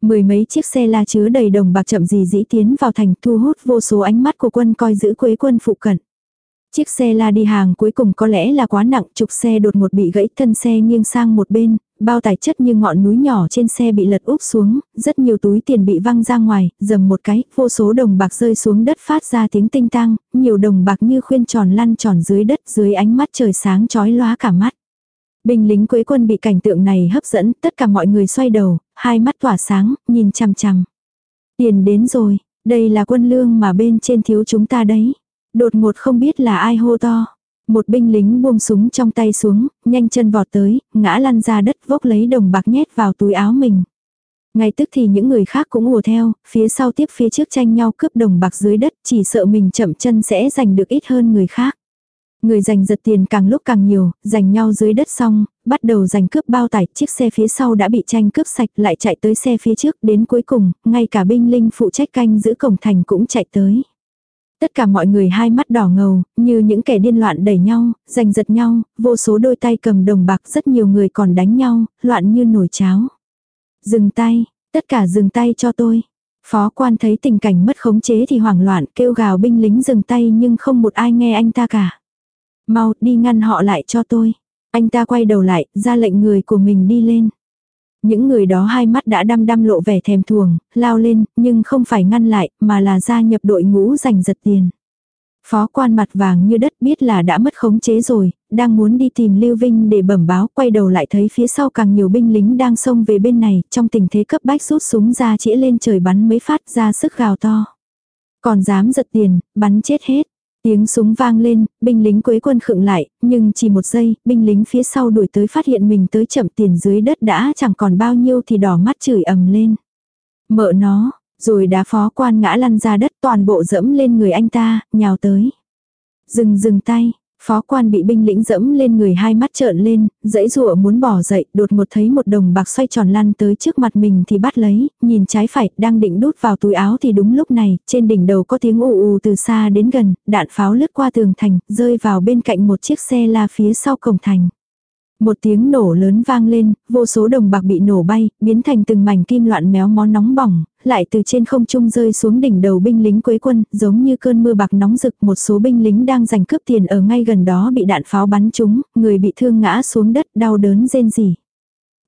Mười mấy chiếc xe la chứa đầy đồng bạc chậm gì dĩ tiến vào thành thu hút vô số ánh mắt của quân coi giữ quế quân phụ cận. Chiếc xe la đi hàng cuối cùng có lẽ là quá nặng, trục xe đột ngột bị gãy thân xe nghiêng sang một bên, bao tải chất như ngọn núi nhỏ trên xe bị lật úp xuống, rất nhiều túi tiền bị văng ra ngoài, dầm một cái, vô số đồng bạc rơi xuống đất phát ra tiếng tinh tang, nhiều đồng bạc như khuyên tròn lăn tròn dưới đất dưới ánh mắt trời sáng chói lóa cả mắt. Binh lính quế quân bị cảnh tượng này hấp dẫn, tất cả mọi người xoay đầu, hai mắt tỏa sáng, nhìn chằm chằm. Tiền đến rồi, đây là quân lương mà bên trên thiếu chúng ta đấy. Đột ngột không biết là ai hô to. Một binh lính buông súng trong tay xuống, nhanh chân vọt tới, ngã lăn ra đất vốc lấy đồng bạc nhét vào túi áo mình. Ngay tức thì những người khác cũng ùa theo, phía sau tiếp phía trước tranh nhau cướp đồng bạc dưới đất, chỉ sợ mình chậm chân sẽ giành được ít hơn người khác. Người giành giật tiền càng lúc càng nhiều, giành nhau dưới đất xong, bắt đầu giành cướp bao tải, chiếc xe phía sau đã bị tranh cướp sạch lại chạy tới xe phía trước, đến cuối cùng, ngay cả binh linh phụ trách canh giữ cổng thành cũng chạy tới. Tất cả mọi người hai mắt đỏ ngầu, như những kẻ điên loạn đẩy nhau, giành giật nhau, vô số đôi tay cầm đồng bạc rất nhiều người còn đánh nhau, loạn như nổi cháo. Dừng tay, tất cả dừng tay cho tôi. Phó quan thấy tình cảnh mất khống chế thì hoảng loạn kêu gào binh lính dừng tay nhưng không một ai nghe anh ta cả. Mau đi ngăn họ lại cho tôi. Anh ta quay đầu lại, ra lệnh người của mình đi lên. Những người đó hai mắt đã đăm đăm lộ vẻ thèm thuồng, lao lên, nhưng không phải ngăn lại, mà là gia nhập đội ngũ giành giật tiền. Phó quan mặt vàng như đất biết là đã mất khống chế rồi, đang muốn đi tìm Lưu Vinh để bẩm báo, quay đầu lại thấy phía sau càng nhiều binh lính đang xông về bên này, trong tình thế cấp bách rút súng ra chĩa lên trời bắn mấy phát ra sức gào to. Còn dám giật tiền, bắn chết hết. Tiếng súng vang lên, binh lính quế quân khựng lại, nhưng chỉ một giây, binh lính phía sau đuổi tới phát hiện mình tới chậm tiền dưới đất đã chẳng còn bao nhiêu thì đỏ mắt chửi ầm lên. Mợ nó, rồi đá phó quan ngã lăn ra đất toàn bộ dẫm lên người anh ta, nhào tới. Dừng dừng tay, Phó quan bị binh lĩnh dẫm lên người hai mắt trợn lên, dãy rụa muốn bỏ dậy, đột ngột thấy một đồng bạc xoay tròn lăn tới trước mặt mình thì bắt lấy, nhìn trái phải, đang định đút vào túi áo thì đúng lúc này, trên đỉnh đầu có tiếng ù ù từ xa đến gần, đạn pháo lướt qua tường thành, rơi vào bên cạnh một chiếc xe la phía sau cổng thành. Một tiếng nổ lớn vang lên, vô số đồng bạc bị nổ bay, biến thành từng mảnh kim loạn méo mó nóng bỏng, lại từ trên không trung rơi xuống đỉnh đầu binh lính quế quân, giống như cơn mưa bạc nóng rực. Một số binh lính đang giành cướp tiền ở ngay gần đó bị đạn pháo bắn trúng, người bị thương ngã xuống đất đau đớn rên rỉ.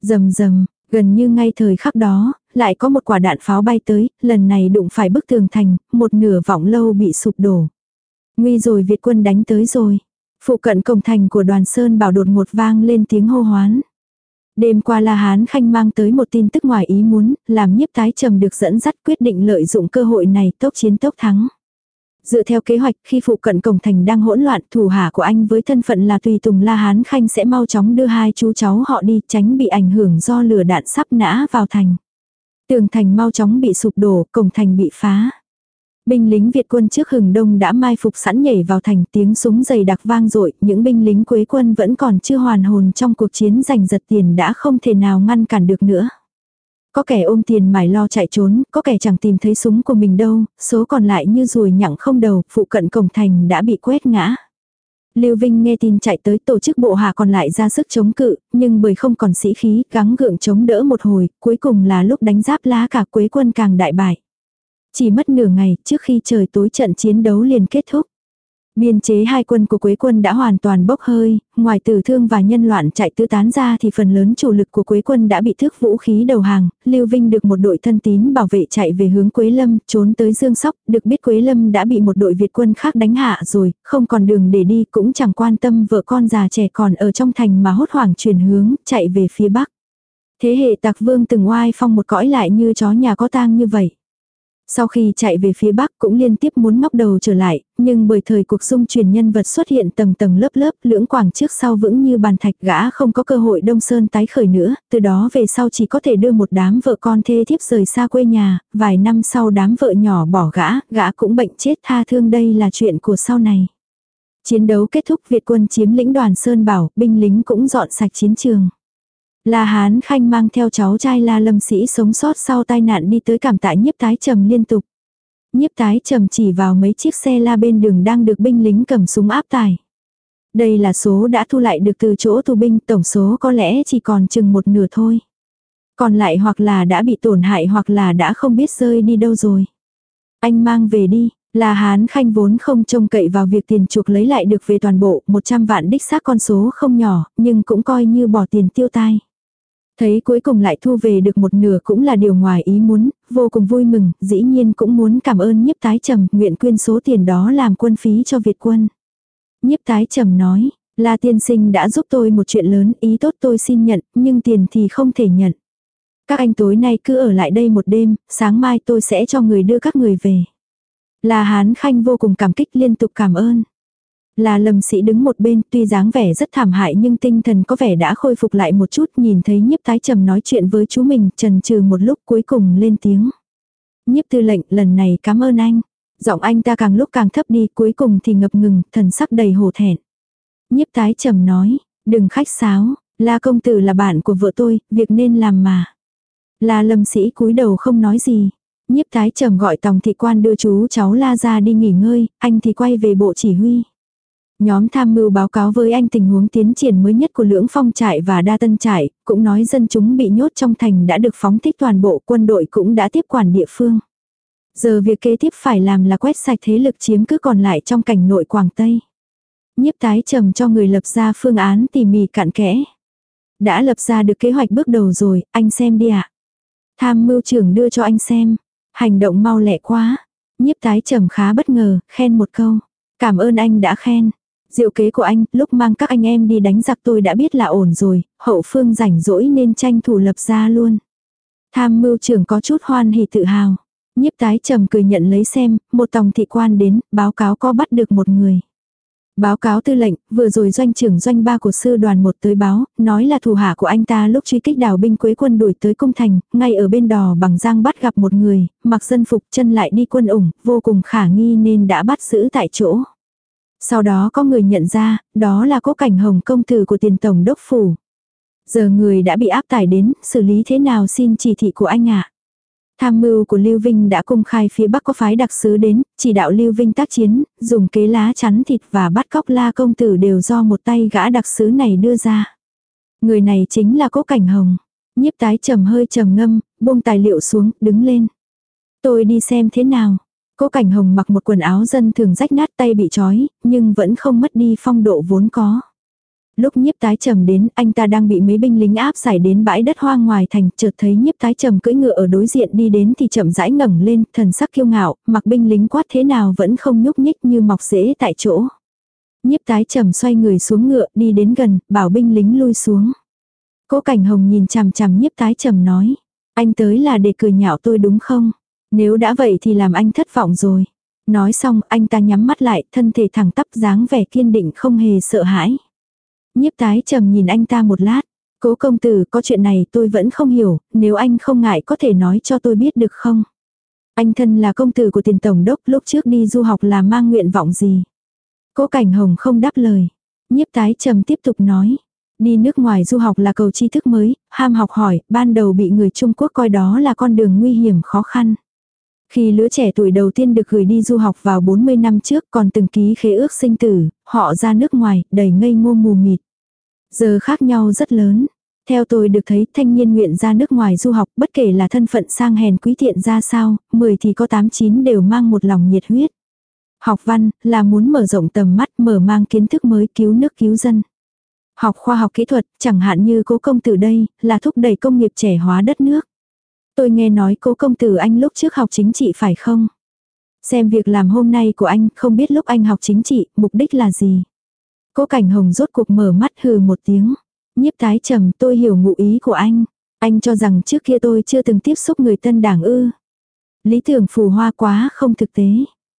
Rầm rầm, gần như ngay thời khắc đó, lại có một quả đạn pháo bay tới, lần này đụng phải bức tường thành, một nửa vọng lâu bị sụp đổ. Nguy rồi Việt quân đánh tới rồi. Phụ cận cổng thành của đoàn Sơn bảo đột ngột vang lên tiếng hô hoán. Đêm qua La Hán Khanh mang tới một tin tức ngoài ý muốn, làm nhiếp tái trầm được dẫn dắt quyết định lợi dụng cơ hội này tốc chiến tốc thắng. Dựa theo kế hoạch khi phụ cận cổng thành đang hỗn loạn thủ hạ của anh với thân phận là tùy tùng La Hán Khanh sẽ mau chóng đưa hai chú cháu họ đi tránh bị ảnh hưởng do lửa đạn sắp nã vào thành. Tường thành mau chóng bị sụp đổ, cổng thành bị phá. Binh lính Việt quân trước hừng đông đã mai phục sẵn nhảy vào thành tiếng súng dày đặc vang dội những binh lính quế quân vẫn còn chưa hoàn hồn trong cuộc chiến giành giật tiền đã không thể nào ngăn cản được nữa. Có kẻ ôm tiền mải lo chạy trốn, có kẻ chẳng tìm thấy súng của mình đâu, số còn lại như ruồi nhặng không đầu, phụ cận cổng thành đã bị quét ngã. Lưu Vinh nghe tin chạy tới tổ chức bộ hạ còn lại ra sức chống cự, nhưng bởi không còn sĩ khí, gắng gượng chống đỡ một hồi, cuối cùng là lúc đánh giáp lá cả quế quân càng đại bại. Chỉ mất nửa ngày trước khi trời tối trận chiến đấu liền kết thúc. Biên chế hai quân của Quế quân đã hoàn toàn bốc hơi, ngoài tử thương và nhân loạn chạy tứ tán ra thì phần lớn chủ lực của Quế quân đã bị thước vũ khí đầu hàng, Lưu Vinh được một đội thân tín bảo vệ chạy về hướng Quế Lâm, trốn tới Dương Sóc, được biết Quế Lâm đã bị một đội Việt quân khác đánh hạ rồi, không còn đường để đi cũng chẳng quan tâm vợ con già trẻ còn ở trong thành mà hốt hoảng chuyển hướng, chạy về phía Bắc. Thế hệ tạc vương từng oai phong một cõi lại như chó nhà có tang như vậy. Sau khi chạy về phía bắc cũng liên tiếp muốn ngóc đầu trở lại, nhưng bởi thời cuộc dung truyền nhân vật xuất hiện tầng tầng lớp lớp, lưỡng quảng trước sau vững như bàn thạch gã không có cơ hội đông sơn tái khởi nữa, từ đó về sau chỉ có thể đưa một đám vợ con thê thiếp rời xa quê nhà, vài năm sau đám vợ nhỏ bỏ gã, gã cũng bệnh chết tha thương đây là chuyện của sau này. Chiến đấu kết thúc Việt quân chiếm lĩnh đoàn Sơn Bảo, binh lính cũng dọn sạch chiến trường. La Hán Khanh mang theo cháu trai La Lâm Sĩ sống sót sau tai nạn đi tới cảm tạ nhiếp tái trầm liên tục. Nhiếp tái trầm chỉ vào mấy chiếc xe la bên đường đang được binh lính cầm súng áp tải. Đây là số đã thu lại được từ chỗ tù binh, tổng số có lẽ chỉ còn chừng một nửa thôi. Còn lại hoặc là đã bị tổn hại hoặc là đã không biết rơi đi đâu rồi. Anh mang về đi, Là Hán Khanh vốn không trông cậy vào việc tiền chuộc lấy lại được về toàn bộ, 100 vạn đích xác con số không nhỏ, nhưng cũng coi như bỏ tiền tiêu tai. Thấy cuối cùng lại thu về được một nửa cũng là điều ngoài ý muốn, vô cùng vui mừng, dĩ nhiên cũng muốn cảm ơn nhiếp tái trầm, nguyện quyên số tiền đó làm quân phí cho Việt quân. Nhiếp tái trầm nói, La tiên sinh đã giúp tôi một chuyện lớn, ý tốt tôi xin nhận, nhưng tiền thì không thể nhận. Các anh tối nay cứ ở lại đây một đêm, sáng mai tôi sẽ cho người đưa các người về. Là Hán Khanh vô cùng cảm kích liên tục cảm ơn. Là lầm sĩ đứng một bên tuy dáng vẻ rất thảm hại nhưng tinh thần có vẻ đã khôi phục lại một chút nhìn thấy nhiếp tái trầm nói chuyện với chú mình trần trừ một lúc cuối cùng lên tiếng. Nhiếp tư lệnh lần này cảm ơn anh. Giọng anh ta càng lúc càng thấp đi cuối cùng thì ngập ngừng thần sắc đầy hổ thẹn. Nhiếp tái trầm nói, đừng khách sáo, la công tử là bạn của vợ tôi, việc nên làm mà. La lâm sĩ cúi đầu không nói gì. Nhiếp tái trầm gọi tòng thị quan đưa chú cháu la ra đi nghỉ ngơi, anh thì quay về bộ chỉ huy. Nhóm tham mưu báo cáo với anh tình huống tiến triển mới nhất của lưỡng phong trại và đa tân trại, cũng nói dân chúng bị nhốt trong thành đã được phóng thích toàn bộ quân đội cũng đã tiếp quản địa phương. Giờ việc kế tiếp phải làm là quét sạch thế lực chiếm cứ còn lại trong cảnh nội Quảng Tây. Nhiếp tái trầm cho người lập ra phương án tỉ mỉ cặn kẽ. Đã lập ra được kế hoạch bước đầu rồi, anh xem đi ạ. Tham mưu trưởng đưa cho anh xem. Hành động mau lẹ quá. Nhiếp tái trầm khá bất ngờ, khen một câu. Cảm ơn anh đã khen. Diệu kế của anh, lúc mang các anh em đi đánh giặc tôi đã biết là ổn rồi, hậu phương rảnh rỗi nên tranh thủ lập ra luôn. Tham mưu trưởng có chút hoan hỉ tự hào. Nhiếp tái trầm cười nhận lấy xem, một tòng thị quan đến, báo cáo có bắt được một người. Báo cáo tư lệnh, vừa rồi doanh trưởng doanh ba của sư đoàn một tới báo, nói là thủ hạ của anh ta lúc truy kích đào binh quế quân đuổi tới cung thành, ngay ở bên đò bằng giang bắt gặp một người, mặc dân phục chân lại đi quân ủng, vô cùng khả nghi nên đã bắt giữ tại chỗ. Sau đó có người nhận ra, đó là cố cảnh hồng công tử của tiền tổng đốc phủ. Giờ người đã bị áp tải đến, xử lý thế nào xin chỉ thị của anh ạ. Tham mưu của Lưu Vinh đã công khai phía Bắc có phái đặc sứ đến, chỉ đạo Lưu Vinh tác chiến, dùng kế lá chắn thịt và bắt cóc la công tử đều do một tay gã đặc sứ này đưa ra. Người này chính là Cố Cảnh Hồng. Nhiếp tái trầm hơi trầm ngâm, buông tài liệu xuống, đứng lên. Tôi đi xem thế nào. Cố Cảnh Hồng mặc một quần áo dân thường rách nát tay bị trói, nhưng vẫn không mất đi phong độ vốn có. Lúc nhiếp tái trầm đến, anh ta đang bị mấy binh lính áp giải đến bãi đất hoang ngoài thành, chợt thấy nhiếp tái trầm cưỡi ngựa ở đối diện đi đến thì chậm rãi ngẩng lên, thần sắc kiêu ngạo, mặc binh lính quát thế nào vẫn không nhúc nhích như mọc rễ tại chỗ. Nhiếp tái trầm xoay người xuống ngựa, đi đến gần, bảo binh lính lui xuống. Cố cảnh hồng nhìn chằm chằm nhiếp tái trầm nói, anh tới là để cười nhạo tôi đúng không? Nếu đã vậy thì làm anh thất vọng rồi. Nói xong anh ta nhắm mắt lại, thân thể thẳng tắp dáng vẻ kiên định không hề sợ hãi. Nhiếp tái trầm nhìn anh ta một lát. Cố công tử có chuyện này tôi vẫn không hiểu, nếu anh không ngại có thể nói cho tôi biết được không? Anh thân là công tử của tiền tổng đốc lúc trước đi du học là mang nguyện vọng gì? Cố cảnh hồng không đáp lời. Nhiếp tái trầm tiếp tục nói. Đi nước ngoài du học là cầu tri thức mới, ham học hỏi, ban đầu bị người Trung Quốc coi đó là con đường nguy hiểm khó khăn. Khi lứa trẻ tuổi đầu tiên được gửi đi du học vào 40 năm trước còn từng ký khế ước sinh tử, họ ra nước ngoài, đầy ngây ngô mù mịt. Giờ khác nhau rất lớn. Theo tôi được thấy thanh niên nguyện ra nước ngoài du học bất kể là thân phận sang hèn quý tiện ra sao, 10 thì có 8-9 đều mang một lòng nhiệt huyết. Học văn là muốn mở rộng tầm mắt mở mang kiến thức mới cứu nước cứu dân. Học khoa học kỹ thuật chẳng hạn như cố công tử đây là thúc đẩy công nghiệp trẻ hóa đất nước. Tôi nghe nói cố công tử anh lúc trước học chính trị phải không? Xem việc làm hôm nay của anh không biết lúc anh học chính trị mục đích là gì. Cố Cảnh Hồng rốt cuộc mở mắt hừ một tiếng. Nhiếp tái trầm tôi hiểu ngụ ý của anh. Anh cho rằng trước kia tôi chưa từng tiếp xúc người tân đảng ư. Lý tưởng phù hoa quá không thực tế.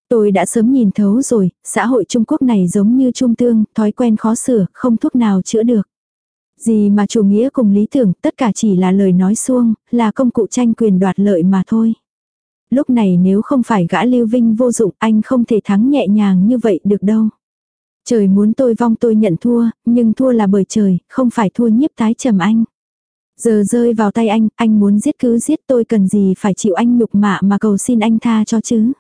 Tôi đã sớm nhìn thấu rồi, xã hội Trung Quốc này giống như trung tương, thói quen khó sửa, không thuốc nào chữa được. Gì mà chủ nghĩa cùng lý tưởng, tất cả chỉ là lời nói xuông, là công cụ tranh quyền đoạt lợi mà thôi. Lúc này nếu không phải gã lưu vinh vô dụng, anh không thể thắng nhẹ nhàng như vậy được đâu. Trời muốn tôi vong tôi nhận thua, nhưng thua là bởi trời, không phải thua nhiếp tái trầm anh. Giờ rơi vào tay anh, anh muốn giết cứ giết tôi cần gì phải chịu anh nhục mạ mà cầu xin anh tha cho chứ.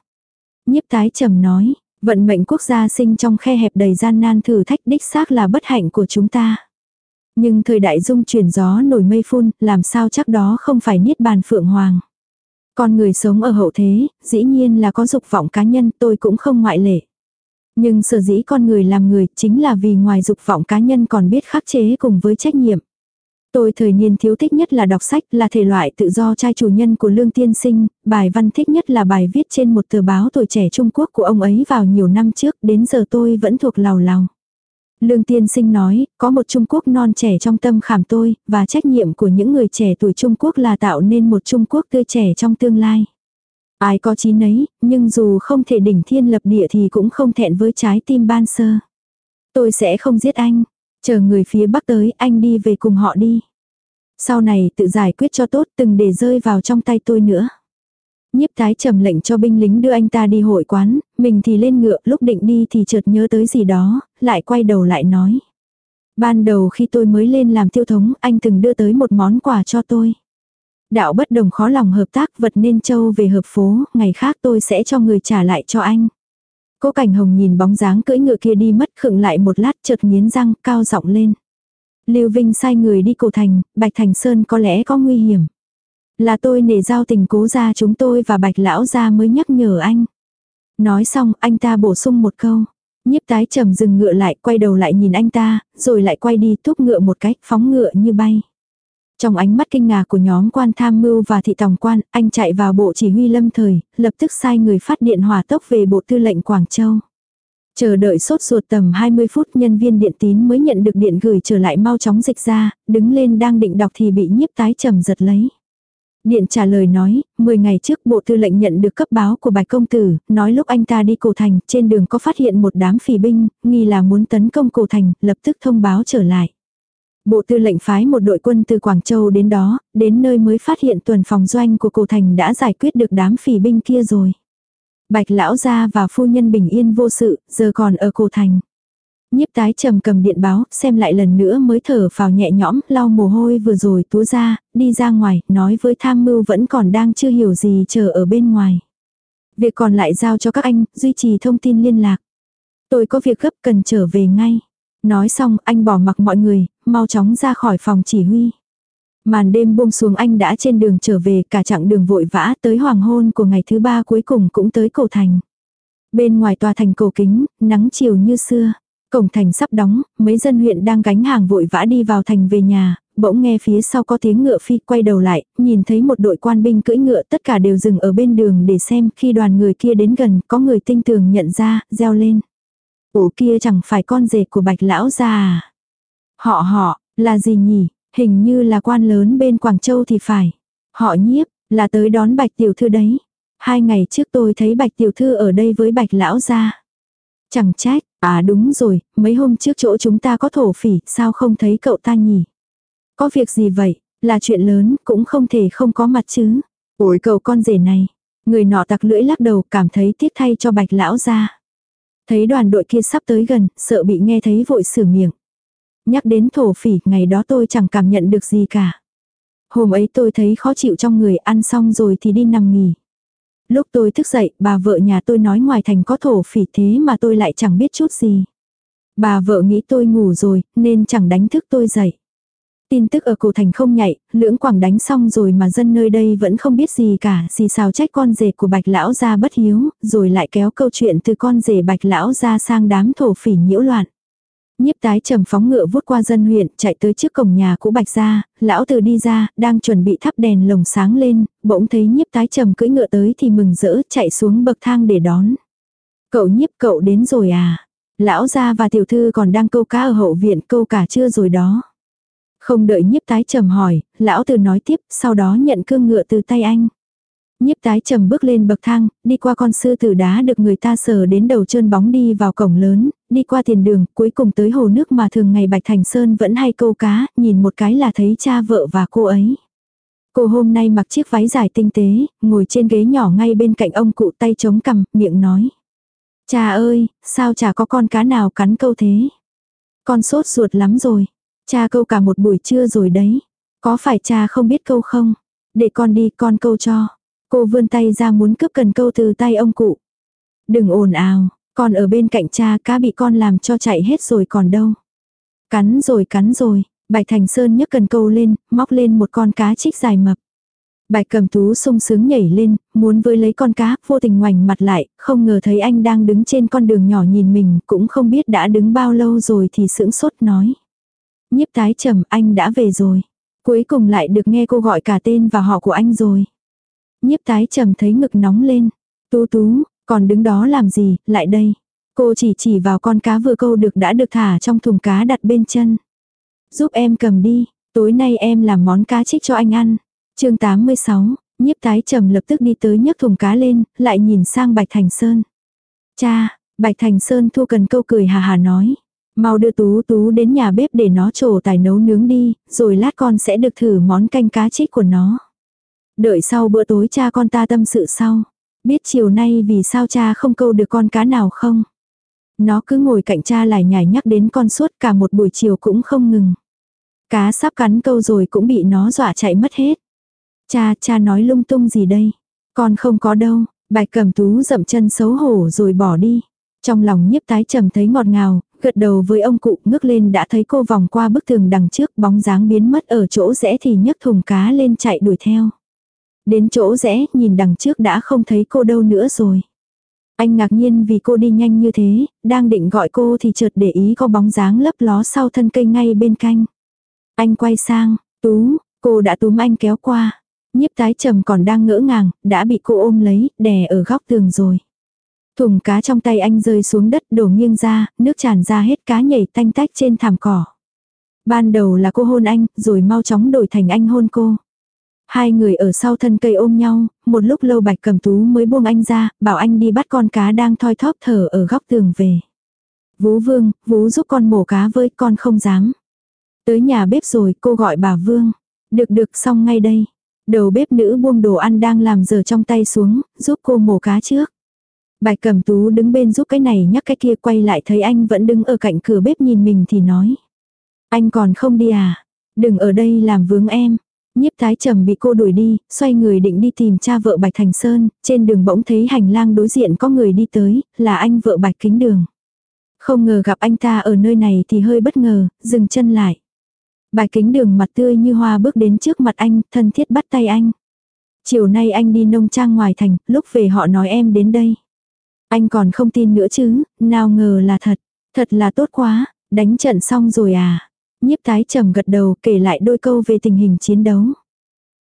Nhiếp tái trầm nói, vận mệnh quốc gia sinh trong khe hẹp đầy gian nan thử thách đích xác là bất hạnh của chúng ta. Nhưng thời đại dung chuyển gió nổi mây phun, làm sao chắc đó không phải niết bàn phượng hoàng. Con người sống ở hậu thế, dĩ nhiên là có dục vọng cá nhân tôi cũng không ngoại lệ. Nhưng sở dĩ con người làm người chính là vì ngoài dục vọng cá nhân còn biết khắc chế cùng với trách nhiệm. Tôi thời niên thiếu thích nhất là đọc sách, là thể loại tự do trai chủ nhân của Lương Tiên Sinh, bài văn thích nhất là bài viết trên một tờ báo tuổi trẻ Trung Quốc của ông ấy vào nhiều năm trước, đến giờ tôi vẫn thuộc lào lào. Lương Tiên Sinh nói, có một Trung Quốc non trẻ trong tâm khảm tôi, và trách nhiệm của những người trẻ tuổi Trung Quốc là tạo nên một Trung Quốc tươi trẻ trong tương lai. Ai có chí nấy, nhưng dù không thể đỉnh thiên lập địa thì cũng không thẹn với trái tim ban sơ. Tôi sẽ không giết anh, chờ người phía bắc tới, anh đi về cùng họ đi. Sau này tự giải quyết cho tốt từng để rơi vào trong tay tôi nữa. Nhiếp thái trầm lệnh cho binh lính đưa anh ta đi hội quán, mình thì lên ngựa, lúc định đi thì chợt nhớ tới gì đó, lại quay đầu lại nói. Ban đầu khi tôi mới lên làm tiêu thống, anh từng đưa tới một món quà cho tôi. Đạo bất đồng khó lòng hợp tác vật nên châu về hợp phố, ngày khác tôi sẽ cho người trả lại cho anh. Cố Cảnh Hồng nhìn bóng dáng cưỡi ngựa kia đi mất khựng lại một lát chợt nghiến răng cao giọng lên. Lưu Vinh sai người đi cổ thành, Bạch Thành Sơn có lẽ có nguy hiểm. Là tôi nể giao tình cố ra chúng tôi và Bạch Lão ra mới nhắc nhở anh. Nói xong anh ta bổ sung một câu. Nhiếp tái trầm dừng ngựa lại quay đầu lại nhìn anh ta, rồi lại quay đi thúc ngựa một cách phóng ngựa như bay. Trong ánh mắt kinh ngạc của nhóm quan tham mưu và thị tòng quan, anh chạy vào bộ chỉ huy lâm thời, lập tức sai người phát điện hỏa tốc về bộ tư lệnh Quảng Châu. Chờ đợi sốt ruột tầm 20 phút nhân viên điện tín mới nhận được điện gửi trở lại mau chóng dịch ra, đứng lên đang định đọc thì bị nhiếp tái trầm giật lấy. Điện trả lời nói, 10 ngày trước bộ tư lệnh nhận được cấp báo của bạch công tử, nói lúc anh ta đi cổ thành, trên đường có phát hiện một đám phỉ binh, nghi là muốn tấn công cổ thành, lập tức thông báo trở lại. Bộ tư lệnh phái một đội quân từ Quảng Châu đến đó, đến nơi mới phát hiện tuần phòng doanh của cổ thành đã giải quyết được đám phỉ binh kia rồi. Bạch lão gia và phu nhân bình yên vô sự, giờ còn ở cổ thành. Nhiếp tái trầm cầm điện báo, xem lại lần nữa mới thở vào nhẹ nhõm, lau mồ hôi vừa rồi túa ra, đi ra ngoài, nói với tham mưu vẫn còn đang chưa hiểu gì chờ ở bên ngoài. Việc còn lại giao cho các anh, duy trì thông tin liên lạc. Tôi có việc gấp cần trở về ngay. Nói xong anh bỏ mặc mọi người, mau chóng ra khỏi phòng chỉ huy. Màn đêm buông xuống anh đã trên đường trở về cả chặng đường vội vã tới hoàng hôn của ngày thứ ba cuối cùng cũng tới cổ thành. Bên ngoài tòa thành cổ kính, nắng chiều như xưa. Cổng thành sắp đóng, mấy dân huyện đang gánh hàng vội vã đi vào thành về nhà, bỗng nghe phía sau có tiếng ngựa phi quay đầu lại, nhìn thấy một đội quan binh cưỡi ngựa tất cả đều dừng ở bên đường để xem khi đoàn người kia đến gần có người tinh tường nhận ra, reo lên. Ủa kia chẳng phải con rể của bạch lão già à? Họ họ, là gì nhỉ? Hình như là quan lớn bên Quảng Châu thì phải. Họ nhiếp, là tới đón bạch tiểu thư đấy. Hai ngày trước tôi thấy bạch tiểu thư ở đây với bạch lão gia. Chẳng trách, à đúng rồi, mấy hôm trước chỗ chúng ta có thổ phỉ, sao không thấy cậu ta nhỉ? Có việc gì vậy? Là chuyện lớn, cũng không thể không có mặt chứ. Ôi cậu con rể này. Người nọ tặc lưỡi lắc đầu cảm thấy tiếc thay cho bạch lão gia. Thấy đoàn đội kia sắp tới gần, sợ bị nghe thấy vội sửa miệng. Nhắc đến thổ phỉ, ngày đó tôi chẳng cảm nhận được gì cả. Hôm ấy tôi thấy khó chịu trong người, ăn xong rồi thì đi nằm nghỉ. Lúc tôi thức dậy, bà vợ nhà tôi nói ngoài thành có thổ phỉ thế mà tôi lại chẳng biết chút gì. Bà vợ nghĩ tôi ngủ rồi, nên chẳng đánh thức tôi dậy. Tin tức ở cổ thành không nhạy, lưỡng quảng đánh xong rồi mà dân nơi đây vẫn không biết gì cả, xì xào trách con rể của bạch lão ra bất hiếu, rồi lại kéo câu chuyện từ con rể bạch lão ra sang đám thổ phỉ nhiễu loạn. Nhiếp tái trầm phóng ngựa vút qua dân huyện, chạy tới trước cổng nhà cũ bạch gia, lão từ đi ra, đang chuẩn bị thắp đèn lồng sáng lên, bỗng thấy nhiếp tái trầm cưỡi ngựa tới thì mừng rỡ chạy xuống bậc thang để đón. Cậu nhiếp cậu đến rồi à? Lão gia và tiểu thư còn đang câu cá ở hậu viện câu cả chưa rồi đó. Không đợi nhiếp tái trầm hỏi, lão từ nói tiếp, sau đó nhận cương ngựa từ tay anh. Nhiếp tái trầm bước lên bậc thang, đi qua con sư tử đá được người ta sờ đến đầu trơn bóng đi vào cổng lớn, đi qua tiền đường, cuối cùng tới hồ nước mà thường ngày Bạch Thành Sơn vẫn hay câu cá, nhìn một cái là thấy cha vợ và cô ấy. Cô hôm nay mặc chiếc váy dài tinh tế, ngồi trên ghế nhỏ ngay bên cạnh ông cụ tay chống cằm, miệng nói. Cha ơi, sao chả có con cá nào cắn câu thế? Con sốt ruột lắm rồi. Cha câu cả một buổi trưa rồi đấy. Có phải cha không biết câu không? Để con đi, con câu cho. Cô vươn tay ra muốn cướp cần câu từ tay ông cụ. Đừng ồn ào, còn ở bên cạnh cha cá bị con làm cho chạy hết rồi còn đâu. Cắn rồi cắn rồi, Bạch Thành Sơn nhấc cần câu lên, móc lên một con cá trích dài mập. Bạch cầm tú sung sướng nhảy lên, muốn với lấy con cá, vô tình ngoảnh mặt lại, không ngờ thấy anh đang đứng trên con đường nhỏ nhìn mình, cũng không biết đã đứng bao lâu rồi thì sững sốt nói. Nhiếp tái trầm anh đã về rồi. Cuối cùng lại được nghe cô gọi cả tên và họ của anh rồi. Nhiếp tái trầm thấy ngực nóng lên. Tú tú, còn đứng đó làm gì, lại đây. Cô chỉ chỉ vào con cá vừa câu được đã được thả trong thùng cá đặt bên chân. Giúp em cầm đi, tối nay em làm món cá trích cho anh ăn. chương 86, nhiếp tái trầm lập tức đi tới nhấc thùng cá lên, lại nhìn sang Bạch Thành Sơn. Cha, Bạch Thành Sơn thu cần câu cười hà hà nói. Mau đưa tú tú đến nhà bếp để nó trổ tài nấu nướng đi, rồi lát con sẽ được thử món canh cá trích của nó. Đợi sau bữa tối cha con ta tâm sự sau. Biết chiều nay vì sao cha không câu được con cá nào không? Nó cứ ngồi cạnh cha lại nhảy nhắc đến con suốt cả một buổi chiều cũng không ngừng. Cá sắp cắn câu rồi cũng bị nó dọa chạy mất hết. Cha, cha nói lung tung gì đây? Con không có đâu. Bạch cầm tú dậm chân xấu hổ rồi bỏ đi. Trong lòng nhiếp tái trầm thấy ngọt ngào, gật đầu với ông cụ ngước lên đã thấy cô vòng qua bức tường đằng trước bóng dáng biến mất ở chỗ rẽ thì nhấc thùng cá lên chạy đuổi theo. Đến chỗ rẽ nhìn đằng trước đã không thấy cô đâu nữa rồi. Anh ngạc nhiên vì cô đi nhanh như thế, đang định gọi cô thì chợt để ý có bóng dáng lấp ló sau thân cây ngay bên canh. Anh quay sang, tú, cô đã túm anh kéo qua. Nhiếp tái trầm còn đang ngỡ ngàng, đã bị cô ôm lấy, đè ở góc tường rồi. Thùng cá trong tay anh rơi xuống đất đổ nghiêng ra, nước tràn ra hết cá nhảy tanh tách trên thảm cỏ. Ban đầu là cô hôn anh, rồi mau chóng đổi thành anh hôn cô. Hai người ở sau thân cây ôm nhau, một lúc lâu bạch cầm tú mới buông anh ra, bảo anh đi bắt con cá đang thoi thóp thở ở góc tường về. Vú vương, vú giúp con mổ cá với con không dám. Tới nhà bếp rồi cô gọi bà vương. Được được xong ngay đây. Đầu bếp nữ buông đồ ăn đang làm giờ trong tay xuống, giúp cô mổ cá trước. Bạch cầm tú đứng bên giúp cái này nhắc cái kia quay lại thấy anh vẫn đứng ở cạnh cửa bếp nhìn mình thì nói. Anh còn không đi à? Đừng ở đây làm vướng em. Nhiếp thái trầm bị cô đuổi đi, xoay người định đi tìm cha vợ Bạch Thành Sơn, trên đường bỗng thấy hành lang đối diện có người đi tới, là anh vợ Bạch Kính Đường. Không ngờ gặp anh ta ở nơi này thì hơi bất ngờ, dừng chân lại. Bạch Kính Đường mặt tươi như hoa bước đến trước mặt anh, thân thiết bắt tay anh. Chiều nay anh đi nông trang ngoài thành, lúc về họ nói em đến đây. Anh còn không tin nữa chứ, nào ngờ là thật. Thật là tốt quá, đánh trận xong rồi à. Nhiếp tái trầm gật đầu kể lại đôi câu về tình hình chiến đấu.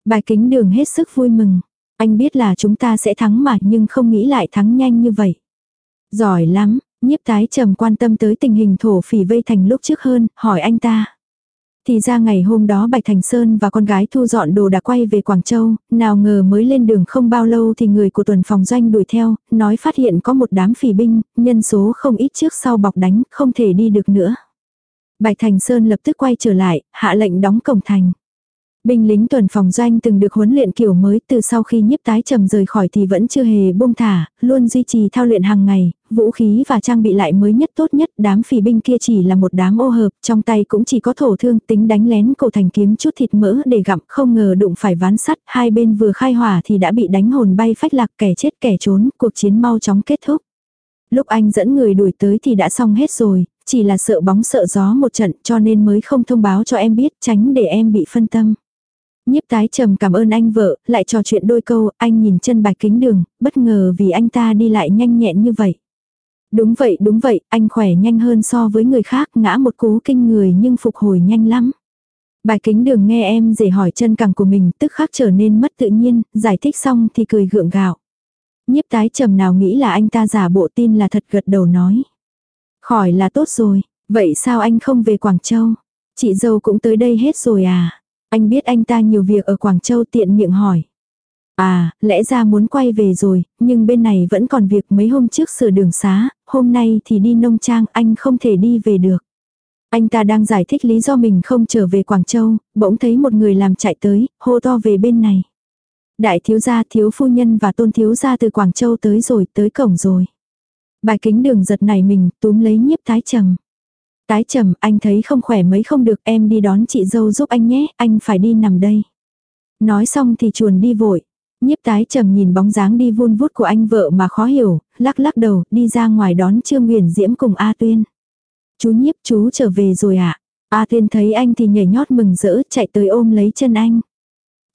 Bài kính đường hết sức vui mừng. Anh biết là chúng ta sẽ thắng mà nhưng không nghĩ lại thắng nhanh như vậy. Giỏi lắm, nhiếp tái trầm quan tâm tới tình hình thổ phỉ vây thành lúc trước hơn, hỏi anh ta. Thì ra ngày hôm đó Bạch Thành Sơn và con gái thu dọn đồ đã quay về Quảng Châu, nào ngờ mới lên đường không bao lâu thì người của tuần phòng doanh đuổi theo, nói phát hiện có một đám phỉ binh, nhân số không ít trước sau bọc đánh, không thể đi được nữa. Bạch Thành Sơn lập tức quay trở lại, hạ lệnh đóng cổng thành. Binh lính tuần phòng doanh từng được huấn luyện kiểu mới từ sau khi nhiếp tái trầm rời khỏi thì vẫn chưa hề buông thả, luôn duy trì thao luyện hàng ngày, vũ khí và trang bị lại mới nhất tốt nhất. Đám phỉ binh kia chỉ là một đám ô hợp, trong tay cũng chỉ có thổ thương tính đánh lén cổ thành kiếm chút thịt mỡ để gặm, không ngờ đụng phải ván sắt, hai bên vừa khai hỏa thì đã bị đánh hồn bay phách lạc kẻ chết kẻ trốn, cuộc chiến mau chóng kết thúc. Lúc anh dẫn người đuổi tới thì đã xong hết rồi, chỉ là sợ bóng sợ gió một trận cho nên mới không thông báo cho em biết tránh để em bị phân tâm. Nhiếp tái trầm cảm ơn anh vợ, lại trò chuyện đôi câu, anh nhìn chân bạch kính đường, bất ngờ vì anh ta đi lại nhanh nhẹn như vậy. Đúng vậy, đúng vậy, anh khỏe nhanh hơn so với người khác, ngã một cú kinh người nhưng phục hồi nhanh lắm. Bài kính đường nghe em dễ hỏi chân cẳng của mình tức khắc trở nên mất tự nhiên, giải thích xong thì cười gượng gạo. Nhiếp tái trầm nào nghĩ là anh ta giả bộ tin là thật gật đầu nói. Khỏi là tốt rồi, vậy sao anh không về Quảng Châu? Chị dâu cũng tới đây hết rồi à? Anh biết anh ta nhiều việc ở Quảng Châu tiện miệng hỏi. À, lẽ ra muốn quay về rồi, nhưng bên này vẫn còn việc mấy hôm trước sửa đường xá, hôm nay thì đi nông trang, anh không thể đi về được. Anh ta đang giải thích lý do mình không trở về Quảng Châu, bỗng thấy một người làm chạy tới, hô to về bên này. Đại thiếu gia thiếu phu nhân và tôn thiếu gia từ Quảng Châu tới rồi, tới cổng rồi. Bài kính đường giật này mình, túm lấy nhiếp tái trầm. Tái trầm, anh thấy không khỏe mấy không được, em đi đón chị dâu giúp anh nhé, anh phải đi nằm đây. Nói xong thì chuồn đi vội. Nhiếp tái trầm nhìn bóng dáng đi vun vút của anh vợ mà khó hiểu, lắc lắc đầu, đi ra ngoài đón Trương Nguyễn Diễm cùng A Tuyên. Chú nhiếp chú trở về rồi ạ. À? A Tuyên thấy anh thì nhảy nhót mừng rỡ chạy tới ôm lấy chân anh.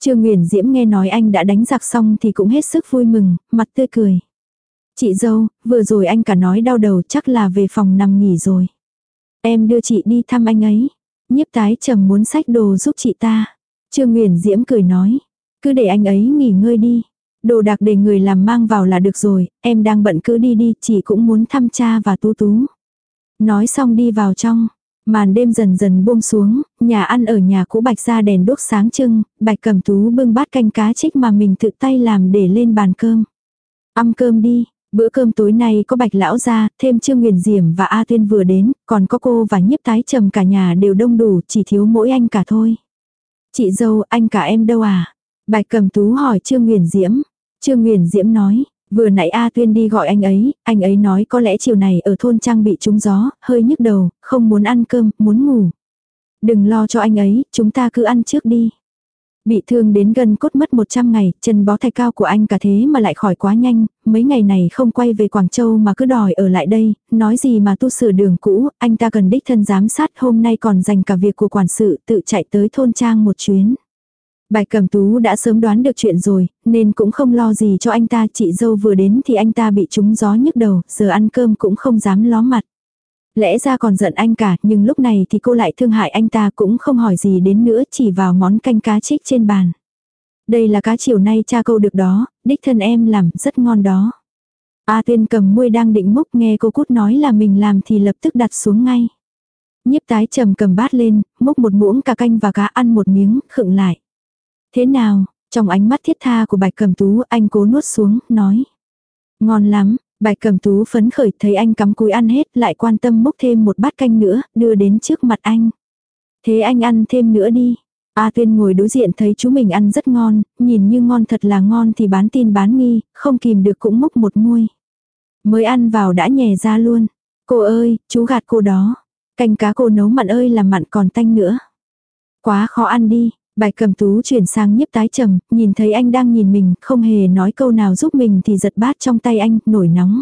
Trương Nguyễn Diễm nghe nói anh đã đánh giặc xong thì cũng hết sức vui mừng, mặt tươi cười. Chị dâu, vừa rồi anh cả nói đau đầu chắc là về phòng nằm nghỉ rồi. Em đưa chị đi thăm anh ấy. Nhiếp tái trầm muốn sách đồ giúp chị ta. Trương Nguyễn Diễm cười nói. Cứ để anh ấy nghỉ ngơi đi. Đồ đạc để người làm mang vào là được rồi, em đang bận cứ đi đi, chị cũng muốn thăm cha và tú tú. Nói xong đi vào trong. Màn đêm dần dần buông xuống, nhà ăn ở nhà cũ Bạch ra đèn đốt sáng trưng, Bạch cầm tú bưng bát canh cá trích mà mình tự tay làm để lên bàn cơm. Ăn cơm đi, bữa cơm tối nay có Bạch lão ra, thêm Trương Nguyền Diểm và A Tuyên vừa đến, còn có cô và nhiếp tái trầm cả nhà đều đông đủ, chỉ thiếu mỗi anh cả thôi. Chị dâu, anh cả em đâu à? Bạch cầm tú hỏi Trương Nguyền Diễm. Trương Nguyền Diễm nói, Vừa nãy A Tuyên đi gọi anh ấy, anh ấy nói có lẽ chiều này ở thôn trang bị trúng gió, hơi nhức đầu, không muốn ăn cơm, muốn ngủ. Đừng lo cho anh ấy, chúng ta cứ ăn trước đi. Bị thương đến gần cốt mất 100 ngày, chân bó thạch cao của anh cả thế mà lại khỏi quá nhanh, mấy ngày này không quay về Quảng Châu mà cứ đòi ở lại đây, nói gì mà tu sửa đường cũ, anh ta cần đích thân giám sát hôm nay còn dành cả việc của quản sự tự chạy tới thôn trang một chuyến. Bài cầm tú đã sớm đoán được chuyện rồi, nên cũng không lo gì cho anh ta. Chị dâu vừa đến thì anh ta bị trúng gió nhức đầu, giờ ăn cơm cũng không dám ló mặt. Lẽ ra còn giận anh cả, nhưng lúc này thì cô lại thương hại anh ta cũng không hỏi gì đến nữa, chỉ vào món canh cá trích trên bàn. Đây là cá chiều nay cha câu được đó, đích thân em làm, rất ngon đó. A tiên cầm muôi đang định múc nghe cô cút nói là mình làm thì lập tức đặt xuống ngay. Nhiếp tái trầm cầm bát lên, múc một muỗng cà canh và cá ăn một miếng, khựng lại. Thế nào, trong ánh mắt thiết tha của bạch cầm tú anh cố nuốt xuống, nói. Ngon lắm, bạch cầm tú phấn khởi thấy anh cắm cúi ăn hết lại quan tâm múc thêm một bát canh nữa, đưa đến trước mặt anh. Thế anh ăn thêm nữa đi. A Tuyên ngồi đối diện thấy chú mình ăn rất ngon, nhìn như ngon thật là ngon thì bán tin bán nghi, không kìm được cũng múc một muôi. Mới ăn vào đã nhè ra luôn. Cô ơi, chú gạt cô đó. Canh cá cô nấu mặn ơi là mặn còn tanh nữa. Quá khó ăn đi, Bài cầm tú chuyển sang nhiếp tái trầm, nhìn thấy anh đang nhìn mình, không hề nói câu nào giúp mình thì giật bát trong tay anh, nổi nóng.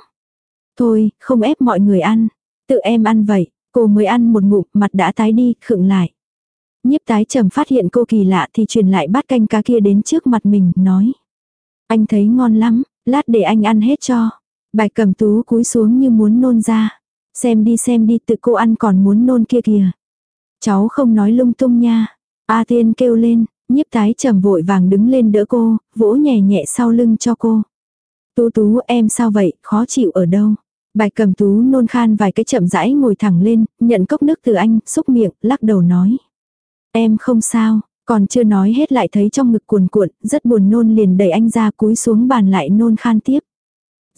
Thôi, không ép mọi người ăn. Tự em ăn vậy, cô mới ăn một ngụm, mặt đã tái đi, khựng lại. Nhiếp tái trầm phát hiện cô kỳ lạ thì truyền lại bát canh cá kia đến trước mặt mình, nói. Anh thấy ngon lắm, lát để anh ăn hết cho. Bài cầm tú cúi xuống như muốn nôn ra. Xem đi xem đi tự cô ăn còn muốn nôn kia kìa. Cháu không nói lung tung nha. A Tiên kêu lên, nhiếp tái trầm vội vàng đứng lên đỡ cô, vỗ nhẹ nhẹ sau lưng cho cô. Tú tú em sao vậy, khó chịu ở đâu? Bạch cầm tú nôn khan vài cái chậm rãi ngồi thẳng lên, nhận cốc nước từ anh, xúc miệng, lắc đầu nói. Em không sao, còn chưa nói hết lại thấy trong ngực cuồn cuộn, rất buồn nôn liền đẩy anh ra cúi xuống bàn lại nôn khan tiếp.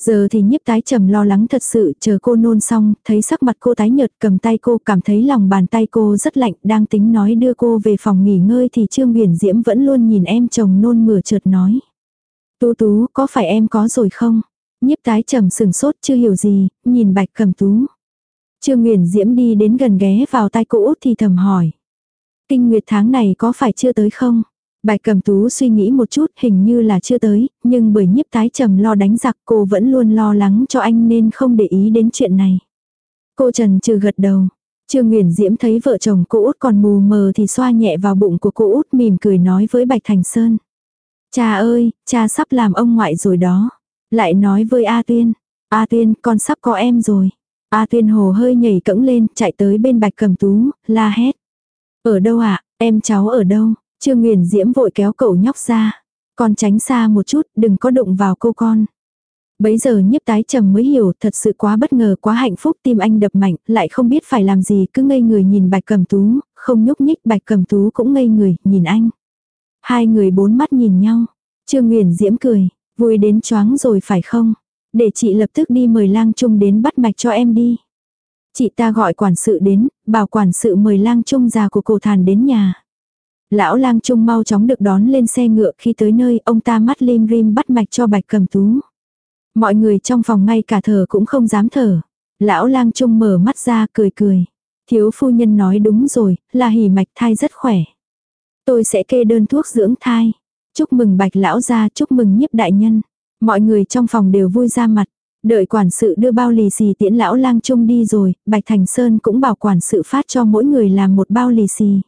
Giờ thì nhiếp tái trầm lo lắng thật sự, chờ cô nôn xong, thấy sắc mặt cô tái nhợt cầm tay cô, cảm thấy lòng bàn tay cô rất lạnh, đang tính nói đưa cô về phòng nghỉ ngơi thì Trương Huyền Diễm vẫn luôn nhìn em chồng nôn mửa trượt nói. Tú tú, có phải em có rồi không? Nhiếp tái trầm sừng sốt chưa hiểu gì, nhìn bạch cầm tú. Trương Huyền Diễm đi đến gần ghé vào tay cô út thì thầm hỏi. Kinh nguyệt tháng này có phải chưa tới không? Bạch cầm tú suy nghĩ một chút hình như là chưa tới, nhưng bởi nhiếp tái trầm lo đánh giặc cô vẫn luôn lo lắng cho anh nên không để ý đến chuyện này. Cô trần trừ gật đầu. Trương Nguyễn Diễm thấy vợ chồng cô út còn mù mờ thì xoa nhẹ vào bụng của cô út mỉm cười nói với Bạch Thành Sơn. Cha ơi, cha sắp làm ông ngoại rồi đó. Lại nói với A Tuyên. A Tuyên, con sắp có em rồi. A Tuyên hồ hơi nhảy cẫng lên, chạy tới bên Bạch Cầm Tú, la hét. Ở đâu ạ, em cháu ở đâu? Trương Nguyền Diễm vội kéo cậu nhóc ra. Con tránh xa một chút, đừng có đụng vào cô con. Bấy giờ nhiếp tái trầm mới hiểu thật sự quá bất ngờ quá hạnh phúc tim anh đập mạnh, lại không biết phải làm gì cứ ngây người nhìn bạch cầm tú, không nhúc nhích bạch cầm tú cũng ngây người, nhìn anh. Hai người bốn mắt nhìn nhau. Trương Nguyền Diễm cười, vui đến choáng rồi phải không? Để chị lập tức đi mời lang trung đến bắt mạch cho em đi. Chị ta gọi quản sự đến, bảo quản sự mời lang trung già của cổ thàn đến nhà. Lão lang trung mau chóng được đón lên xe ngựa khi tới nơi ông ta mắt lim rim bắt mạch cho bạch cầm tú. Mọi người trong phòng ngay cả thở cũng không dám thở. Lão lang trung mở mắt ra cười cười. Thiếu phu nhân nói đúng rồi, là hỉ mạch thai rất khỏe. Tôi sẽ kê đơn thuốc dưỡng thai. Chúc mừng bạch lão gia, chúc mừng nhiếp đại nhân. Mọi người trong phòng đều vui ra mặt. Đợi quản sự đưa bao lì xì tiễn lão lang trung đi rồi, Bạch Thành Sơn cũng bảo quản sự phát cho mỗi người làm một bao lì xì.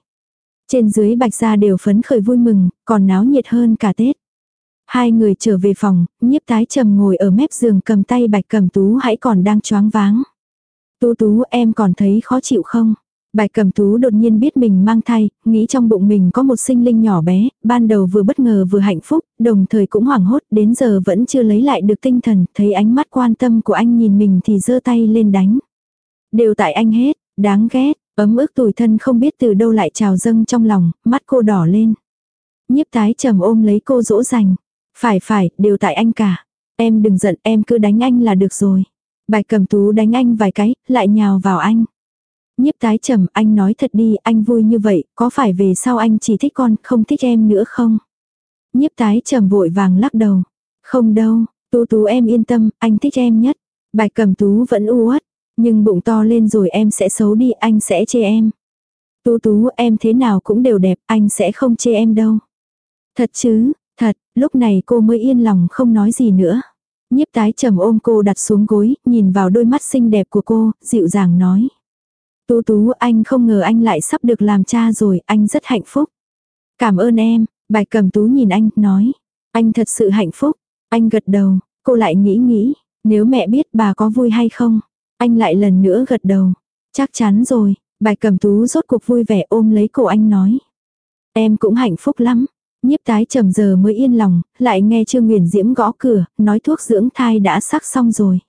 Trên dưới bạch gia đều phấn khởi vui mừng, còn náo nhiệt hơn cả Tết. Hai người trở về phòng, nhiếp tái trầm ngồi ở mép giường cầm tay bạch cầm tú hãy còn đang choáng váng. Tú tú em còn thấy khó chịu không? Bạch cầm tú đột nhiên biết mình mang thai, nghĩ trong bụng mình có một sinh linh nhỏ bé, ban đầu vừa bất ngờ vừa hạnh phúc, đồng thời cũng hoảng hốt, đến giờ vẫn chưa lấy lại được tinh thần, thấy ánh mắt quan tâm của anh nhìn mình thì giơ tay lên đánh. Đều tại anh hết, đáng ghét, ấm ức tủi thân không biết từ đâu lại trào dâng trong lòng, mắt cô đỏ lên. Nhiếp tái trầm ôm lấy cô dỗ dành. Phải phải, đều tại anh cả. Em đừng giận, em cứ đánh anh là được rồi. Bạch cầm tú đánh anh vài cái, lại nhào vào anh. Nhiếp tái trầm, anh nói thật đi, anh vui như vậy, có phải về sau anh chỉ thích con, không thích em nữa không? Nhiếp tái trầm vội vàng lắc đầu. Không đâu, tú tú em yên tâm, anh thích em nhất. Bạch cầm tú vẫn u uất, nhưng bụng to lên rồi em sẽ xấu đi, anh sẽ chê em. Tú tú em thế nào cũng đều đẹp, anh sẽ không chê em đâu. Thật chứ, thật, lúc này cô mới yên lòng không nói gì nữa. Nhiếp tái trầm ôm cô đặt xuống gối, nhìn vào đôi mắt xinh đẹp của cô, dịu dàng nói. Tú tú anh không ngờ anh lại sắp được làm cha rồi, anh rất hạnh phúc. Cảm ơn em, bạch cầm tú nhìn anh, nói. Anh thật sự hạnh phúc. Anh gật đầu, cô lại nghĩ nghĩ, nếu mẹ biết bà có vui hay không. Anh lại lần nữa gật đầu. Chắc chắn rồi, bạch cầm tú rốt cuộc vui vẻ ôm lấy cổ anh nói. Em cũng hạnh phúc lắm. Nhiếp tái trầm giờ mới yên lòng, lại nghe Trương Nguyền Diễm gõ cửa, nói thuốc dưỡng thai đã sắc xong rồi.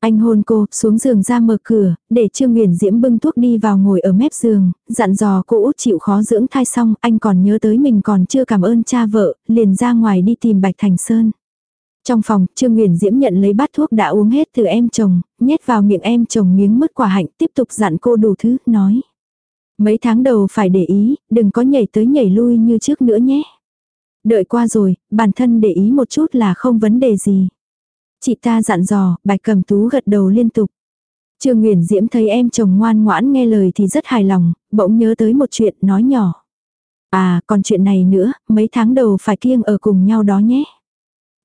Anh hôn cô, xuống giường ra mở cửa, để Trương Nguyền Diễm bưng thuốc đi vào ngồi ở mép giường, dặn dò cô út chịu khó dưỡng thai xong, anh còn nhớ tới mình còn chưa cảm ơn cha vợ, liền ra ngoài đi tìm Bạch Thành Sơn. Trong phòng, Trương Nguyền Diễm nhận lấy bát thuốc đã uống hết từ em chồng, nhét vào miệng em chồng miếng mứt quả hạnh, tiếp tục dặn cô đủ thứ, nói. Mấy tháng đầu phải để ý, đừng có nhảy tới nhảy lui như trước nữa nhé. Đợi qua rồi, bản thân để ý một chút là không vấn đề gì. Chị ta dặn dò, bạch cầm tú gật đầu liên tục. Trương Nguyễn Diễm thấy em chồng ngoan ngoãn nghe lời thì rất hài lòng, bỗng nhớ tới một chuyện nói nhỏ. À, còn chuyện này nữa, mấy tháng đầu phải kiêng ở cùng nhau đó nhé.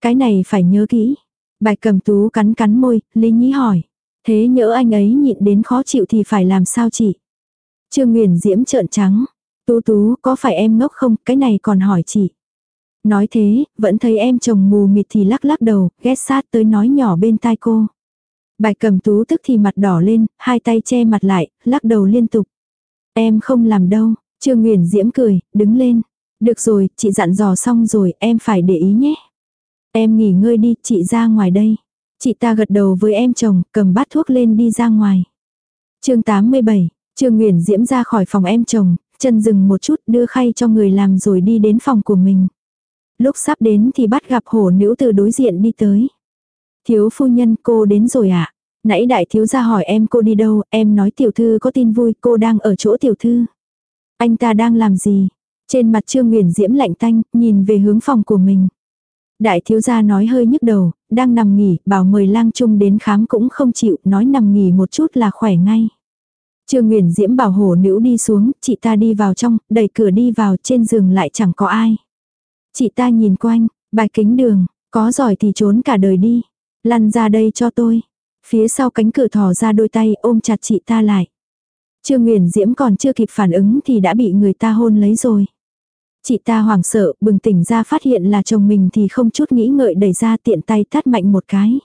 Cái này phải nhớ kỹ. Bạch cầm tú cắn cắn môi, Lý nhĩ hỏi. Thế nhỡ anh ấy nhịn đến khó chịu thì phải làm sao chị? Trương Nguyễn Diễm trợn trắng. Tú tú, có phải em ngốc không, cái này còn hỏi chị. Nói thế, vẫn thấy em chồng mù mịt thì lắc lắc đầu, ghét sát tới nói nhỏ bên tai cô. Bạch cầm tú tức thì mặt đỏ lên, hai tay che mặt lại, lắc đầu liên tục. Em không làm đâu, Trương Nguyễn Diễm cười, đứng lên. Được rồi, chị dặn dò xong rồi, em phải để ý nhé. Em nghỉ ngơi đi, chị ra ngoài đây. Chị ta gật đầu với em chồng, cầm bát thuốc lên đi ra ngoài. chương 87, Trương nguyễn Diễm ra khỏi phòng em chồng, chân dừng một chút đưa khay cho người làm rồi đi đến phòng của mình. Lúc sắp đến thì bắt gặp hổ nữ từ đối diện đi tới. Thiếu phu nhân cô đến rồi ạ. À? Nãy đại thiếu gia hỏi em cô đi đâu, em nói tiểu thư có tin vui, cô đang ở chỗ tiểu thư. Anh ta đang làm gì? Trên mặt Trương nguyễn Diễm lạnh tanh, nhìn về hướng phòng của mình. Đại thiếu gia nói hơi nhức đầu, đang nằm nghỉ, bảo mời lang trung đến khám cũng không chịu, nói nằm nghỉ một chút là khỏe ngay. Trương Nguyễn Diễm bảo hổ nữ đi xuống, chị ta đi vào trong, đẩy cửa đi vào, trên giường lại chẳng có ai. Chị ta nhìn quanh, bài kính đường, có giỏi thì trốn cả đời đi. Lăn ra đây cho tôi. Phía sau cánh cửa thò ra đôi tay ôm chặt chị ta lại. Trương Nguyễn Diễm còn chưa kịp phản ứng thì đã bị người ta hôn lấy rồi. Chị ta hoảng sợ, bừng tỉnh ra phát hiện là chồng mình thì không chút nghĩ ngợi đẩy ra tiện tay tát mạnh một cái.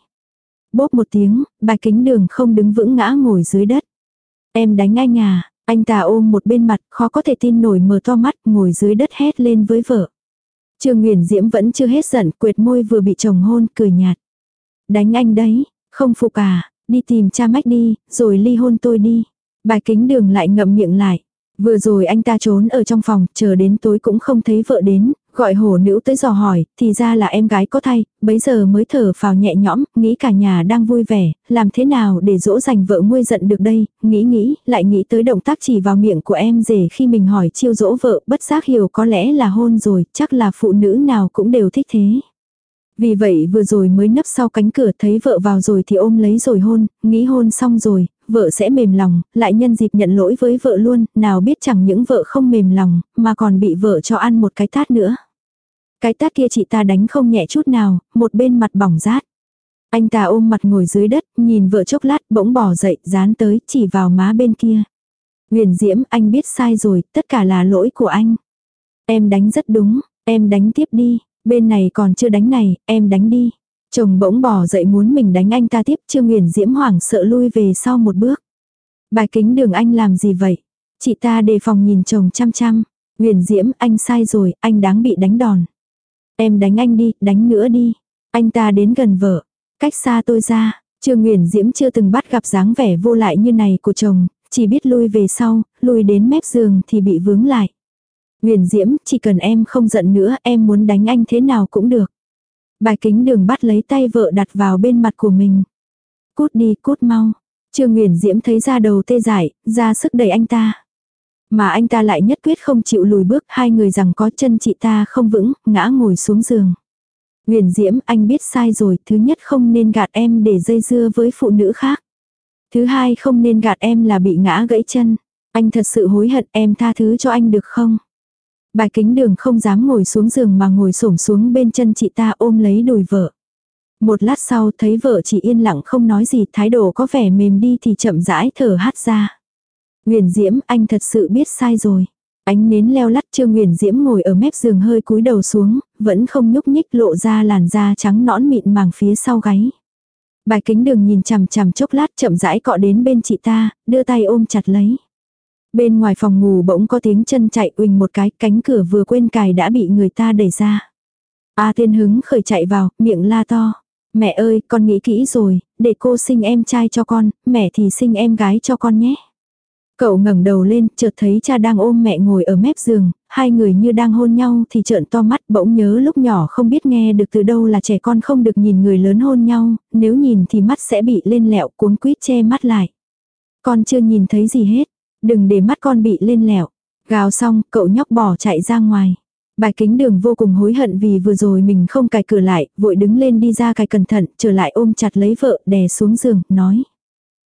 Bốp một tiếng, bài kính đường không đứng vững ngã ngồi dưới đất. Em đánh anh à, anh ta ôm một bên mặt, khó có thể tin nổi mở to mắt, ngồi dưới đất hét lên với vợ. Trương nguyễn Diễm vẫn chưa hết giận, quệt môi vừa bị chồng hôn, cười nhạt. Đánh anh đấy, không phục à, đi tìm cha mách đi, rồi ly hôn tôi đi. Bài kính đường lại ngậm miệng lại. Vừa rồi anh ta trốn ở trong phòng, chờ đến tối cũng không thấy vợ đến, gọi hổ nữ tới dò hỏi, thì ra là em gái có thay, bấy giờ mới thở phào nhẹ nhõm, nghĩ cả nhà đang vui vẻ, làm thế nào để dỗ dành vợ nguôi giận được đây, nghĩ nghĩ, lại nghĩ tới động tác chỉ vào miệng của em rể khi mình hỏi chiêu dỗ vợ, bất giác hiểu có lẽ là hôn rồi, chắc là phụ nữ nào cũng đều thích thế. Vì vậy vừa rồi mới nấp sau cánh cửa thấy vợ vào rồi thì ôm lấy rồi hôn, nghĩ hôn xong rồi, vợ sẽ mềm lòng, lại nhân dịp nhận lỗi với vợ luôn, nào biết chẳng những vợ không mềm lòng, mà còn bị vợ cho ăn một cái tát nữa. Cái tát kia chị ta đánh không nhẹ chút nào, một bên mặt bỏng rát. Anh ta ôm mặt ngồi dưới đất, nhìn vợ chốc lát, bỗng bỏ dậy, dán tới, chỉ vào má bên kia. Huyền Diễm, anh biết sai rồi, tất cả là lỗi của anh. Em đánh rất đúng, em đánh tiếp đi, bên này còn chưa đánh này, em đánh đi. Chồng bỗng bỏ dậy muốn mình đánh anh ta tiếp, Trương Nguyễn Diễm hoảng sợ lui về sau một bước. Bài kính đường anh làm gì vậy? Chị ta đề phòng nhìn chồng chăm chăm. Nguyễn Diễm, anh sai rồi, anh đáng bị đánh đòn. Em đánh anh đi, đánh nữa đi. Anh ta đến gần vợ. Cách xa tôi ra, Trương Nguyễn Diễm chưa từng bắt gặp dáng vẻ vô lại như này của chồng, chỉ biết lui về sau, lui đến mép giường thì bị vướng lại. Nguyễn Diễm, chỉ cần em không giận nữa, em muốn đánh anh thế nào cũng được. Bài kính đường bắt lấy tay vợ đặt vào bên mặt của mình. Cút đi, cút mau. Trương Nguyễn Diễm thấy ra đầu tê dại, ra sức đẩy anh ta. Mà anh ta lại nhất quyết không chịu lùi bước, hai người rằng có chân chị ta không vững, ngã ngồi xuống giường. Nguyễn Diễm, anh biết sai rồi, thứ nhất không nên gạt em để dây dưa với phụ nữ khác. Thứ hai không nên gạt em là bị ngã gãy chân. Anh thật sự hối hận em tha thứ cho anh được không? Bài kính đường không dám ngồi xuống giường mà ngồi xổm xuống bên chân chị ta ôm lấy đùi vợ. Một lát sau thấy vợ chỉ yên lặng không nói gì thái độ có vẻ mềm đi thì chậm rãi thở hát ra. Nguyền Diễm anh thật sự biết sai rồi. Ánh nến leo lắt Trương Nguyền Diễm ngồi ở mép giường hơi cúi đầu xuống, vẫn không nhúc nhích lộ ra làn da trắng nõn mịn màng phía sau gáy. Bài kính đường nhìn chằm chằm chốc lát chậm rãi cọ đến bên chị ta, đưa tay ôm chặt lấy. Bên ngoài phòng ngủ bỗng có tiếng chân chạy uỳnh một cái, cánh cửa vừa quên cài đã bị người ta đẩy ra. A tiên hứng khởi chạy vào, miệng la to. Mẹ ơi, con nghĩ kỹ rồi, để cô sinh em trai cho con, mẹ thì sinh em gái cho con nhé. Cậu ngẩng đầu lên, chợt thấy cha đang ôm mẹ ngồi ở mép giường, hai người như đang hôn nhau thì trợn to mắt bỗng nhớ lúc nhỏ không biết nghe được từ đâu là trẻ con không được nhìn người lớn hôn nhau, nếu nhìn thì mắt sẽ bị lên lẹo cuống quýt che mắt lại. Con chưa nhìn thấy gì hết, đừng để mắt con bị lên lẹo. Gào xong, cậu nhóc bỏ chạy ra ngoài. Bài kính đường vô cùng hối hận vì vừa rồi mình không cài cửa lại, vội đứng lên đi ra cài cẩn thận, trở lại ôm chặt lấy vợ, đè xuống giường, nói.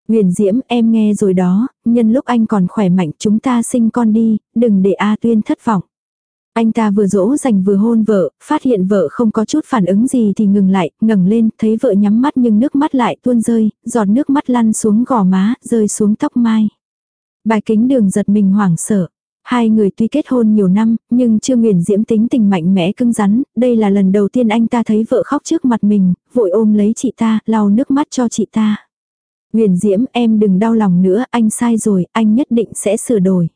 Huyền Diễm, em nghe rồi đó, nhân lúc anh còn khỏe mạnh chúng ta sinh con đi, đừng để A Tuyên thất vọng. Anh ta vừa dỗ dành vừa hôn vợ, phát hiện vợ không có chút phản ứng gì thì ngừng lại, ngẩng lên, thấy vợ nhắm mắt nhưng nước mắt lại tuôn rơi, giọt nước mắt lăn xuống gò má, rơi xuống tóc mai. Bài kính đường giật mình hoảng sợ. Hai người tuy kết hôn nhiều năm, nhưng chưa Nguyền Diễm tính tình mạnh mẽ cứng rắn, đây là lần đầu tiên anh ta thấy vợ khóc trước mặt mình, vội ôm lấy chị ta, lau nước mắt cho chị ta. Nguyền Diễm em đừng đau lòng nữa, anh sai rồi, anh nhất định sẽ sửa đổi.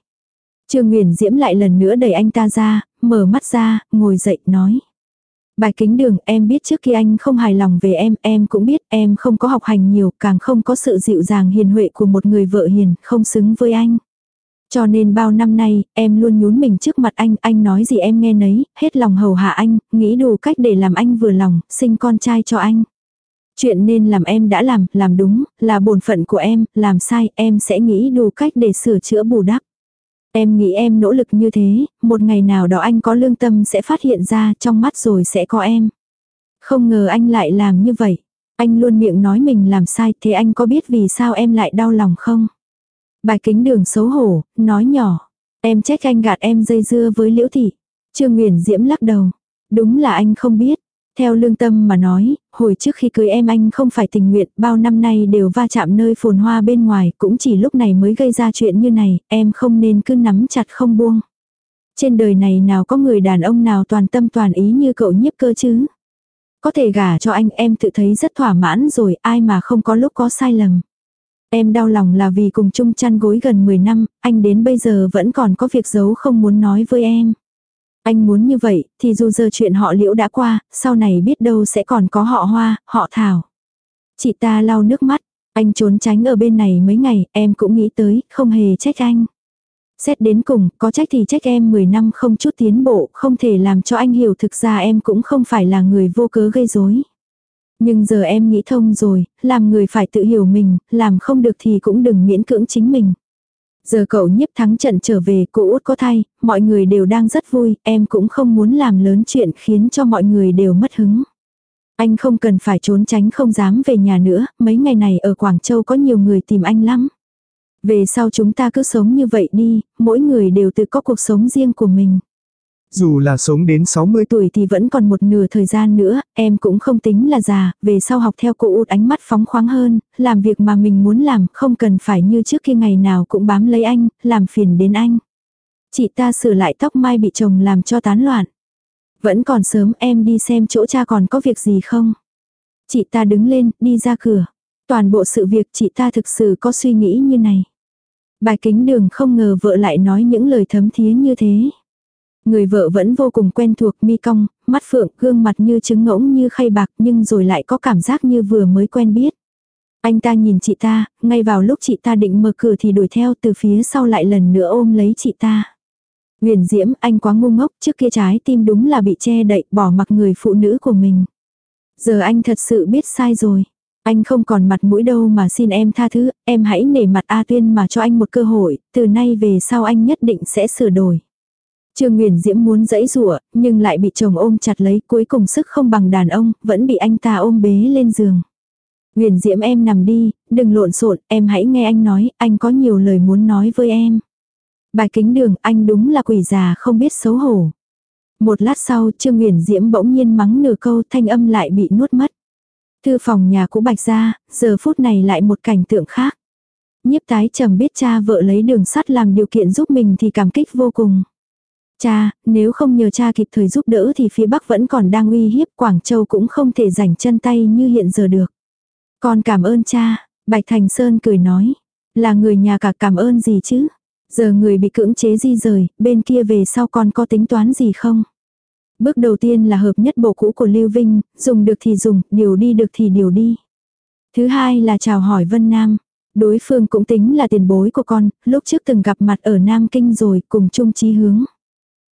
Trương Nguyền Diễm lại lần nữa đẩy anh ta ra, mở mắt ra, ngồi dậy, nói. Bài kính đường em biết trước khi anh không hài lòng về em, em cũng biết em không có học hành nhiều, càng không có sự dịu dàng hiền huệ của một người vợ hiền, không xứng với anh. Cho nên bao năm nay, em luôn nhún mình trước mặt anh, anh nói gì em nghe nấy, hết lòng hầu hạ anh, nghĩ đủ cách để làm anh vừa lòng, sinh con trai cho anh. Chuyện nên làm em đã làm, làm đúng, là bổn phận của em, làm sai em sẽ nghĩ đủ cách để sửa chữa bù đắp. Em nghĩ em nỗ lực như thế, một ngày nào đó anh có lương tâm sẽ phát hiện ra trong mắt rồi sẽ có em. Không ngờ anh lại làm như vậy. Anh luôn miệng nói mình làm sai, thế anh có biết vì sao em lại đau lòng không? Bài kính đường xấu hổ, nói nhỏ. Em trách anh gạt em dây dưa với liễu thị. Trương Nguyễn Diễm lắc đầu. Đúng là anh không biết, theo lương tâm mà nói, hồi trước khi cưới em anh không phải tình nguyện, bao năm nay đều va chạm nơi phồn hoa bên ngoài, cũng chỉ lúc này mới gây ra chuyện như này, em không nên cứ nắm chặt không buông. Trên đời này nào có người đàn ông nào toàn tâm toàn ý như cậu nhiếp cơ chứ? Có thể gả cho anh em tự thấy rất thỏa mãn rồi, ai mà không có lúc có sai lầm. Em đau lòng là vì cùng chung chăn gối gần 10 năm, anh đến bây giờ vẫn còn có việc giấu không muốn nói với em. Anh muốn như vậy, thì dù giờ chuyện họ liễu đã qua, sau này biết đâu sẽ còn có họ hoa, họ thảo. Chị ta lau nước mắt, anh trốn tránh ở bên này mấy ngày, em cũng nghĩ tới, không hề trách anh. Xét đến cùng, có trách thì trách em 10 năm không chút tiến bộ, không thể làm cho anh hiểu thực ra em cũng không phải là người vô cớ gây rối. Nhưng giờ em nghĩ thông rồi, làm người phải tự hiểu mình, làm không được thì cũng đừng miễn cưỡng chính mình. Giờ cậu nhiếp thắng trận trở về, cô út có thay, mọi người đều đang rất vui, em cũng không muốn làm lớn chuyện khiến cho mọi người đều mất hứng. Anh không cần phải trốn tránh không dám về nhà nữa, mấy ngày này ở Quảng Châu có nhiều người tìm anh lắm. Về sau chúng ta cứ sống như vậy đi, mỗi người đều tự có cuộc sống riêng của mình. Dù là sống đến 60 tuổi thì vẫn còn một nửa thời gian nữa, em cũng không tính là già, về sau học theo cô út ánh mắt phóng khoáng hơn, làm việc mà mình muốn làm, không cần phải như trước kia ngày nào cũng bám lấy anh, làm phiền đến anh. Chị ta sửa lại tóc mai bị chồng làm cho tán loạn. Vẫn còn sớm em đi xem chỗ cha còn có việc gì không. Chị ta đứng lên, đi ra cửa. Toàn bộ sự việc chị ta thực sự có suy nghĩ như này. Bài kính đường không ngờ vợ lại nói những lời thấm thía như thế. Người vợ vẫn vô cùng quen thuộc mi cong, mắt phượng, gương mặt như trứng ngỗng như khay bạc nhưng rồi lại có cảm giác như vừa mới quen biết. Anh ta nhìn chị ta, ngay vào lúc chị ta định mở cửa thì đuổi theo từ phía sau lại lần nữa ôm lấy chị ta. Huyền Diễm, anh quá ngu ngốc, trước kia trái tim đúng là bị che đậy, bỏ mặc người phụ nữ của mình. Giờ anh thật sự biết sai rồi. Anh không còn mặt mũi đâu mà xin em tha thứ, em hãy nể mặt A Tuyên mà cho anh một cơ hội, từ nay về sau anh nhất định sẽ sửa đổi. Trương Nguyền Diễm muốn dẫy rủa nhưng lại bị chồng ôm chặt lấy, cuối cùng sức không bằng đàn ông, vẫn bị anh ta ôm bế lên giường. Nguyền Diễm em nằm đi, đừng lộn xộn, em hãy nghe anh nói, anh có nhiều lời muốn nói với em. Bài kính đường, anh đúng là quỷ già không biết xấu hổ. Một lát sau, Trương Nguyền Diễm bỗng nhiên mắng nửa câu thanh âm lại bị nuốt mất. Thư phòng nhà cũ bạch ra, giờ phút này lại một cảnh tượng khác. Nhiếp tái trầm biết cha vợ lấy đường sắt làm điều kiện giúp mình thì cảm kích vô cùng. Cha, nếu không nhờ cha kịp thời giúp đỡ thì phía Bắc vẫn còn đang uy hiếp Quảng Châu cũng không thể rảnh chân tay như hiện giờ được. Con cảm ơn cha, Bạch Thành Sơn cười nói. Là người nhà cả cảm ơn gì chứ? Giờ người bị cưỡng chế di rời, bên kia về sau con có tính toán gì không? Bước đầu tiên là hợp nhất bộ cũ của Lưu Vinh, dùng được thì dùng, điều đi được thì điều đi. Thứ hai là chào hỏi Vân Nam. Đối phương cũng tính là tiền bối của con, lúc trước từng gặp mặt ở Nam Kinh rồi, cùng chung chí hướng.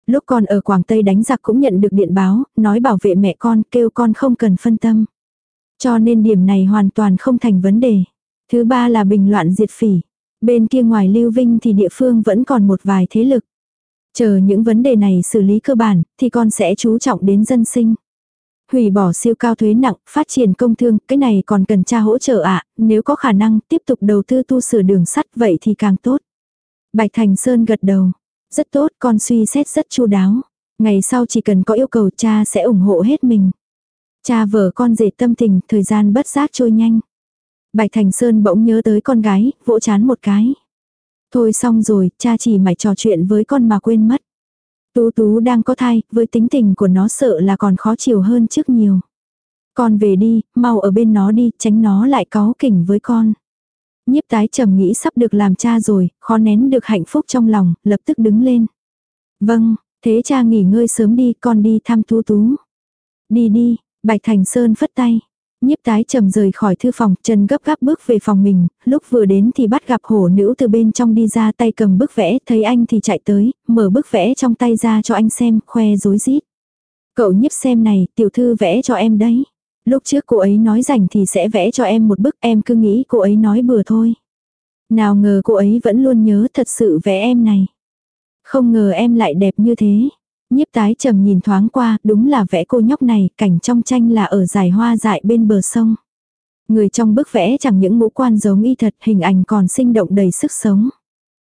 Lúc con ở Quảng Tây đánh giặc cũng nhận được điện báo, nói bảo vệ mẹ con, kêu con không cần phân tâm. Cho nên điểm này hoàn toàn không thành vấn đề. Thứ ba là bình loạn diệt phỉ. Bên kia ngoài Lưu Vinh thì địa phương vẫn còn một vài thế lực. Chờ những vấn đề này xử lý cơ bản, thì con sẽ chú trọng đến dân sinh. Hủy bỏ siêu cao thuế nặng, phát triển công thương, cái này còn cần cha hỗ trợ ạ, nếu có khả năng tiếp tục đầu tư tu sửa đường sắt vậy thì càng tốt. Bạch Thành Sơn gật đầu. Rất tốt, con suy xét rất chu đáo. Ngày sau chỉ cần có yêu cầu cha sẽ ủng hộ hết mình. Cha vợ con dệt tâm tình, thời gian bất giác trôi nhanh. Bạch Thành Sơn bỗng nhớ tới con gái, vỗ chán một cái. Thôi xong rồi, cha chỉ mải trò chuyện với con mà quên mất. Tú Tú đang có thai, với tính tình của nó sợ là còn khó chịu hơn trước nhiều. Con về đi, mau ở bên nó đi, tránh nó lại có kỉnh với con. Nhiếp tái trầm nghĩ sắp được làm cha rồi, khó nén được hạnh phúc trong lòng, lập tức đứng lên. Vâng, thế cha nghỉ ngơi sớm đi, con đi thăm Tú Tú. Đi đi, Bạch Thành Sơn phất tay. Nhiếp tái trầm rời khỏi thư phòng, chân gấp gáp bước về phòng mình, lúc vừa đến thì bắt gặp hổ nữ từ bên trong đi ra tay cầm bức vẽ, thấy anh thì chạy tới, mở bức vẽ trong tay ra cho anh xem, khoe rối rít. Cậu nhiếp xem này, tiểu thư vẽ cho em đấy. Lúc trước cô ấy nói rảnh thì sẽ vẽ cho em một bức em cứ nghĩ cô ấy nói bừa thôi. Nào ngờ cô ấy vẫn luôn nhớ thật sự vẽ em này. Không ngờ em lại đẹp như thế. Nhiếp tái trầm nhìn thoáng qua, đúng là vẽ cô nhóc này, cảnh trong tranh là ở giải hoa dại bên bờ sông. Người trong bức vẽ chẳng những ngũ quan giống y thật, hình ảnh còn sinh động đầy sức sống.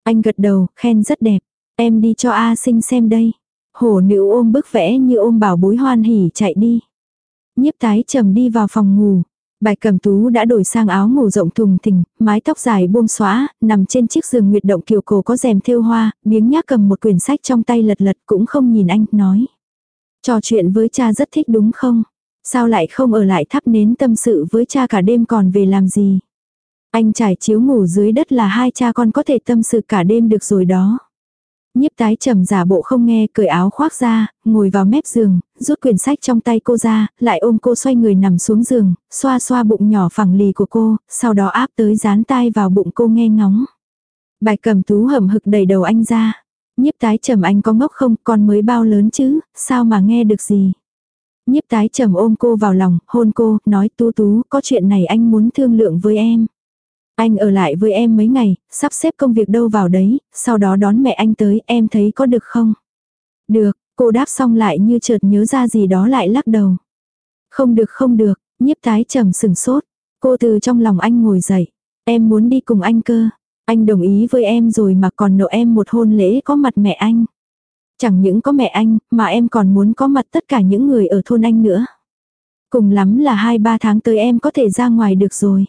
Anh gật đầu, khen rất đẹp. Em đi cho A sinh xem đây. Hổ nữ ôm bức vẽ như ôm bảo bối hoan hỉ chạy đi. Nhiếp tái trầm đi vào phòng ngủ. Bạch cầm tú đã đổi sang áo ngủ rộng thùng thình, mái tóc dài buông xóa, nằm trên chiếc giường nguyệt động kiều cổ có rèm thêu hoa, biếng nhác cầm một quyển sách trong tay lật lật cũng không nhìn anh, nói. Trò chuyện với cha rất thích đúng không? Sao lại không ở lại thắp nến tâm sự với cha cả đêm còn về làm gì? Anh trải chiếu ngủ dưới đất là hai cha con có thể tâm sự cả đêm được rồi đó. Nhiếp tái trầm giả bộ không nghe, cởi áo khoác ra, ngồi vào mép giường, rút quyển sách trong tay cô ra, lại ôm cô xoay người nằm xuống giường, xoa xoa bụng nhỏ phẳng lì của cô, sau đó áp tới dán tai vào bụng cô nghe ngóng. Bài cầm tú hầm hực đầy đầu anh ra. Nhiếp tái trầm anh có ngốc không, con mới bao lớn chứ, sao mà nghe được gì. Nhiếp tái trầm ôm cô vào lòng, hôn cô, nói tú tú, có chuyện này anh muốn thương lượng với em. Anh ở lại với em mấy ngày, sắp xếp công việc đâu vào đấy, sau đó đón mẹ anh tới, em thấy có được không? Được, cô đáp xong lại như chợt nhớ ra gì đó lại lắc đầu. Không được không được, nhiếp tái trầm sừng sốt. Cô từ trong lòng anh ngồi dậy. Em muốn đi cùng anh cơ. Anh đồng ý với em rồi mà còn nợ em một hôn lễ có mặt mẹ anh. Chẳng những có mẹ anh, mà em còn muốn có mặt tất cả những người ở thôn anh nữa. Cùng lắm là 2-3 tháng tới em có thể ra ngoài được rồi.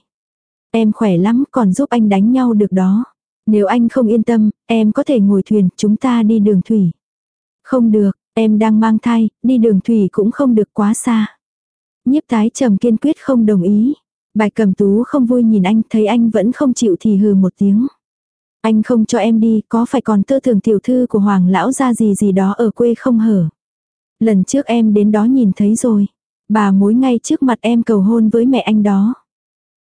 Em khỏe lắm còn giúp anh đánh nhau được đó. Nếu anh không yên tâm, em có thể ngồi thuyền, chúng ta đi đường thủy. Không được, em đang mang thai, đi đường thủy cũng không được quá xa. Nhiếp tái trầm kiên quyết không đồng ý. Bài cầm tú không vui nhìn anh, thấy anh vẫn không chịu thì hừ một tiếng. Anh không cho em đi, có phải còn tư tưởng tiểu thư của hoàng lão ra gì gì đó ở quê không hở. Lần trước em đến đó nhìn thấy rồi. Bà mối ngay trước mặt em cầu hôn với mẹ anh đó.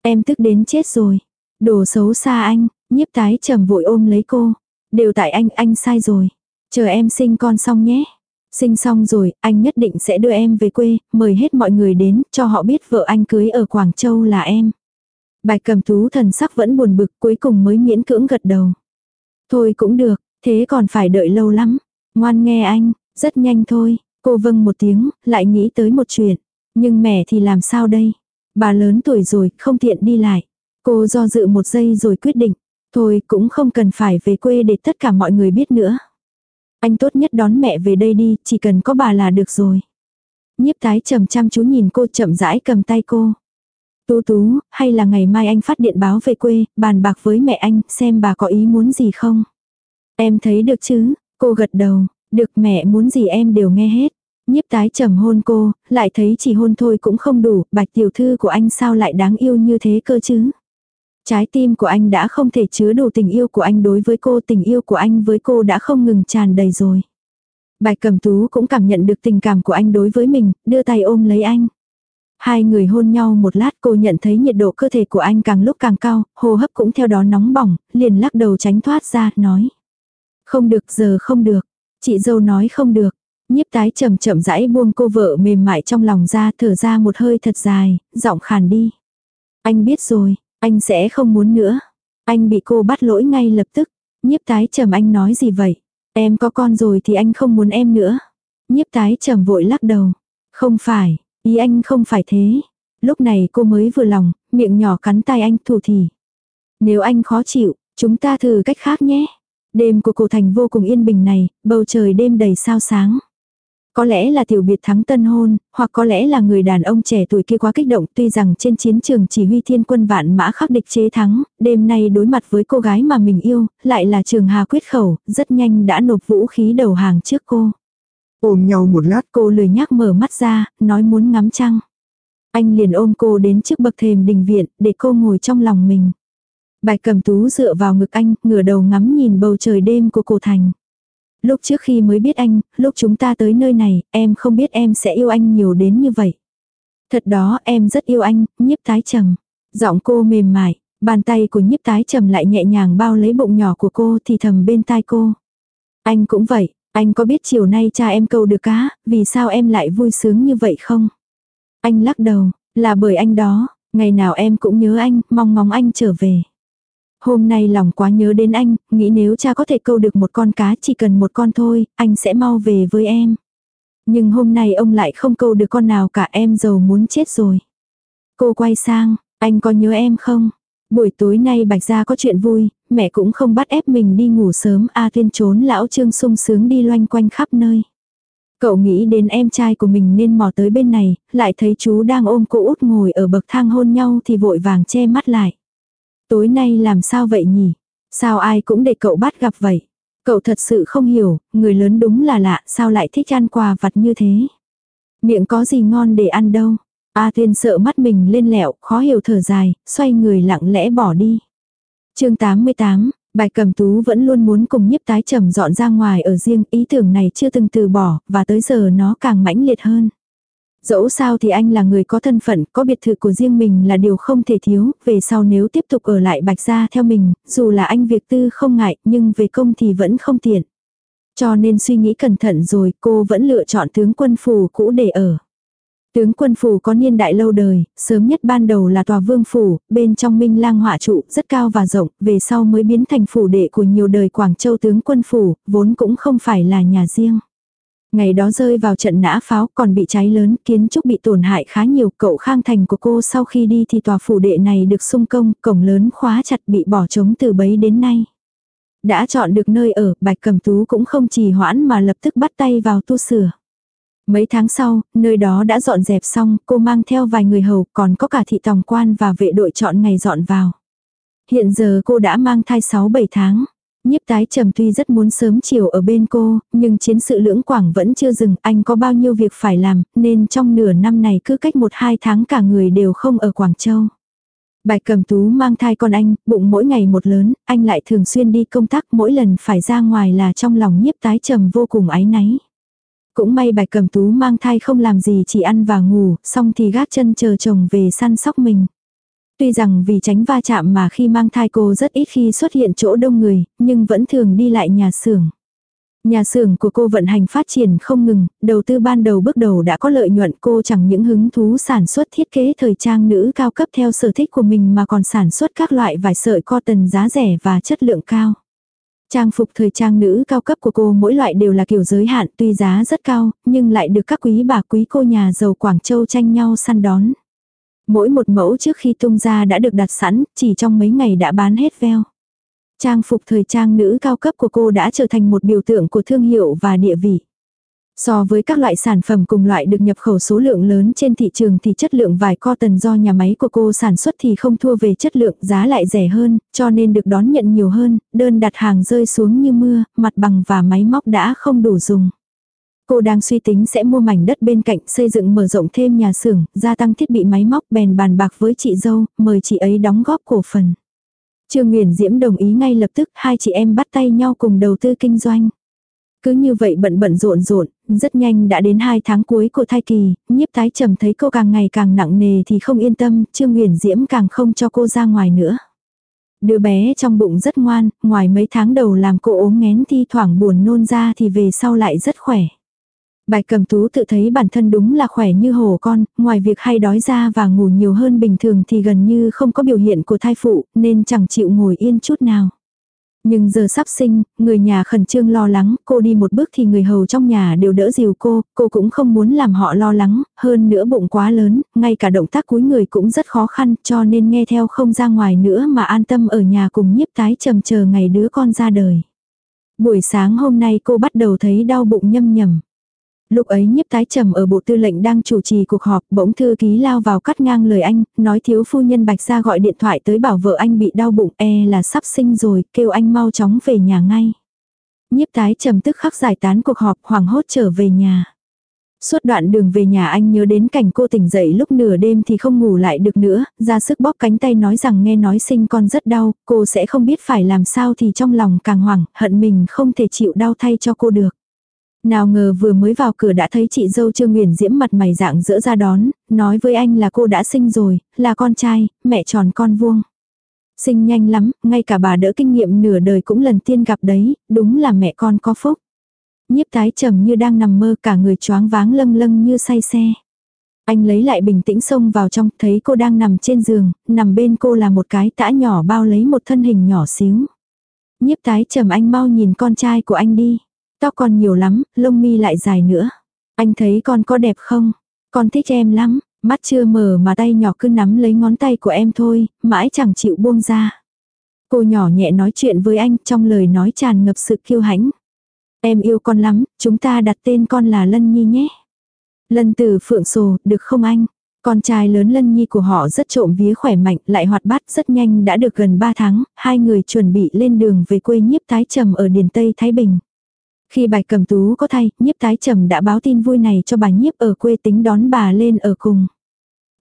Em tức đến chết rồi. Đồ xấu xa anh, nhiếp tái trầm vội ôm lấy cô. Đều tại anh, anh sai rồi. Chờ em sinh con xong nhé. Sinh xong rồi, anh nhất định sẽ đưa em về quê, mời hết mọi người đến, cho họ biết vợ anh cưới ở Quảng Châu là em. Bạch cầm tú thần sắc vẫn buồn bực cuối cùng mới miễn cưỡng gật đầu. Thôi cũng được, thế còn phải đợi lâu lắm. Ngoan nghe anh, rất nhanh thôi. Cô vâng một tiếng, lại nghĩ tới một chuyện. Nhưng mẹ thì làm sao đây? Bà lớn tuổi rồi, không tiện đi lại. Cô do dự một giây rồi quyết định. Thôi cũng không cần phải về quê để tất cả mọi người biết nữa. Anh tốt nhất đón mẹ về đây đi, chỉ cần có bà là được rồi. Nhiếp tái trầm chăm chú nhìn cô chậm rãi cầm tay cô. Tú tú, hay là ngày mai anh phát điện báo về quê, bàn bạc với mẹ anh, xem bà có ý muốn gì không. Em thấy được chứ, cô gật đầu, được mẹ muốn gì em đều nghe hết. Nhiếp tái trầm hôn cô, lại thấy chỉ hôn thôi cũng không đủ, bạch tiểu thư của anh sao lại đáng yêu như thế cơ chứ. Trái tim của anh đã không thể chứa đủ tình yêu của anh đối với cô, tình yêu của anh với cô đã không ngừng tràn đầy rồi. Bạch cầm tú cũng cảm nhận được tình cảm của anh đối với mình, đưa tay ôm lấy anh. Hai người hôn nhau một lát cô nhận thấy nhiệt độ cơ thể của anh càng lúc càng cao, hô hấp cũng theo đó nóng bỏng, liền lắc đầu tránh thoát ra, nói. Không được giờ không được. Chị dâu nói không được. Nhiếp tái chậm chậm rãi buông cô vợ mềm mại trong lòng ra thở ra một hơi thật dài, giọng khàn đi. Anh biết rồi, anh sẽ không muốn nữa. Anh bị cô bắt lỗi ngay lập tức. Nhiếp tái trầm anh nói gì vậy? Em có con rồi thì anh không muốn em nữa. Nhiếp tái trầm vội lắc đầu. Không phải, ý anh không phải thế. Lúc này cô mới vừa lòng, miệng nhỏ cắn tay anh thủ thì Nếu anh khó chịu, chúng ta thử cách khác nhé. Đêm của cổ thành vô cùng yên bình này, bầu trời đêm đầy sao sáng. Có lẽ là tiểu biệt thắng tân hôn, hoặc có lẽ là người đàn ông trẻ tuổi kia quá kích động tuy rằng trên chiến trường chỉ huy thiên quân vạn mã khắc địch chế thắng, đêm nay đối mặt với cô gái mà mình yêu, lại là trường hà quyết khẩu, rất nhanh đã nộp vũ khí đầu hàng trước cô. Ôm nhau một lát cô lười nhác mở mắt ra, nói muốn ngắm trăng. Anh liền ôm cô đến trước bậc thềm đình viện, để cô ngồi trong lòng mình. Bạch cầm tú dựa vào ngực anh, ngửa đầu ngắm nhìn bầu trời đêm của cổ thành. Lúc trước khi mới biết anh, lúc chúng ta tới nơi này, em không biết em sẽ yêu anh nhiều đến như vậy. Thật đó, em rất yêu anh, nhiếp tái trầm. Giọng cô mềm mại, bàn tay của nhiếp tái trầm lại nhẹ nhàng bao lấy bụng nhỏ của cô thì thầm bên tai cô. Anh cũng vậy, anh có biết chiều nay cha em câu được cá, vì sao em lại vui sướng như vậy không? Anh lắc đầu, là bởi anh đó, ngày nào em cũng nhớ anh, mong ngóng anh trở về. Hôm nay lòng quá nhớ đến anh, nghĩ nếu cha có thể câu được một con cá chỉ cần một con thôi, anh sẽ mau về với em. Nhưng hôm nay ông lại không câu được con nào cả em giàu muốn chết rồi. Cô quay sang, anh có nhớ em không? Buổi tối nay Bạch Gia có chuyện vui, mẹ cũng không bắt ép mình đi ngủ sớm, A Thiên trốn lão Trương sung sướng đi loanh quanh khắp nơi. Cậu nghĩ đến em trai của mình nên mò tới bên này, lại thấy chú đang ôm cô út ngồi ở bậc thang hôn nhau thì vội vàng che mắt lại. Tối nay làm sao vậy nhỉ? Sao ai cũng để cậu bắt gặp vậy? Cậu thật sự không hiểu, người lớn đúng là lạ, sao lại thích ăn quà vặt như thế? Miệng có gì ngon để ăn đâu? A Thiên sợ mắt mình lên lẹo, khó hiểu thở dài, xoay người lặng lẽ bỏ đi. chương 88, Bài cầm tú vẫn luôn muốn cùng nhiếp tái trầm dọn ra ngoài ở riêng, ý tưởng này chưa từng từ bỏ, và tới giờ nó càng mãnh liệt hơn. Dẫu sao thì anh là người có thân phận, có biệt thự của riêng mình là điều không thể thiếu, về sau nếu tiếp tục ở lại bạch gia theo mình, dù là anh việc tư không ngại, nhưng về công thì vẫn không tiện. Cho nên suy nghĩ cẩn thận rồi, cô vẫn lựa chọn tướng quân phủ cũ để ở. Tướng quân phủ có niên đại lâu đời, sớm nhất ban đầu là tòa vương phủ, bên trong minh lang họa trụ, rất cao và rộng, về sau mới biến thành phủ đệ của nhiều đời Quảng Châu tướng quân phủ, vốn cũng không phải là nhà riêng. Ngày đó rơi vào trận nã pháo còn bị cháy lớn, kiến trúc bị tổn hại khá nhiều. Cậu khang thành của cô sau khi đi thì tòa phủ đệ này được sung công, cổng lớn khóa chặt bị bỏ trống từ bấy đến nay. Đã chọn được nơi ở, Bạch Cẩm Tú cũng không trì hoãn mà lập tức bắt tay vào tu sửa. Mấy tháng sau, nơi đó đã dọn dẹp xong, cô mang theo vài người hầu, còn có cả thị tòng quan và vệ đội chọn ngày dọn vào. Hiện giờ cô đã mang thai 6-7 tháng. Nhiếp tái trầm tuy rất muốn sớm chiều ở bên cô, nhưng chiến sự lưỡng quảng vẫn chưa dừng, anh có bao nhiêu việc phải làm, nên trong nửa năm này cứ cách 1-2 tháng cả người đều không ở Quảng Châu. Bạch cầm tú mang thai con anh, bụng mỗi ngày một lớn, anh lại thường xuyên đi công tác mỗi lần phải ra ngoài là trong lòng nhiếp tái trầm vô cùng áy náy. Cũng may bạch cầm tú mang thai không làm gì chỉ ăn và ngủ, xong thì gác chân chờ chồng về săn sóc mình. Tuy rằng vì tránh va chạm mà khi mang thai cô rất ít khi xuất hiện chỗ đông người, nhưng vẫn thường đi lại nhà xưởng. Nhà xưởng của cô vận hành phát triển không ngừng, đầu tư ban đầu bước đầu đã có lợi nhuận cô chẳng những hứng thú sản xuất thiết kế thời trang nữ cao cấp theo sở thích của mình mà còn sản xuất các loại vải sợi cotton giá rẻ và chất lượng cao. Trang phục thời trang nữ cao cấp của cô mỗi loại đều là kiểu giới hạn tuy giá rất cao, nhưng lại được các quý bà quý cô nhà giàu Quảng Châu tranh nhau săn đón. Mỗi một mẫu trước khi tung ra đã được đặt sẵn, chỉ trong mấy ngày đã bán hết veo. Trang phục thời trang nữ cao cấp của cô đã trở thành một biểu tượng của thương hiệu và địa vị. So với các loại sản phẩm cùng loại được nhập khẩu số lượng lớn trên thị trường thì chất lượng vải cotton do nhà máy của cô sản xuất thì không thua về chất lượng, giá lại rẻ hơn, cho nên được đón nhận nhiều hơn, đơn đặt hàng rơi xuống như mưa, mặt bằng và máy móc đã không đủ dùng. Cô đang suy tính sẽ mua mảnh đất bên cạnh xây dựng mở rộng thêm nhà xưởng, gia tăng thiết bị máy móc bèn bàn bạc với chị dâu, mời chị ấy đóng góp cổ phần. Trương Nguyễn Diễm đồng ý ngay lập tức, hai chị em bắt tay nhau cùng đầu tư kinh doanh. Cứ như vậy bận bận rộn rộn, rất nhanh đã đến hai tháng cuối của thai kỳ, nhiếp tái trầm thấy cô càng ngày càng nặng nề thì không yên tâm, Trương Nguyễn Diễm càng không cho cô ra ngoài nữa. Đứa bé trong bụng rất ngoan, ngoài mấy tháng đầu làm cô ốm nghén thi thoảng buồn nôn ra thì về sau lại rất khỏe bài cầm tú tự thấy bản thân đúng là khỏe như hổ con, ngoài việc hay đói ra và ngủ nhiều hơn bình thường thì gần như không có biểu hiện của thai phụ, nên chẳng chịu ngồi yên chút nào. Nhưng giờ sắp sinh, người nhà khẩn trương lo lắng, cô đi một bước thì người hầu trong nhà đều đỡ dìu cô, cô cũng không muốn làm họ lo lắng, hơn nữa bụng quá lớn, ngay cả động tác cúi người cũng rất khó khăn cho nên nghe theo không ra ngoài nữa mà an tâm ở nhà cùng nhiếp tái trầm chờ ngày đứa con ra đời. Buổi sáng hôm nay cô bắt đầu thấy đau bụng nhâm nhầm. Lúc ấy nhiếp tái trầm ở bộ tư lệnh đang chủ trì cuộc họp, bỗng thư ký lao vào cắt ngang lời anh, nói thiếu phu nhân bạch ra gọi điện thoại tới bảo vợ anh bị đau bụng e là sắp sinh rồi, kêu anh mau chóng về nhà ngay. Nhiếp tái trầm tức khắc giải tán cuộc họp hoảng hốt trở về nhà. Suốt đoạn đường về nhà anh nhớ đến cảnh cô tỉnh dậy lúc nửa đêm thì không ngủ lại được nữa, ra sức bóp cánh tay nói rằng nghe nói sinh con rất đau, cô sẽ không biết phải làm sao thì trong lòng càng hoảng, hận mình không thể chịu đau thay cho cô được. Nào ngờ vừa mới vào cửa đã thấy chị dâu Trương nguyễn Diễm mặt mày dạng dỡ ra đón, nói với anh là cô đã sinh rồi, là con trai, mẹ tròn con vuông. Sinh nhanh lắm, ngay cả bà đỡ kinh nghiệm nửa đời cũng lần tiên gặp đấy, đúng là mẹ con có phúc. Nhiếp tái trầm như đang nằm mơ cả người choáng váng lâng lâng như say xe. Anh lấy lại bình tĩnh xông vào trong, thấy cô đang nằm trên giường, nằm bên cô là một cái tã nhỏ bao lấy một thân hình nhỏ xíu. Nhiếp tái trầm anh mau nhìn con trai của anh đi. Tóc con nhiều lắm, lông mi lại dài nữa. Anh thấy con có đẹp không? Con thích em lắm, mắt chưa mở mà tay nhỏ cứ nắm lấy ngón tay của em thôi, mãi chẳng chịu buông ra. Cô nhỏ nhẹ nói chuyện với anh trong lời nói tràn ngập sự kiêu hãnh. Em yêu con lắm, chúng ta đặt tên con là Lân Nhi nhé. Lân từ phượng sồ, được không anh? Con trai lớn Lân Nhi của họ rất trộm vía khỏe mạnh, lại hoạt bát rất nhanh đã được gần 3 tháng, hai người chuẩn bị lên đường về quê nhiếp tái trầm ở Điền Tây Thái Bình. Khi bạch cầm tú có thay, nhiếp tái trầm đã báo tin vui này cho bà nhiếp ở quê tính đón bà lên ở cùng.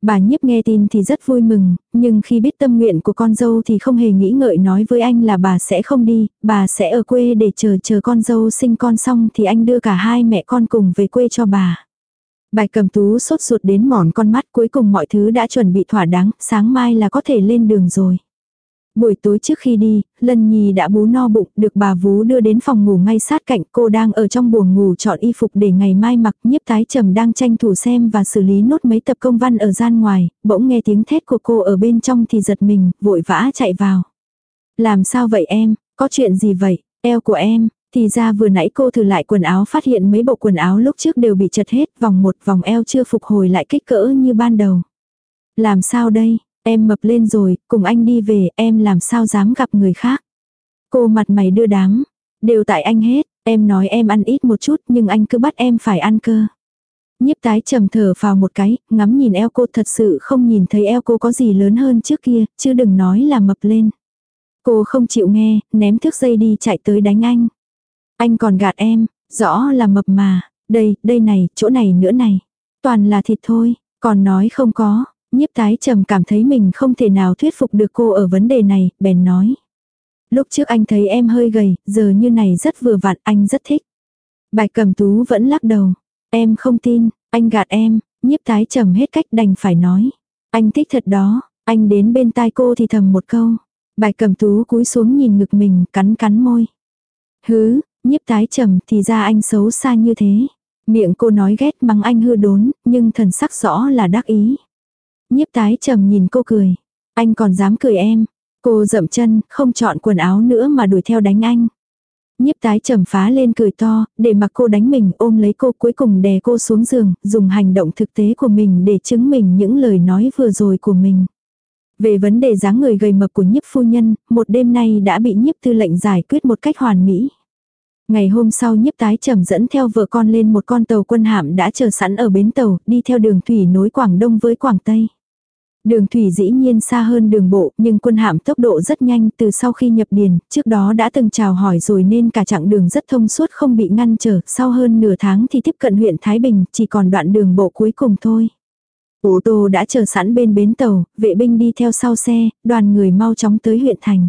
Bà nhiếp nghe tin thì rất vui mừng, nhưng khi biết tâm nguyện của con dâu thì không hề nghĩ ngợi nói với anh là bà sẽ không đi, bà sẽ ở quê để chờ chờ con dâu sinh con xong thì anh đưa cả hai mẹ con cùng về quê cho bà. Bài cầm tú sốt ruột đến mòn con mắt cuối cùng mọi thứ đã chuẩn bị thỏa đáng, sáng mai là có thể lên đường rồi. Buổi tối trước khi đi, Lân Nhi đã bú no bụng, được bà vú đưa đến phòng ngủ ngay sát cạnh cô đang ở trong buồng ngủ chọn y phục để ngày mai mặc nhiếp tái trầm đang tranh thủ xem và xử lý nốt mấy tập công văn ở gian ngoài, bỗng nghe tiếng thét của cô ở bên trong thì giật mình, vội vã chạy vào. Làm sao vậy em, có chuyện gì vậy, eo của em, thì ra vừa nãy cô thử lại quần áo phát hiện mấy bộ quần áo lúc trước đều bị chật hết, vòng một vòng eo chưa phục hồi lại kích cỡ như ban đầu. Làm sao đây, Em mập lên rồi, cùng anh đi về, em làm sao dám gặp người khác. Cô mặt mày đưa đám. Đều tại anh hết, em nói em ăn ít một chút nhưng anh cứ bắt em phải ăn cơ. Nhiếp tái trầm thở vào một cái, ngắm nhìn eo cô thật sự không nhìn thấy eo cô có gì lớn hơn trước kia, chứ đừng nói là mập lên. Cô không chịu nghe, ném thước dây đi chạy tới đánh anh. Anh còn gạt em, rõ là mập mà, đây, đây này, chỗ này nữa này. Toàn là thịt thôi, còn nói không có, nhiếp tái trầm cảm thấy mình không thể nào thuyết phục được cô ở vấn đề này, bèn nói. Lúc trước anh thấy em hơi gầy, giờ như này rất vừa vặn, anh rất thích. Bạch cầm tú vẫn lắc đầu. Em không tin, anh gạt em, nhiếp tái trầm hết cách đành phải nói. Anh thích thật đó, anh đến bên tai cô thì thầm một câu. Bạch cầm tú cúi xuống nhìn ngực mình, cắn cắn môi. Hứ, nhiếp tái trầm thì ra anh xấu xa như thế. Miệng cô nói ghét mắng anh hư đốn, nhưng thần sắc rõ là đắc ý. Nhiếp tái trầm nhìn cô cười. Anh còn dám cười em. Cô dậm chân, không chọn quần áo nữa mà đuổi theo đánh anh. Nhiếp tái trầm phá lên cười to, để mặc cô đánh mình ôm lấy cô cuối cùng đè cô xuống giường, dùng hành động thực tế của mình để chứng minh những lời nói vừa rồi của mình. Về vấn đề dáng người gầy mập của nhiếp phu nhân, một đêm nay đã bị nhiếp tư lệnh giải quyết một cách hoàn mỹ. Ngày hôm sau nhiếp tái trầm dẫn theo vợ con lên một con tàu quân hạm đã chờ sẵn ở bến tàu, đi theo đường thủy nối Quảng Đông với Quảng Tây. Đường thủy dĩ nhiên xa hơn đường bộ, nhưng quân hạm tốc độ rất nhanh từ sau khi nhập điền, trước đó đã từng chào hỏi rồi nên cả chặng đường rất thông suốt không bị ngăn trở, sau hơn nửa tháng thì tiếp cận huyện Thái Bình, chỉ còn đoạn đường bộ cuối cùng thôi. Ô tô đã chờ sẵn bên bến tàu, vệ binh đi theo sau xe, đoàn người mau chóng tới huyện thành.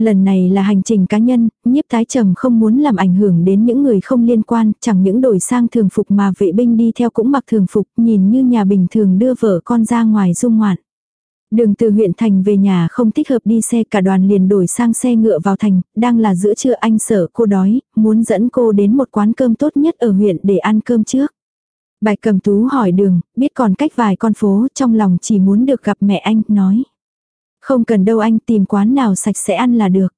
Lần này là hành trình cá nhân, nhiếp tái trầm không muốn làm ảnh hưởng đến những người không liên quan, chẳng những đổi sang thường phục mà vệ binh đi theo cũng mặc thường phục, nhìn như nhà bình thường đưa vợ con ra ngoài dung ngoạn. Đường từ huyện thành về nhà không thích hợp đi xe cả đoàn liền đổi sang xe ngựa vào thành, đang là giữa trưa anh sợ cô đói, muốn dẫn cô đến một quán cơm tốt nhất ở huyện để ăn cơm trước. Bạch cầm tú hỏi đường, biết còn cách vài con phố, trong lòng chỉ muốn được gặp mẹ anh, nói. Không cần đâu anh tìm quán nào sạch sẽ ăn là được.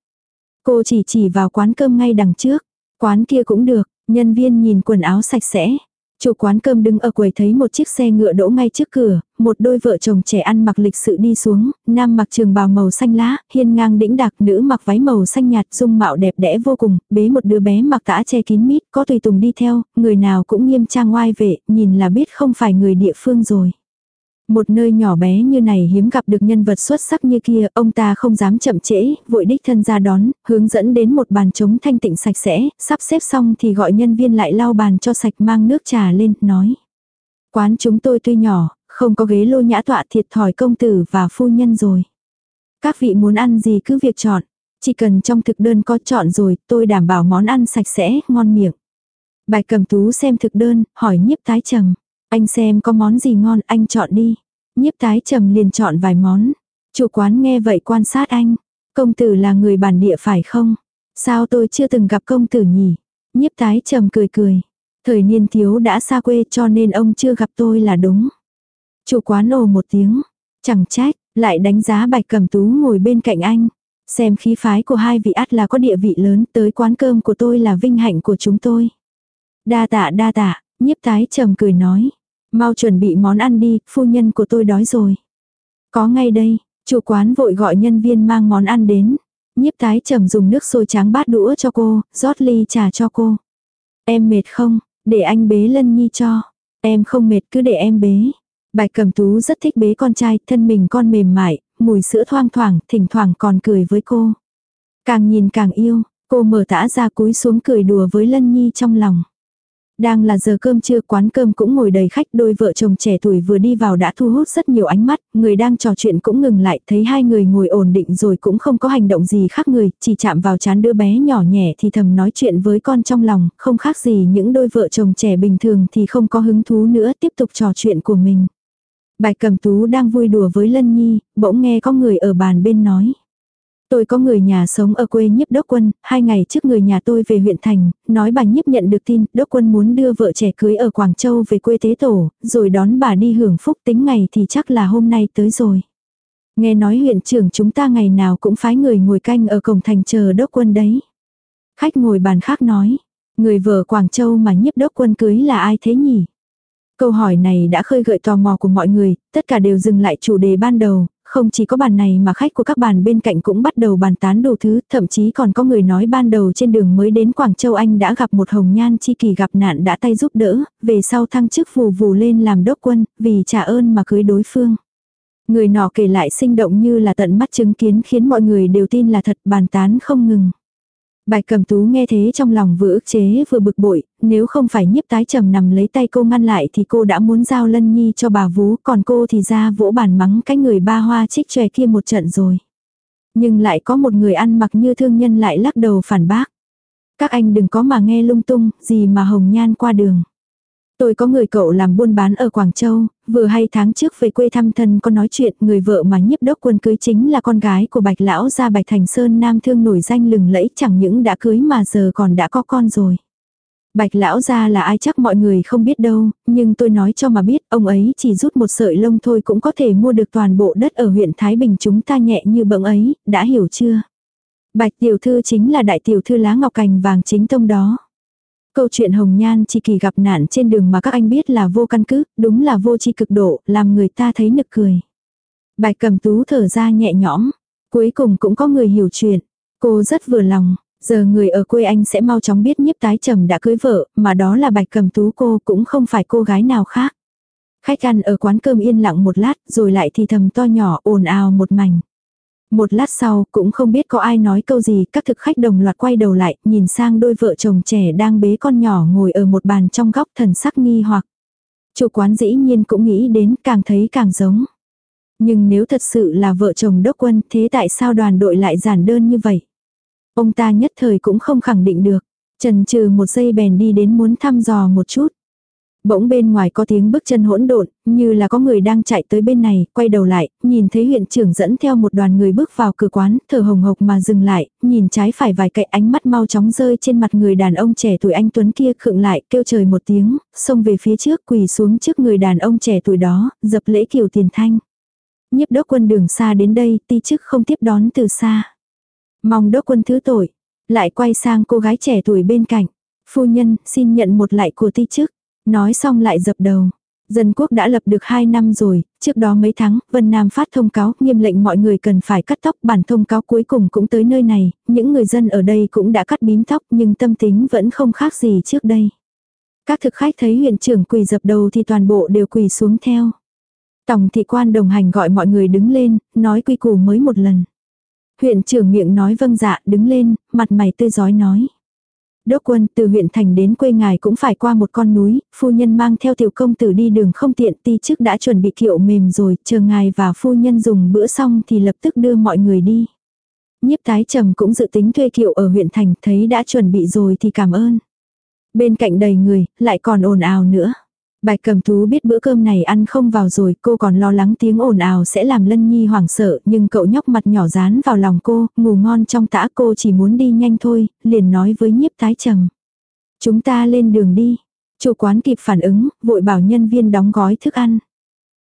Cô chỉ chỉ vào quán cơm ngay đằng trước. Quán kia cũng được, nhân viên nhìn quần áo sạch sẽ. Chủ quán cơm đứng ở quầy thấy một chiếc xe ngựa đỗ ngay trước cửa, một đôi vợ chồng trẻ ăn mặc lịch sự đi xuống, nam mặc trường bào màu xanh lá, hiên ngang đĩnh đạc, nữ mặc váy màu xanh nhạt, dung mạo đẹp đẽ vô cùng, bế một đứa bé mặc tã che kín mít, có tùy tùng đi theo, người nào cũng nghiêm trang oai vệ, nhìn là biết không phải người địa phương rồi. Một nơi nhỏ bé như này hiếm gặp được nhân vật xuất sắc như kia, ông ta không dám chậm trễ, vội đích thân ra đón, hướng dẫn đến một bàn trống thanh tịnh sạch sẽ, sắp xếp xong thì gọi nhân viên lại lau bàn cho sạch mang nước trà lên, nói. Quán chúng tôi tuy nhỏ, không có ghế lô nhã tọa thiệt thòi công tử và phu nhân rồi. Các vị muốn ăn gì cứ việc chọn, chỉ cần trong thực đơn có chọn rồi, tôi đảm bảo món ăn sạch sẽ, ngon miệng. Bài cầm tú xem thực đơn, hỏi nhiếp tái trầm. Anh xem có món gì ngon, anh chọn đi. Nhiếp tái trầm liền chọn vài món. Chủ quán nghe vậy quan sát anh. Công tử là người bản địa phải không? Sao tôi chưa từng gặp công tử nhỉ? Nhiếp tái trầm cười cười. Thời niên thiếu đã xa quê cho nên ông chưa gặp tôi là đúng. Chủ quán ồ một tiếng. Chẳng trách, lại đánh giá bạch cầm tú ngồi bên cạnh anh. Xem khí phái của hai vị ắt là có địa vị lớn tới quán cơm của tôi là vinh hạnh của chúng tôi. Đa tạ đa tạ, nhiếp tái trầm cười nói. Mau chuẩn bị món ăn đi, phu nhân của tôi đói rồi. Có ngay đây, chủ quán vội gọi nhân viên mang món ăn đến. Nhiếp tái trầm dùng nước sôi trắng bát đũa cho cô, rót ly trà cho cô. Em mệt không, để anh bế lân nhi cho. Em không mệt cứ để em bế. Bạch cầm tú rất thích bế con trai, thân mình con mềm mại, mùi sữa thoang thoảng, thỉnh thoảng còn cười với cô. Càng nhìn càng yêu, cô mở tã ra cúi xuống cười đùa với lân nhi trong lòng. Đang là giờ cơm trưa quán cơm cũng ngồi đầy khách đôi vợ chồng trẻ tuổi vừa đi vào đã thu hút rất nhiều ánh mắt, người đang trò chuyện cũng ngừng lại thấy hai người ngồi ổn định rồi cũng không có hành động gì khác người, chỉ chạm vào chán đứa bé nhỏ nhẹ thì thầm nói chuyện với con trong lòng, không khác gì những đôi vợ chồng trẻ bình thường thì không có hứng thú nữa tiếp tục trò chuyện của mình. Bạch cầm tú đang vui đùa với Lân Nhi, bỗng nghe có người ở bàn bên nói. Tôi có người nhà sống ở quê nhiếp đốc quân, hai ngày trước người nhà tôi về huyện thành, nói bà nhiếp nhận được tin, đốc quân muốn đưa vợ trẻ cưới ở Quảng Châu về quê tế tổ, rồi đón bà đi hưởng phúc tính ngày thì chắc là hôm nay tới rồi. Nghe nói huyện trưởng chúng ta ngày nào cũng phái người ngồi canh ở cổng thành chờ đốc quân đấy. Khách ngồi bàn khác nói, người vợ Quảng Châu mà nhiếp đốc quân cưới là ai thế nhỉ? Câu hỏi này đã khơi gợi tò mò của mọi người, tất cả đều dừng lại chủ đề ban đầu, không chỉ có bàn này mà khách của các bàn bên cạnh cũng bắt đầu bàn tán đủ thứ, thậm chí còn có người nói ban đầu trên đường mới đến Quảng Châu Anh đã gặp một hồng nhan chi kỳ gặp nạn đã tay giúp đỡ, về sau thăng chức vù vù lên làm đốc quân, vì trả ơn mà cưới đối phương. Người nọ kể lại sinh động như là tận mắt chứng kiến khiến mọi người đều tin là thật bàn tán không ngừng bài cầm tú nghe thế trong lòng vừa ức chế vừa bực bội, nếu không phải nhiếp tái trầm nằm lấy tay cô ngăn lại thì cô đã muốn giao lân nhi cho bà vú, còn cô thì ra vỗ bàn mắng cái người ba hoa trích chòe kia một trận rồi. Nhưng lại có một người ăn mặc như thương nhân lại lắc đầu phản bác. Các anh đừng có mà nghe lung tung, gì mà hồng nhan qua đường. Tôi có người cậu làm buôn bán ở Quảng Châu, vừa hay tháng trước về quê thăm thân có nói chuyện người vợ mà nhiếp đốc quân cưới chính là con gái của bạch lão gia bạch thành sơn nam thương nổi danh lừng lẫy chẳng những đã cưới mà giờ còn đã có con rồi. Bạch lão gia là ai chắc mọi người không biết đâu, nhưng tôi nói cho mà biết ông ấy chỉ rút một sợi lông thôi cũng có thể mua được toàn bộ đất ở huyện Thái Bình chúng ta nhẹ như bỗng ấy, đã hiểu chưa? Bạch tiểu thư chính là đại tiểu thư lá ngọc cành vàng chính tông đó. Câu chuyện hồng nhan chỉ kỳ gặp nạn trên đường mà các anh biết là vô căn cứ, đúng là vô tri cực độ, làm người ta thấy nực cười. Bạch cầm tú thở ra nhẹ nhõm, cuối cùng cũng có người hiểu chuyện. Cô rất vừa lòng, giờ người ở quê anh sẽ mau chóng biết nhiếp tái trầm đã cưới vợ, mà đó là bạch cầm tú cô cũng không phải cô gái nào khác. Khách ăn ở quán cơm yên lặng một lát rồi lại thì thầm to nhỏ ồn ào một mảnh. Một lát sau, cũng không biết có ai nói câu gì, các thực khách đồng loạt quay đầu lại, nhìn sang đôi vợ chồng trẻ đang bế con nhỏ ngồi ở một bàn trong góc thần sắc nghi hoặc. Chủ quán dĩ nhiên cũng nghĩ đến, càng thấy càng giống. Nhưng nếu thật sự là vợ chồng đốc quân, thế tại sao đoàn đội lại giản đơn như vậy? Ông ta nhất thời cũng không khẳng định được. Trần trừ một giây bèn đi đến muốn thăm dò một chút. Bỗng bên ngoài có tiếng bước chân hỗn độn, như là có người đang chạy tới bên này, quay đầu lại, nhìn thấy huyện trưởng dẫn theo một đoàn người bước vào cửa quán, thở hồng hộc mà dừng lại, nhìn trái phải vài cậy ánh mắt mau chóng rơi trên mặt người đàn ông trẻ tuổi anh Tuấn kia khựng lại, kêu trời một tiếng, xông về phía trước quỳ xuống trước người đàn ông trẻ tuổi đó, dập lễ kiều tiền thanh. Nhiếp đốc quân đường xa đến đây, ti chức không tiếp đón từ xa. Mong đốc quân thứ tội, lại quay sang cô gái trẻ tuổi bên cạnh. Phu nhân, xin nhận một lại của ti chức. Nói xong lại dập đầu. Dân quốc đã lập được 2 năm rồi, trước đó mấy tháng, Vân Nam phát thông cáo nghiêm lệnh mọi người cần phải cắt tóc, bản thông cáo cuối cùng cũng tới nơi này, những người dân ở đây cũng đã cắt bím tóc nhưng tâm tính vẫn không khác gì trước đây. Các thực khách thấy huyện trưởng quỳ dập đầu thì toàn bộ đều quỳ xuống theo. Tổng thị quan đồng hành gọi mọi người đứng lên, nói quy củ mới một lần. Huyện trưởng miệng nói vâng dạ đứng lên, mặt mày tươi giói nói. Đốc quân từ huyện thành đến quê ngài cũng phải qua một con núi, phu nhân mang theo tiểu công tử đi đường không tiện ti chức đã chuẩn bị kiệu mềm rồi, chờ ngài và phu nhân dùng bữa xong thì lập tức đưa mọi người đi. Nhiếp tái trầm cũng dự tính thuê kiệu ở huyện thành, thấy đã chuẩn bị rồi thì cảm ơn. Bên cạnh đầy người, lại còn ồn ào nữa. Bạch cầm thú biết bữa cơm này ăn không vào rồi, cô còn lo lắng tiếng ồn ào sẽ làm Lân Nhi hoảng sợ, nhưng cậu nhóc mặt nhỏ dán vào lòng cô, ngủ ngon trong tã cô chỉ muốn đi nhanh thôi, liền nói với nhiếp tái trầm. Chúng ta lên đường đi. Chủ quán kịp phản ứng, vội bảo nhân viên đóng gói thức ăn.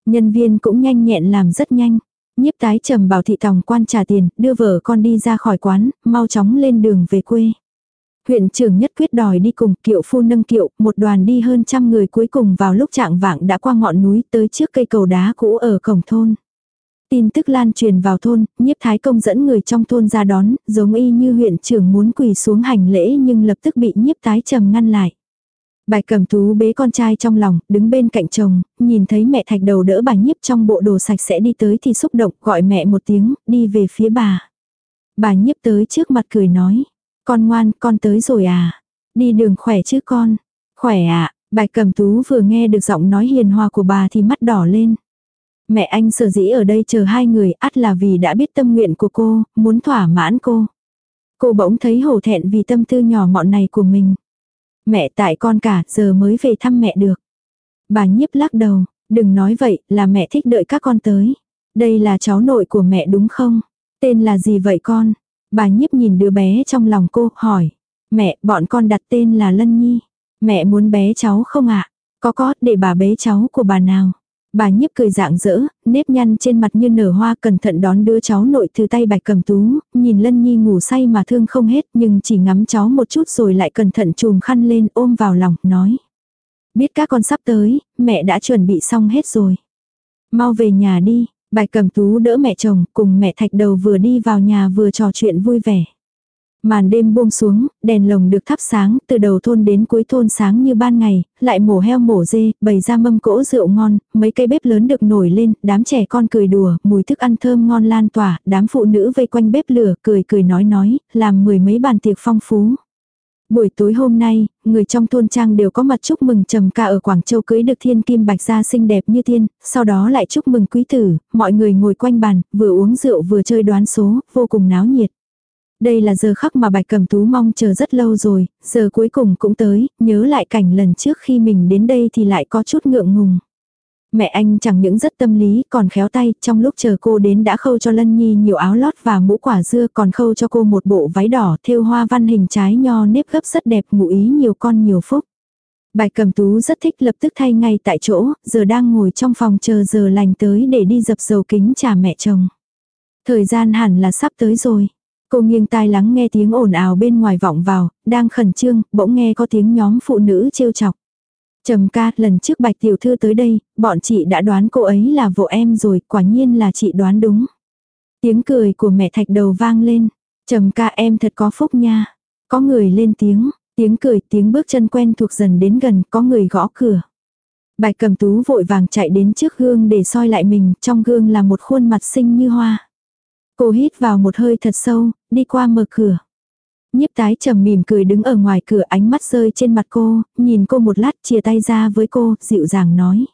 Nhân viên cũng nhanh nhẹn làm rất nhanh. Nhiếp tái trầm bảo thị tòng quan trả tiền, đưa vợ con đi ra khỏi quán, mau chóng lên đường về quê. Huyện trưởng nhất quyết đòi đi cùng kiệu phu nâng kiệu, một đoàn đi hơn trăm người cuối cùng vào lúc trạng vạng đã qua ngọn núi tới trước cây cầu đá cũ ở cổng thôn. Tin tức lan truyền vào thôn, nhiếp thái công dẫn người trong thôn ra đón, giống y như huyện trưởng muốn quỳ xuống hành lễ nhưng lập tức bị nhiếp thái trầm ngăn lại. Bài cầm tú bế con trai trong lòng, đứng bên cạnh chồng, nhìn thấy mẹ thạch đầu đỡ bà nhiếp trong bộ đồ sạch sẽ đi tới thì xúc động gọi mẹ một tiếng, đi về phía bà. Bà nhiếp tới trước mặt cười nói, con ngoan, con tới rồi à? Đi đường khỏe chứ con? Khỏe ạ, à? bạch cầm tú vừa nghe được giọng nói hiền hòa của bà thì mắt đỏ lên. Mẹ anh sở dĩ ở đây chờ hai người ắt là vì đã biết tâm nguyện của cô, muốn thỏa mãn cô. Cô bỗng thấy hổ thẹn vì tâm tư nhỏ mọn này của mình. Mẹ tại con cả, giờ mới về thăm mẹ được. Bà nhiếp lắc đầu, đừng nói vậy, là mẹ thích đợi các con tới. Đây là cháu nội của mẹ đúng không? Tên là gì vậy con? Bà nhiếp nhìn đứa bé trong lòng cô, hỏi. Mẹ, bọn con đặt tên là Lân Nhi. Mẹ muốn bé cháu không ạ? Có có, để bà bế cháu của bà nào. Bà nhiếp cười dạng dỡ, nếp nhăn trên mặt như nở hoa cẩn thận đón đứa cháu nội từ tay bạch cầm tú, nhìn Lân Nhi ngủ say mà thương không hết nhưng chỉ ngắm cháu một chút rồi lại cẩn thận chùm khăn lên ôm vào lòng, nói. Biết các con sắp tới, mẹ đã chuẩn bị xong hết rồi. Mau về nhà đi, Bạch cầm tú đỡ mẹ chồng, cùng mẹ thạch đầu vừa đi vào nhà vừa trò chuyện vui vẻ. Màn đêm buông xuống, đèn lồng được thắp sáng, từ đầu thôn đến cuối thôn sáng như ban ngày, lại mổ heo mổ dê, bày ra mâm cỗ rượu ngon, mấy cây bếp lớn được nổi lên, đám trẻ con cười đùa, mùi thức ăn thơm ngon lan tỏa, đám phụ nữ vây quanh bếp lửa, cười cười nói nói, làm mười mấy bàn tiệc phong phú. Buổi tối hôm nay, người trong thôn trang đều có mặt chúc mừng trầm ca ở Quảng Châu cưới được thiên kim bạch gia xinh đẹp như tiên, sau đó lại chúc mừng quý tử, mọi người ngồi quanh bàn, vừa uống rượu vừa chơi đoán số, vô cùng náo nhiệt. Đây là giờ khắc mà bạch cầm tú mong chờ rất lâu rồi, giờ cuối cùng cũng tới, nhớ lại cảnh lần trước khi mình đến đây thì lại có chút ngượng ngùng. Mẹ anh chẳng những rất tâm lý còn khéo tay, trong lúc chờ cô đến đã khâu cho Lân Nhi nhiều áo lót và mũ quả dưa còn khâu cho cô một bộ váy đỏ thêu hoa văn hình trái nho nếp gấp rất đẹp ngụ ý nhiều con nhiều phúc. Bạch cầm tú rất thích lập tức thay ngay tại chỗ, giờ đang ngồi trong phòng chờ giờ lành tới để đi dập dầu kính trả mẹ chồng. Thời gian hẳn là sắp tới rồi. Cô nghiêng tai lắng nghe tiếng ồn ào bên ngoài vọng vào, đang khẩn trương, bỗng nghe có tiếng nhóm phụ nữ trêu chọc. Trầm ca, lần trước bạch tiểu thư tới đây, bọn chị đã đoán cô ấy là vợ em rồi, quả nhiên là chị đoán đúng. Tiếng cười của mẹ thạch đầu vang lên. Trầm ca em thật có phúc nha. Có người lên tiếng, tiếng cười, tiếng bước chân quen thuộc dần đến gần, có người gõ cửa. Bạch cầm tú vội vàng chạy đến trước gương để soi lại mình, trong gương là một khuôn mặt xinh như hoa. Cô hít vào một hơi thật sâu, đi qua mở cửa. Nhiếp tái trầm mỉm cười đứng ở ngoài cửa ánh mắt rơi trên mặt cô, nhìn cô một lát chia tay ra với cô, dịu dàng nói.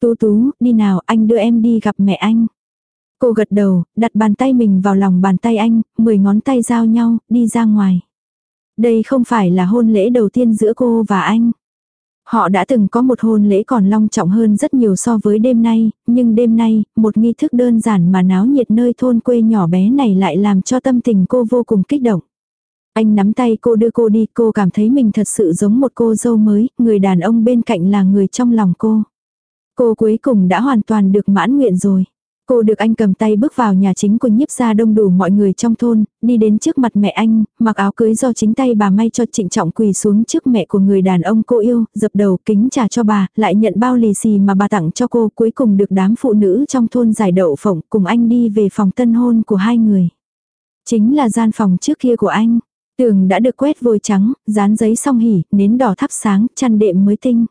Tú tú, đi nào, anh đưa em đi gặp mẹ anh. Cô gật đầu, đặt bàn tay mình vào lòng bàn tay anh, mười ngón tay giao nhau, đi ra ngoài. Đây không phải là hôn lễ đầu tiên giữa cô và anh. Họ đã từng có một hôn lễ còn long trọng hơn rất nhiều so với đêm nay, nhưng đêm nay, một nghi thức đơn giản mà náo nhiệt nơi thôn quê nhỏ bé này lại làm cho tâm tình cô vô cùng kích động. Anh nắm tay cô đưa cô đi, cô cảm thấy mình thật sự giống một cô dâu mới, người đàn ông bên cạnh là người trong lòng cô. Cô cuối cùng đã hoàn toàn được mãn nguyện rồi. Cô được anh cầm tay bước vào nhà chính của nhiếp gia đông đủ mọi người trong thôn, đi đến trước mặt mẹ anh, mặc áo cưới do chính tay bà may cho trịnh trọng quỳ xuống trước mẹ của người đàn ông cô yêu, dập đầu kính trà cho bà, lại nhận bao lì xì mà bà tặng cho cô, cuối cùng được đám phụ nữ trong thôn giải đậu phộng cùng anh đi về phòng tân hôn của hai người. Chính là gian phòng trước kia của anh. Tường đã được quét vôi trắng, dán giấy song hỉ, nến đỏ thắp sáng, chăn đệm mới tinh.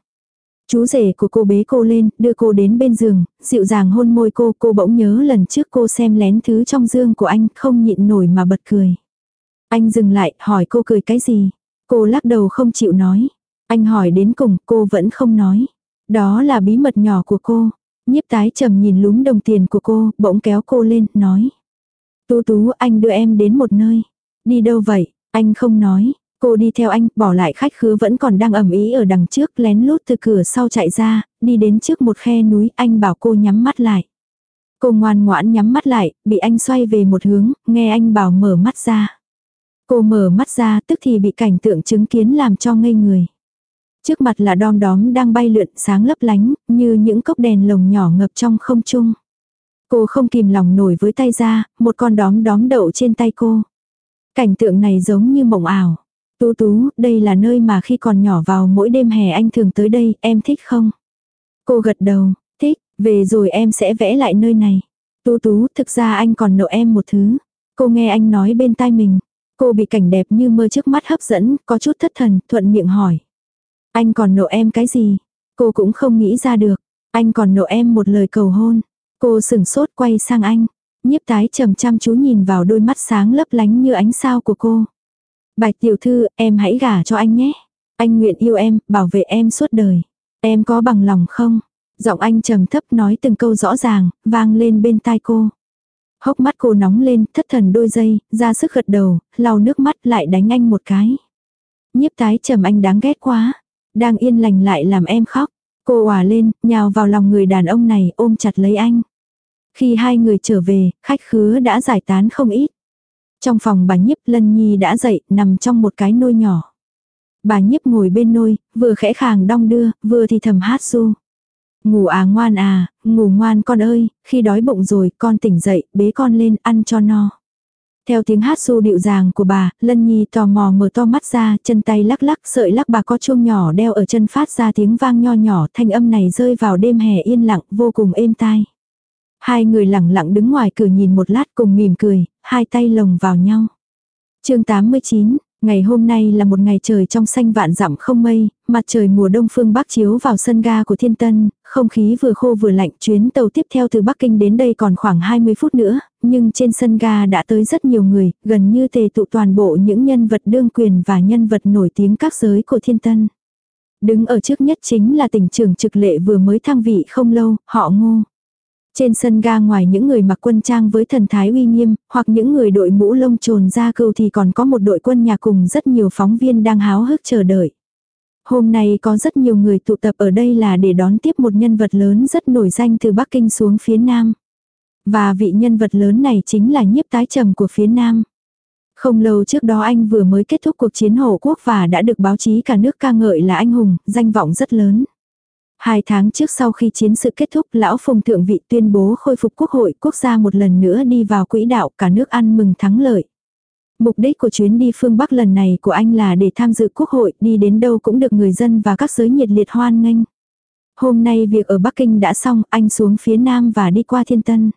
Chú rể của cô bế cô lên, đưa cô đến bên giường, dịu dàng hôn môi cô, cô bỗng nhớ lần trước cô xem lén thứ trong dương của anh, không nhịn nổi mà bật cười. Anh dừng lại, hỏi cô cười cái gì? Cô lắc đầu không chịu nói. Anh hỏi đến cùng, cô vẫn không nói. Đó là bí mật nhỏ của cô. Nhiếp tái trầm nhìn lúm đồng tiền của cô, bỗng kéo cô lên, nói. Tú tú, anh đưa em đến một nơi. Đi đâu vậy? Anh không nói, cô đi theo anh, bỏ lại khách khứa vẫn còn đang ẩm ý ở đằng trước, lén lút từ cửa sau chạy ra, đi đến trước một khe núi, anh bảo cô nhắm mắt lại. Cô ngoan ngoãn nhắm mắt lại, bị anh xoay về một hướng, nghe anh bảo mở mắt ra. Cô mở mắt ra, tức thì bị cảnh tượng chứng kiến làm cho ngây người. Trước mặt là đom đóm đang bay lượn sáng lấp lánh, như những cốc đèn lồng nhỏ ngập trong không trung. Cô không kìm lòng nổi với tay ra, một con đóm đóm đậu trên tay cô. Cảnh tượng này giống như mộng ảo. Tú tú, đây là nơi mà khi còn nhỏ vào mỗi đêm hè anh thường tới đây, em thích không? Cô gật đầu, thích, về rồi em sẽ vẽ lại nơi này. Tú tú, thực ra anh còn nợ em một thứ. Cô nghe anh nói bên tai mình. Cô bị cảnh đẹp như mơ trước mắt hấp dẫn, có chút thất thần, thuận miệng hỏi. Anh còn nợ em cái gì? Cô cũng không nghĩ ra được. Anh còn nợ em một lời cầu hôn. Cô sừng sốt quay sang anh. Nhiếp tái trầm chăm chú nhìn vào đôi mắt sáng lấp lánh như ánh sao của cô. Bạch tiểu thư, em hãy gả cho anh nhé. Anh nguyện yêu em, bảo vệ em suốt đời. Em có bằng lòng không? Giọng anh trầm thấp nói từng câu rõ ràng, vang lên bên tai cô. Hốc mắt cô nóng lên, thất thần đôi giây, ra sức gật đầu, lau nước mắt lại đánh anh một cái. Nhiếp tái trầm anh đáng ghét quá. Đang yên lành lại làm em khóc. Cô òa lên, nhào vào lòng người đàn ông này ôm chặt lấy anh. Khi hai người trở về, khách khứa đã giải tán không ít. Trong phòng bà nhiếp lân nhi đã dậy, nằm trong một cái nôi nhỏ. Bà nhiếp ngồi bên nôi, vừa khẽ khàng đong đưa, vừa thì thầm hát su. Ngủ à ngoan à, ngủ ngoan con ơi, khi đói bụng rồi con tỉnh dậy, bế con lên ăn cho no. Theo tiếng hát su điệu dàng của bà, Lân Nhi tò mò mở to mắt ra, chân tay lắc lắc, sợi lắc bà có chuông nhỏ đeo ở chân phát ra tiếng vang nho nhỏ, thanh âm này rơi vào đêm hè yên lặng, vô cùng êm tai. Hai người lẳng lặng đứng ngoài cửa nhìn một lát cùng mỉm cười, hai tay lồng vào nhau. chương 89, Ngày hôm nay là một ngày trời trong xanh vạn dặm không mây, mặt trời mùa đông phương bắc chiếu vào sân ga của Thiên Tân, không khí vừa khô vừa lạnh, chuyến tàu tiếp theo từ Bắc Kinh đến đây còn khoảng 20 phút nữa, nhưng trên sân ga đã tới rất nhiều người, gần như tề tụ toàn bộ những nhân vật đương quyền và nhân vật nổi tiếng các giới của Thiên Tân. Đứng ở trước nhất chính là tỉnh trưởng trực lệ vừa mới thăng vị không lâu, họ ngô. Trên sân ga ngoài những người mặc quân trang với thần thái uy nghiêm, hoặc những người đội mũ lông trồn ra cừu thì còn có một đội quân nhà cùng rất nhiều phóng viên đang háo hức chờ đợi. Hôm nay có rất nhiều người tụ tập ở đây là để đón tiếp một nhân vật lớn rất nổi danh từ Bắc Kinh xuống phía Nam. Và vị nhân vật lớn này chính là nhiếp tái trầm của phía Nam. Không lâu trước đó anh vừa mới kết thúc cuộc chiến hộ quốc và đã được báo chí cả nước ca ngợi là anh hùng, danh vọng rất lớn. Hai tháng trước sau khi chiến sự kết thúc, lão Phùng Thượng Vị tuyên bố khôi phục quốc hội quốc gia một lần nữa đi vào quỹ đạo cả nước ăn mừng thắng lợi. Mục đích của chuyến đi phương Bắc lần này của anh là để tham dự quốc hội, đi đến đâu cũng được người dân và các giới nhiệt liệt hoan nghênh. Hôm nay việc ở Bắc Kinh đã xong, anh xuống phía Nam và đi qua Thiên Tân.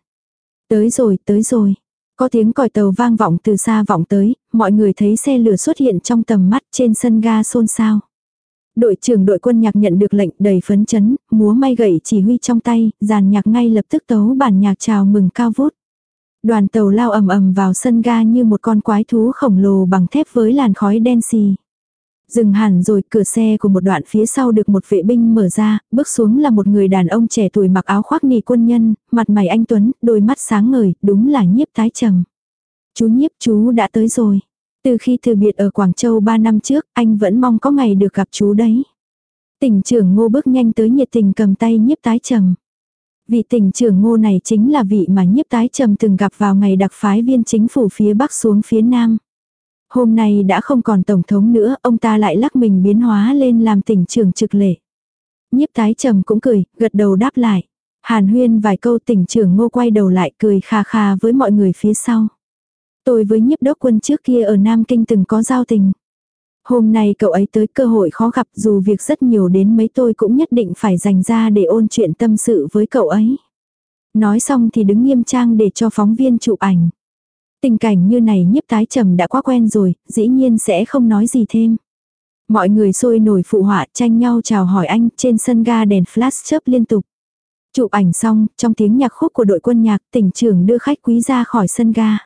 Tới rồi, tới rồi. Có tiếng còi tàu vang vọng từ xa vọng tới, mọi người thấy xe lửa xuất hiện trong tầm mắt trên sân ga xôn xao. Đội trưởng đội quân nhạc nhận được lệnh đầy phấn chấn, múa may gậy chỉ huy trong tay, dàn nhạc ngay lập tức tấu bản nhạc chào mừng cao vút. Đoàn tàu lao ầm ầm vào sân ga như một con quái thú khổng lồ bằng thép với làn khói đen xì. Dừng hẳn rồi cửa xe của một đoạn phía sau được một vệ binh mở ra, bước xuống là một người đàn ông trẻ tuổi mặc áo khoác nì quân nhân, mặt mày anh Tuấn, đôi mắt sáng ngời, đúng là nhiếp tái trầm. Chú nhiếp chú đã tới rồi. Từ khi từ biệt ở Quảng Châu 3 năm trước, anh vẫn mong có ngày được gặp chú đấy. Tỉnh trưởng ngô bước nhanh tới nhiệt tình cầm tay nhiếp tái trầm. Vị tỉnh trưởng ngô này chính là vị mà nhiếp tái trầm từng gặp vào ngày đặc phái viên chính phủ phía Bắc xuống phía Nam. Hôm nay đã không còn tổng thống nữa, ông ta lại lắc mình biến hóa lên làm tỉnh trưởng trực lệ. Nhiếp tái trầm cũng cười, gật đầu đáp lại. Hàn huyên vài câu tỉnh trưởng ngô quay đầu lại cười kha kha với mọi người phía sau. Tôi với nhiếp đốc quân trước kia ở Nam Kinh từng có giao tình. Hôm nay cậu ấy tới cơ hội khó gặp dù việc rất nhiều đến mấy tôi cũng nhất định phải dành ra để ôn chuyện tâm sự với cậu ấy. Nói xong thì đứng nghiêm trang để cho phóng viên chụp ảnh. Tình cảnh như này nhiếp tái trầm đã quá quen rồi, dĩ nhiên sẽ không nói gì thêm. Mọi người sôi nổi phụ họa tranh nhau chào hỏi anh trên sân ga đèn flash chớp liên tục. Chụp ảnh xong, trong tiếng nhạc khúc của đội quân nhạc, tỉnh trưởng đưa khách quý ra khỏi sân ga.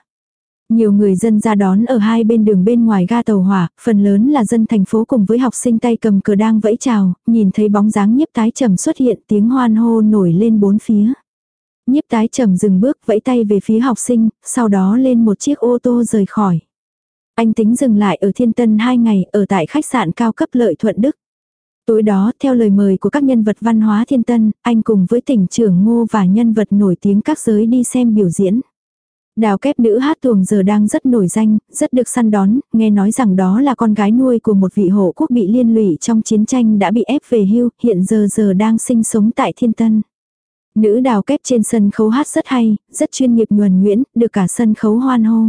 Nhiều người dân ra đón ở hai bên đường bên ngoài ga tàu hỏa, phần lớn là dân thành phố cùng với học sinh tay cầm cờ đang vẫy chào, nhìn thấy bóng dáng nhiếp tái trầm xuất hiện tiếng hoan hô nổi lên bốn phía. Nhiếp tái trầm dừng bước vẫy tay về phía học sinh, sau đó lên một chiếc ô tô rời khỏi. Anh tính dừng lại ở Thiên Tân hai ngày ở tại khách sạn cao cấp lợi thuận Đức. Tối đó, theo lời mời của các nhân vật văn hóa Thiên Tân, anh cùng với tỉnh trưởng Ngô và nhân vật nổi tiếng các giới đi xem biểu diễn. Đào kép nữ hát tuồng giờ đang rất nổi danh, rất được săn đón, nghe nói rằng đó là con gái nuôi của một vị hộ quốc bị liên lụy trong chiến tranh đã bị ép về hưu, hiện giờ giờ đang sinh sống tại Thiên Tân. Nữ đào kép trên sân khấu hát rất hay, rất chuyên nghiệp nhuần nhuyễn, được cả sân khấu hoan hô.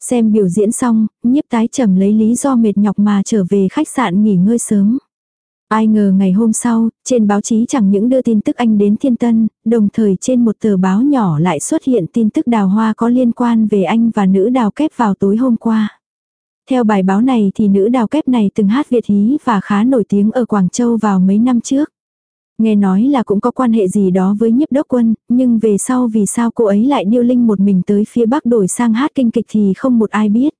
Xem biểu diễn xong, nhiếp tái trầm lấy lý do mệt nhọc mà trở về khách sạn nghỉ ngơi sớm. Ai ngờ ngày hôm sau, trên báo chí chẳng những đưa tin tức anh đến Thiên Tân, đồng thời trên một tờ báo nhỏ lại xuất hiện tin tức đào hoa có liên quan về anh và nữ đào kép vào tối hôm qua. Theo bài báo này thì nữ đào kép này từng hát Việt hí và khá nổi tiếng ở Quảng Châu vào mấy năm trước. Nghe nói là cũng có quan hệ gì đó với nhiếp đốc quân, nhưng về sau vì sao cô ấy lại điêu linh một mình tới phía bắc đổi sang hát kinh kịch thì không một ai biết.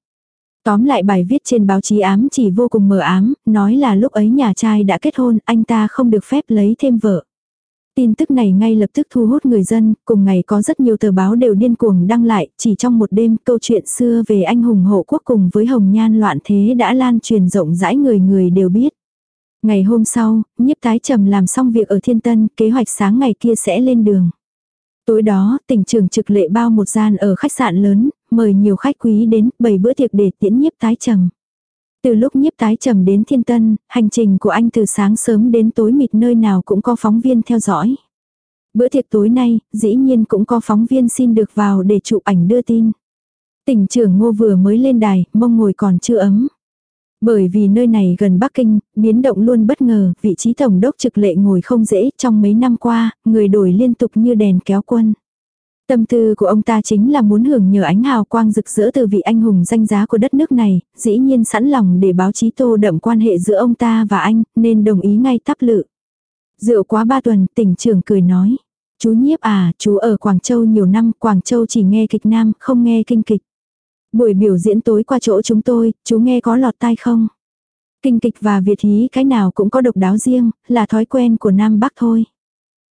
Tóm lại bài viết trên báo chí ám chỉ vô cùng mờ ám, nói là lúc ấy nhà trai đã kết hôn, anh ta không được phép lấy thêm vợ. Tin tức này ngay lập tức thu hút người dân, cùng ngày có rất nhiều tờ báo đều điên cuồng đăng lại, chỉ trong một đêm câu chuyện xưa về anh hùng hộ quốc cùng với hồng nhan loạn thế đã lan truyền rộng rãi người người đều biết. Ngày hôm sau, nhiếp tái trầm làm xong việc ở Thiên Tân, kế hoạch sáng ngày kia sẽ lên đường. Tối đó, tỉnh trường trực lệ bao một gian ở khách sạn lớn, mời nhiều khách quý đến, bảy bữa tiệc để tiễn nhiếp tái trầm. Từ lúc nhiếp tái trầm đến thiên tân, hành trình của anh từ sáng sớm đến tối mịt nơi nào cũng có phóng viên theo dõi. Bữa tiệc tối nay, dĩ nhiên cũng có phóng viên xin được vào để chụp ảnh đưa tin. Tỉnh trưởng ngô vừa mới lên đài, mông ngồi còn chưa ấm. Bởi vì nơi này gần Bắc Kinh, biến động luôn bất ngờ, vị trí tổng đốc trực lệ ngồi không dễ trong mấy năm qua, người đổi liên tục như đèn kéo quân. Tâm tư của ông ta chính là muốn hưởng nhờ ánh hào quang rực rỡ từ vị anh hùng danh giá của đất nước này, dĩ nhiên sẵn lòng để báo chí tô đậm quan hệ giữa ông ta và anh, nên đồng ý ngay tắp lự. Rượu quá ba tuần, tỉnh trưởng cười nói. Chú nhiếp à, chú ở Quảng Châu nhiều năm, Quảng Châu chỉ nghe kịch nam, không nghe kinh kịch. Buổi biểu diễn tối qua chỗ chúng tôi, chú nghe có lọt tai không? Kinh kịch và Việt hí cái nào cũng có độc đáo riêng, là thói quen của Nam Bắc thôi.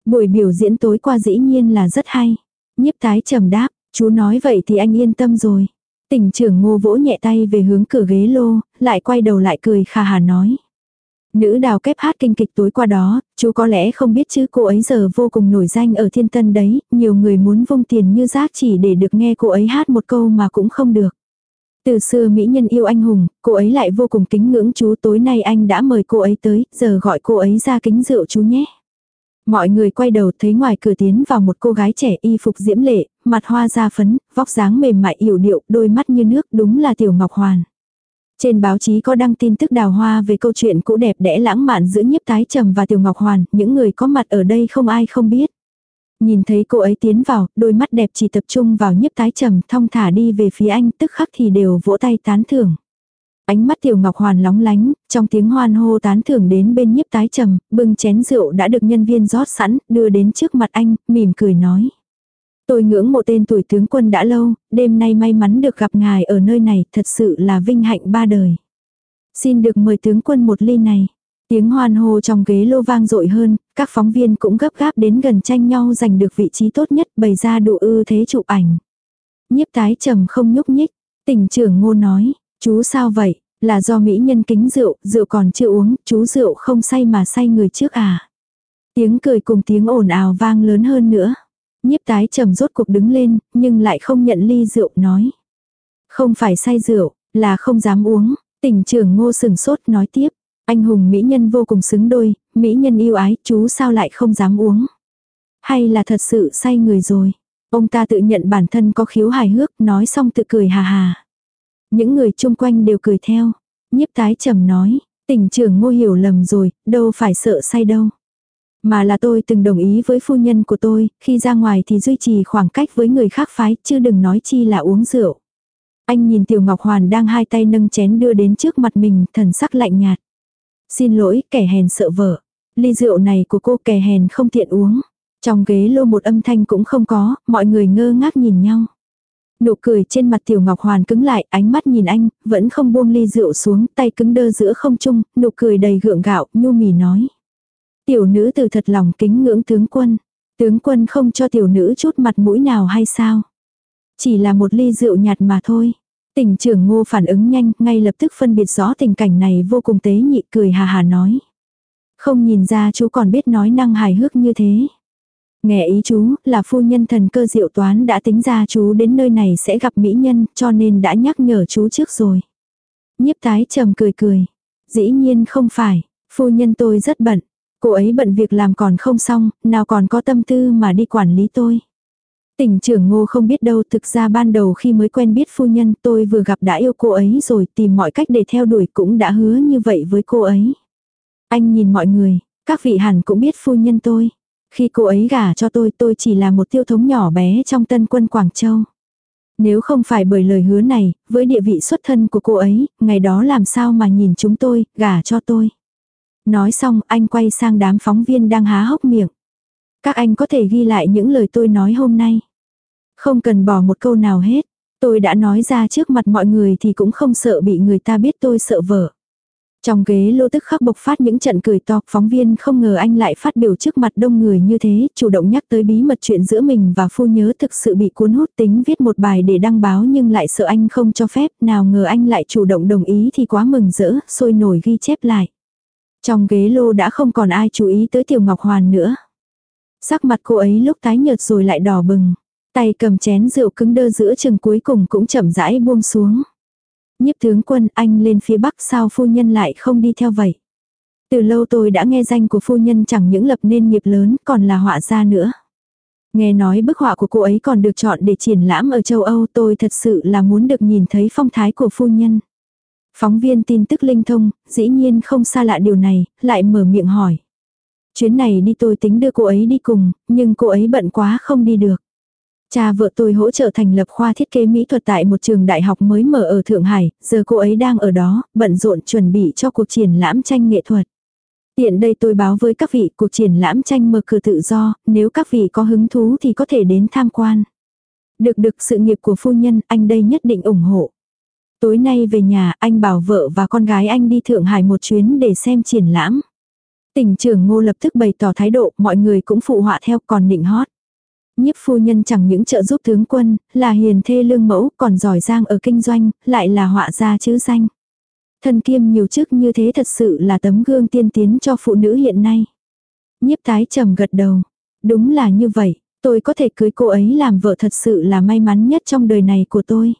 Buổi biểu diễn tối qua dĩ nhiên là rất hay. Nhiếp tái trầm đáp, chú nói vậy thì anh yên tâm rồi. Tỉnh trưởng ngô vỗ nhẹ tay về hướng cửa ghế lô, lại quay đầu lại cười khà hà nói. Nữ đào kép hát kinh kịch tối qua đó, chú có lẽ không biết chứ cô ấy giờ vô cùng nổi danh ở thiên tân đấy, nhiều người muốn vung tiền như rác chỉ để được nghe cô ấy hát một câu mà cũng không được. Từ xưa mỹ nhân yêu anh hùng, cô ấy lại vô cùng kính ngưỡng chú tối nay anh đã mời cô ấy tới, giờ gọi cô ấy ra kính rượu chú nhé. Mọi người quay đầu thấy ngoài cửa tiến vào một cô gái trẻ y phục diễm lệ, mặt hoa da phấn, vóc dáng mềm mại yểu điệu, đôi mắt như nước đúng là Tiểu Ngọc Hoàn. Trên báo chí có đăng tin tức đào hoa về câu chuyện cũ đẹp đẽ lãng mạn giữa nhiếp tái trầm và Tiểu Ngọc Hoàn, những người có mặt ở đây không ai không biết. Nhìn thấy cô ấy tiến vào, đôi mắt đẹp chỉ tập trung vào nhiếp tái trầm thong thả đi về phía anh tức khắc thì đều vỗ tay tán thưởng. Ánh mắt tiểu ngọc hoàn lóng lánh, trong tiếng hoan hô tán thưởng đến bên nhiếp tái trầm, bưng chén rượu đã được nhân viên rót sẵn, đưa đến trước mặt anh, mỉm cười nói. Tôi ngưỡng mộ tên tuổi tướng quân đã lâu, đêm nay may mắn được gặp ngài ở nơi này, thật sự là vinh hạnh ba đời. Xin được mời tướng quân một ly này. Tiếng hoan hô trong ghế lô vang dội hơn, các phóng viên cũng gấp gáp đến gần tranh nhau giành được vị trí tốt nhất bày ra đủ ư thế chụp ảnh. Nhiếp tái trầm không nhúc nhích, tỉnh trưởng ngô nói, chú sao vậy, là do mỹ nhân kính rượu, rượu còn chưa uống, chú rượu không say mà say người trước à. Tiếng cười cùng tiếng ồn ào vang lớn hơn nữa. Nhiếp tái trầm rốt cuộc đứng lên, nhưng lại không nhận ly rượu nói. Không phải say rượu, là không dám uống. Tỉnh trưởng ngô sừng sốt nói tiếp. Anh hùng mỹ nhân vô cùng xứng đôi, mỹ nhân yêu ái, chú sao lại không dám uống. Hay là thật sự say người rồi. Ông ta tự nhận bản thân có khiếu hài hước, nói xong tự cười hà hà. Những người chung quanh đều cười theo. Nhiếp tái trầm nói, tỉnh trưởng ngô hiểu lầm rồi, đâu phải sợ say đâu. Mà là tôi từng đồng ý với phu nhân của tôi, khi ra ngoài thì duy trì khoảng cách với người khác phái, chứ đừng nói chi là uống rượu. Anh nhìn Tiểu Ngọc Hoàn đang hai tay nâng chén đưa đến trước mặt mình, thần sắc lạnh nhạt. Xin lỗi, kẻ hèn sợ vợ. Ly rượu này của cô kẻ hèn không tiện uống. Trong ghế lô một âm thanh cũng không có, mọi người ngơ ngác nhìn nhau. Nụ cười trên mặt Tiểu Ngọc Hoàn cứng lại, ánh mắt nhìn anh, vẫn không buông ly rượu xuống, tay cứng đơ giữa không trung, nụ cười đầy gượng gạo, nhu mì nói. Tiểu nữ từ thật lòng kính ngưỡng tướng quân. Tướng quân không cho tiểu nữ chút mặt mũi nào hay sao? Chỉ là một ly rượu nhạt mà thôi. Tỉnh trưởng ngô phản ứng nhanh, ngay lập tức phân biệt rõ tình cảnh này vô cùng tế nhị cười hà hà nói. Không nhìn ra chú còn biết nói năng hài hước như thế. Nghe ý chú, là phu nhân thần cơ diệu toán đã tính ra chú đến nơi này sẽ gặp mỹ nhân, cho nên đã nhắc nhở chú trước rồi. Nhiếp tái trầm cười cười. Dĩ nhiên không phải, phu nhân tôi rất bận. Cô ấy bận việc làm còn không xong, nào còn có tâm tư mà đi quản lý tôi. Tỉnh trưởng ngô không biết đâu thực ra ban đầu khi mới quen biết phu nhân tôi vừa gặp đã yêu cô ấy rồi tìm mọi cách để theo đuổi cũng đã hứa như vậy với cô ấy. Anh nhìn mọi người, các vị hẳn cũng biết phu nhân tôi. Khi cô ấy gả cho tôi tôi chỉ là một tiêu thống nhỏ bé trong tân quân Quảng Châu. Nếu không phải bởi lời hứa này, với địa vị xuất thân của cô ấy, ngày đó làm sao mà nhìn chúng tôi, gả cho tôi. Nói xong anh quay sang đám phóng viên đang há hốc miệng. Các anh có thể ghi lại những lời tôi nói hôm nay. Không cần bỏ một câu nào hết. Tôi đã nói ra trước mặt mọi người thì cũng không sợ bị người ta biết tôi sợ vợ. Trong ghế lô tức khắc bộc phát những trận cười to, phóng viên không ngờ anh lại phát biểu trước mặt đông người như thế, chủ động nhắc tới bí mật chuyện giữa mình và phu nhớ thực sự bị cuốn hút tính viết một bài để đăng báo nhưng lại sợ anh không cho phép, nào ngờ anh lại chủ động đồng ý thì quá mừng rỡ, sôi nổi ghi chép lại. Trong ghế lô đã không còn ai chú ý tới Tiểu Ngọc Hoàn nữa. Sắc mặt cô ấy lúc tái nhợt rồi lại đỏ bừng. Tay cầm chén rượu cứng đơ giữa chừng cuối cùng cũng chậm rãi buông xuống. Nhiếp tướng quân anh lên phía bắc sao phu nhân lại không đi theo vậy. Từ lâu tôi đã nghe danh của phu nhân chẳng những lập nên nghiệp lớn còn là họa gia nữa. Nghe nói bức họa của cô ấy còn được chọn để triển lãm ở châu Âu tôi thật sự là muốn được nhìn thấy phong thái của phu nhân. Phóng viên tin tức linh thông, dĩ nhiên không xa lạ điều này, lại mở miệng hỏi. Chuyến này đi tôi tính đưa cô ấy đi cùng, nhưng cô ấy bận quá không đi được. Cha vợ tôi hỗ trợ thành lập khoa thiết kế mỹ thuật tại một trường đại học mới mở ở Thượng Hải, giờ cô ấy đang ở đó, bận rộn chuẩn bị cho cuộc triển lãm tranh nghệ thuật. Tiện đây tôi báo với các vị cuộc triển lãm tranh mở cửa tự do, nếu các vị có hứng thú thì có thể đến tham quan. Được được sự nghiệp của phu nhân, anh đây nhất định ủng hộ. Tối nay về nhà, anh bảo vợ và con gái anh đi Thượng Hải một chuyến để xem triển lãm. Tỉnh trưởng ngô lập tức bày tỏ thái độ, mọi người cũng phụ họa theo còn nịnh hót. Nhiếp phu nhân chẳng những trợ giúp tướng quân, là hiền thê lương mẫu, còn giỏi giang ở kinh doanh, lại là họa gia chữ danh. Thân kiêm nhiều chức như thế thật sự là tấm gương tiên tiến cho phụ nữ hiện nay. Nhiếp tái trầm gật đầu. Đúng là như vậy, tôi có thể cưới cô ấy làm vợ thật sự là may mắn nhất trong đời này của tôi.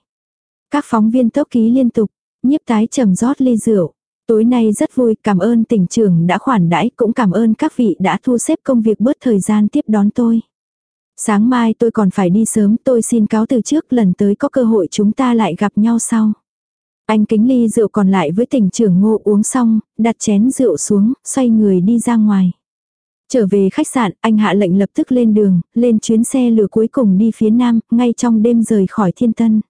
Các phóng viên tốc ký liên tục, nhiếp tái trầm rót ly rượu. Tối nay rất vui, cảm ơn tỉnh trưởng đã khoản đãi, cũng cảm ơn các vị đã thu xếp công việc bớt thời gian tiếp đón tôi. Sáng mai tôi còn phải đi sớm, tôi xin cáo từ trước, lần tới có cơ hội chúng ta lại gặp nhau sau. Anh kính ly rượu còn lại với tỉnh trưởng ngô uống xong, đặt chén rượu xuống, xoay người đi ra ngoài. Trở về khách sạn, anh hạ lệnh lập tức lên đường, lên chuyến xe lửa cuối cùng đi phía nam, ngay trong đêm rời khỏi thiên tân.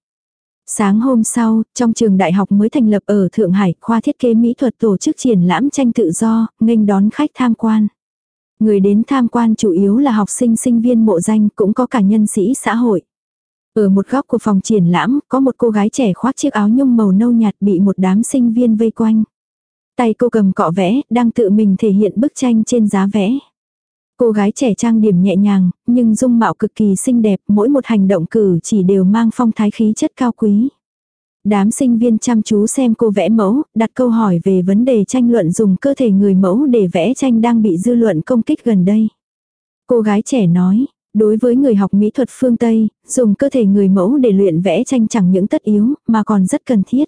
Sáng hôm sau, trong trường đại học mới thành lập ở Thượng Hải, khoa thiết kế mỹ thuật tổ chức triển lãm tranh tự do, nghênh đón khách tham quan. Người đến tham quan chủ yếu là học sinh sinh viên mộ danh cũng có cả nhân sĩ xã hội. Ở một góc của phòng triển lãm, có một cô gái trẻ khoác chiếc áo nhung màu nâu nhạt bị một đám sinh viên vây quanh. Tay cô cầm cọ vẽ, đang tự mình thể hiện bức tranh trên giá vẽ. Cô gái trẻ trang điểm nhẹ nhàng, nhưng dung mạo cực kỳ xinh đẹp, mỗi một hành động cử chỉ đều mang phong thái khí chất cao quý. Đám sinh viên chăm chú xem cô vẽ mẫu, đặt câu hỏi về vấn đề tranh luận dùng cơ thể người mẫu để vẽ tranh đang bị dư luận công kích gần đây. Cô gái trẻ nói, đối với người học mỹ thuật phương Tây, dùng cơ thể người mẫu để luyện vẽ tranh chẳng những tất yếu, mà còn rất cần thiết.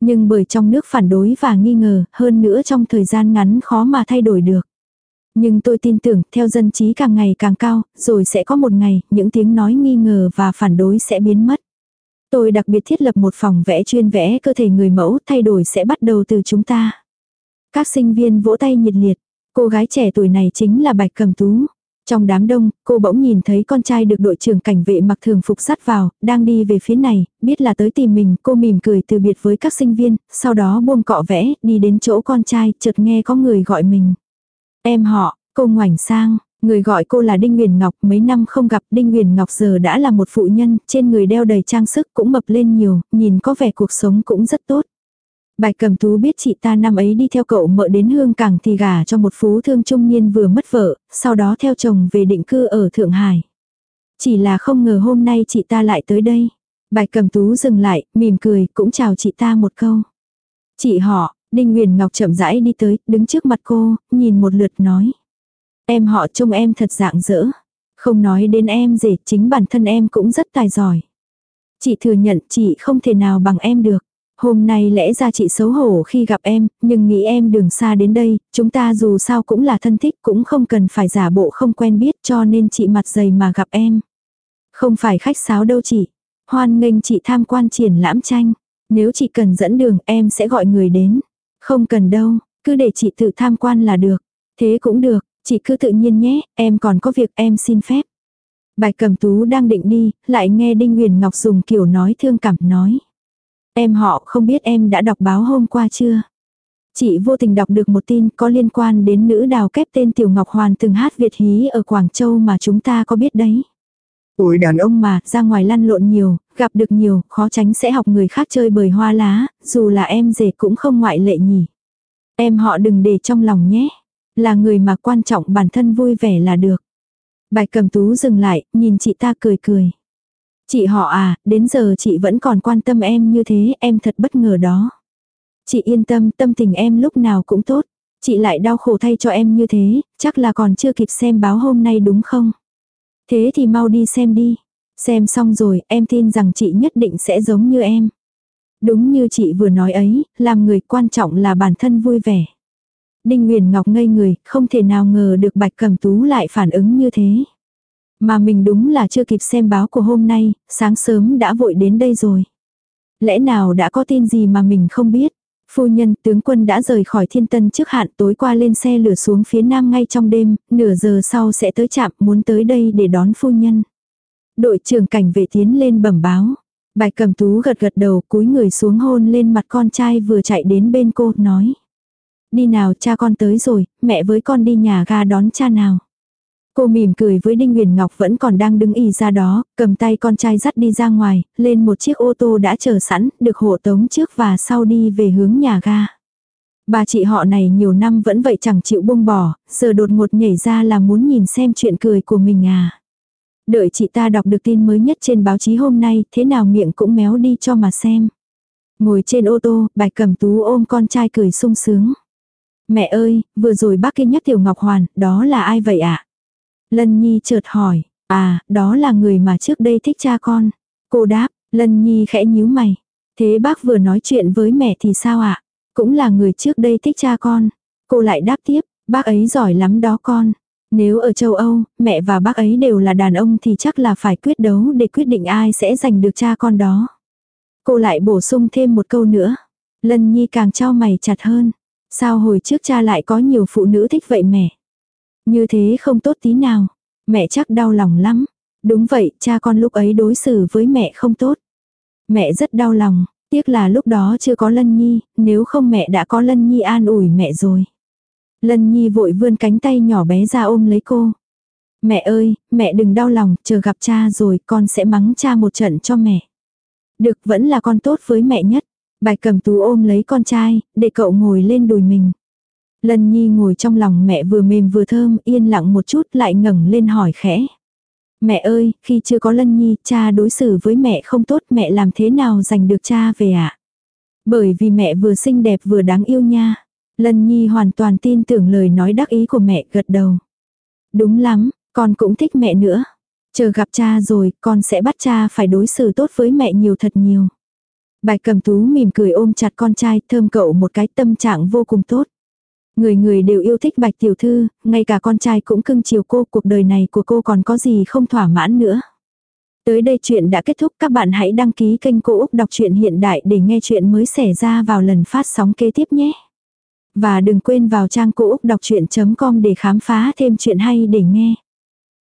Nhưng bởi trong nước phản đối và nghi ngờ, hơn nữa trong thời gian ngắn khó mà thay đổi được. Nhưng tôi tin tưởng, theo dân trí càng ngày càng cao, rồi sẽ có một ngày, những tiếng nói nghi ngờ và phản đối sẽ biến mất. Tôi đặc biệt thiết lập một phòng vẽ chuyên vẽ cơ thể người mẫu, thay đổi sẽ bắt đầu từ chúng ta. Các sinh viên vỗ tay nhiệt liệt. Cô gái trẻ tuổi này chính là Bạch Cầm Tú. Trong đám đông, cô bỗng nhìn thấy con trai được đội trưởng cảnh vệ mặc thường phục sắt vào, đang đi về phía này, biết là tới tìm mình, cô mỉm cười từ biệt với các sinh viên, sau đó buông cọ vẽ, đi đến chỗ con trai, chợt nghe có người gọi mình. Em họ, cô ngoảnh sang, người gọi cô là Đinh Nguyền Ngọc, mấy năm không gặp Đinh Nguyền Ngọc giờ đã là một phụ nhân, trên người đeo đầy trang sức cũng mập lên nhiều, nhìn có vẻ cuộc sống cũng rất tốt. Bạch Cầm Tú biết chị ta năm ấy đi theo cậu mợ đến Hương Cảng thì gả cho một phú thương trung niên vừa mất vợ, sau đó theo chồng về định cư ở Thượng Hải. Chỉ là không ngờ hôm nay chị ta lại tới đây. Bạch Cầm Tú dừng lại, mỉm cười, cũng chào chị ta một câu. Chị họ, Đinh Nguyền Ngọc chậm rãi đi tới, đứng trước mặt cô, nhìn một lượt nói. Em họ trông em thật dạng dỡ. Không nói đến em gì, chính bản thân em cũng rất tài giỏi. Chị thừa nhận chị không thể nào bằng em được. Hôm nay lẽ ra chị xấu hổ khi gặp em, nhưng nghĩ em đường xa đến đây, chúng ta dù sao cũng là thân thích cũng không cần phải giả bộ không quen biết cho nên chị mặt dày mà gặp em. Không phải khách sáo đâu chị. Hoan nghênh chị tham quan triển lãm tranh. Nếu chị cần dẫn đường em sẽ gọi người đến. Không cần đâu, cứ để chị tự tham quan là được. Thế cũng được, chị cứ tự nhiên nhé, em còn có việc em xin phép. Bạch Cẩm Tú đang định đi, lại nghe Đinh Nguyền Ngọc dùng kiểu nói thương cảm nói. Em họ không biết em đã đọc báo hôm qua chưa? Chị vô tình đọc được một tin có liên quan đến nữ đào kép tên Tiểu Ngọc Hoàn từng hát Việt hí ở Quảng Châu mà chúng ta có biết đấy. Ôi đàn ông mà, ra ngoài lăn lộn nhiều, gặp được nhiều, khó tránh sẽ học người khác chơi bời hoa lá, dù là em rể cũng không ngoại lệ nhỉ. Em họ đừng để trong lòng nhé. Là người mà quan trọng bản thân vui vẻ là được. Bạch cầm tú dừng lại, nhìn chị ta cười cười. Chị họ à, đến giờ chị vẫn còn quan tâm em như thế, em thật bất ngờ đó. Chị yên tâm, tâm tình em lúc nào cũng tốt. Chị lại đau khổ thay cho em như thế, chắc là còn chưa kịp xem báo hôm nay đúng không? Thế thì mau đi xem đi. Xem xong rồi, em tin rằng chị nhất định sẽ giống như em. Đúng như chị vừa nói ấy, làm người quan trọng là bản thân vui vẻ. Đinh Nguyền Ngọc ngây người, không thể nào ngờ được Bạch Cẩm Tú lại phản ứng như thế. Mà mình đúng là chưa kịp xem báo của hôm nay, sáng sớm đã vội đến đây rồi. Lẽ nào đã có tin gì mà mình không biết? Phu nhân tướng quân đã rời khỏi thiên tân trước hạn tối qua lên xe lửa xuống phía nam ngay trong đêm, nửa giờ sau sẽ tới trạm muốn tới đây để đón phu nhân. Đội trưởng cảnh vệ tiến lên bẩm báo. Bạch cầm tú gật gật đầu cúi người xuống hôn lên mặt con trai vừa chạy đến bên cô, nói. Đi nào cha con tới rồi, mẹ với con đi nhà ga đón cha nào. Cô mỉm cười với Đinh nguyền Ngọc vẫn còn đang đứng y ra đó, cầm tay con trai dắt đi ra ngoài, lên một chiếc ô tô đã chờ sẵn, được hộ tống trước và sau đi về hướng nhà ga. Bà chị họ này nhiều năm vẫn vậy chẳng chịu buông bỏ, giờ đột ngột nhảy ra là muốn nhìn xem chuyện cười của mình à. Đợi chị ta đọc được tin mới nhất trên báo chí hôm nay, thế nào miệng cũng méo đi cho mà xem. Ngồi trên ô tô, bạch cầm tú ôm con trai cười sung sướng. Mẹ ơi, vừa rồi bác kia nhắc Tiểu Ngọc Hoàn, đó là ai vậy ạ? À? Lân Nhi chợt hỏi, à, đó là người mà trước đây thích cha con. Cô đáp, Lân Nhi khẽ nhíu mày. Thế bác vừa nói chuyện với mẹ thì sao ạ? À? Cũng là người trước đây thích cha con. Cô lại đáp tiếp, bác ấy giỏi lắm đó con. Nếu ở châu Âu, mẹ và bác ấy đều là đàn ông thì chắc là phải quyết đấu để quyết định ai sẽ giành được cha con đó. Cô lại bổ sung thêm một câu nữa. Lân Nhi càng trao mày chặt hơn. Sao hồi trước cha lại có nhiều phụ nữ thích vậy mẹ? Như thế không tốt tí nào. Mẹ chắc đau lòng lắm. Đúng vậy, cha con lúc ấy đối xử với mẹ không tốt. Mẹ rất đau lòng, tiếc là lúc đó chưa có Lân Nhi, nếu không mẹ đã có Lân Nhi an ủi mẹ rồi. Lân Nhi vội vươn cánh tay nhỏ bé ra ôm lấy cô. Mẹ ơi, mẹ đừng đau lòng, chờ gặp cha rồi con sẽ mắng cha một trận cho mẹ. Được vẫn là con tốt với mẹ nhất. Bạch cầm tú ôm lấy con trai, để cậu ngồi lên đùi mình. Lân Nhi ngồi trong lòng mẹ vừa mềm vừa thơm, yên lặng một chút lại ngẩng lên hỏi khẽ. Mẹ ơi, khi chưa có Lân Nhi, cha đối xử với mẹ không tốt, mẹ làm thế nào giành được cha về ạ? À? Bởi vì mẹ vừa xinh đẹp vừa đáng yêu nha. Lân Nhi hoàn toàn tin tưởng lời nói đắc ý của mẹ gật đầu. Đúng lắm, con cũng thích mẹ nữa. Chờ gặp cha rồi, con sẽ bắt cha phải đối xử tốt với mẹ nhiều thật nhiều. Bạch cầm tú mỉm cười ôm chặt con trai, thơm cậu một cái tâm trạng vô cùng tốt. Người người đều yêu thích bạch tiểu thư, ngay cả con trai cũng cưng chiều cô, cuộc đời này của cô còn có gì không thỏa mãn nữa. Tới đây chuyện đã kết thúc, các bạn hãy đăng ký kênh Cô Úc Đọc truyện Hiện Đại để nghe chuyện mới xảy ra vào lần phát sóng kế tiếp nhé. Và đừng quên vào trang cô úc đọc chuyện.com để khám phá thêm chuyện hay để nghe.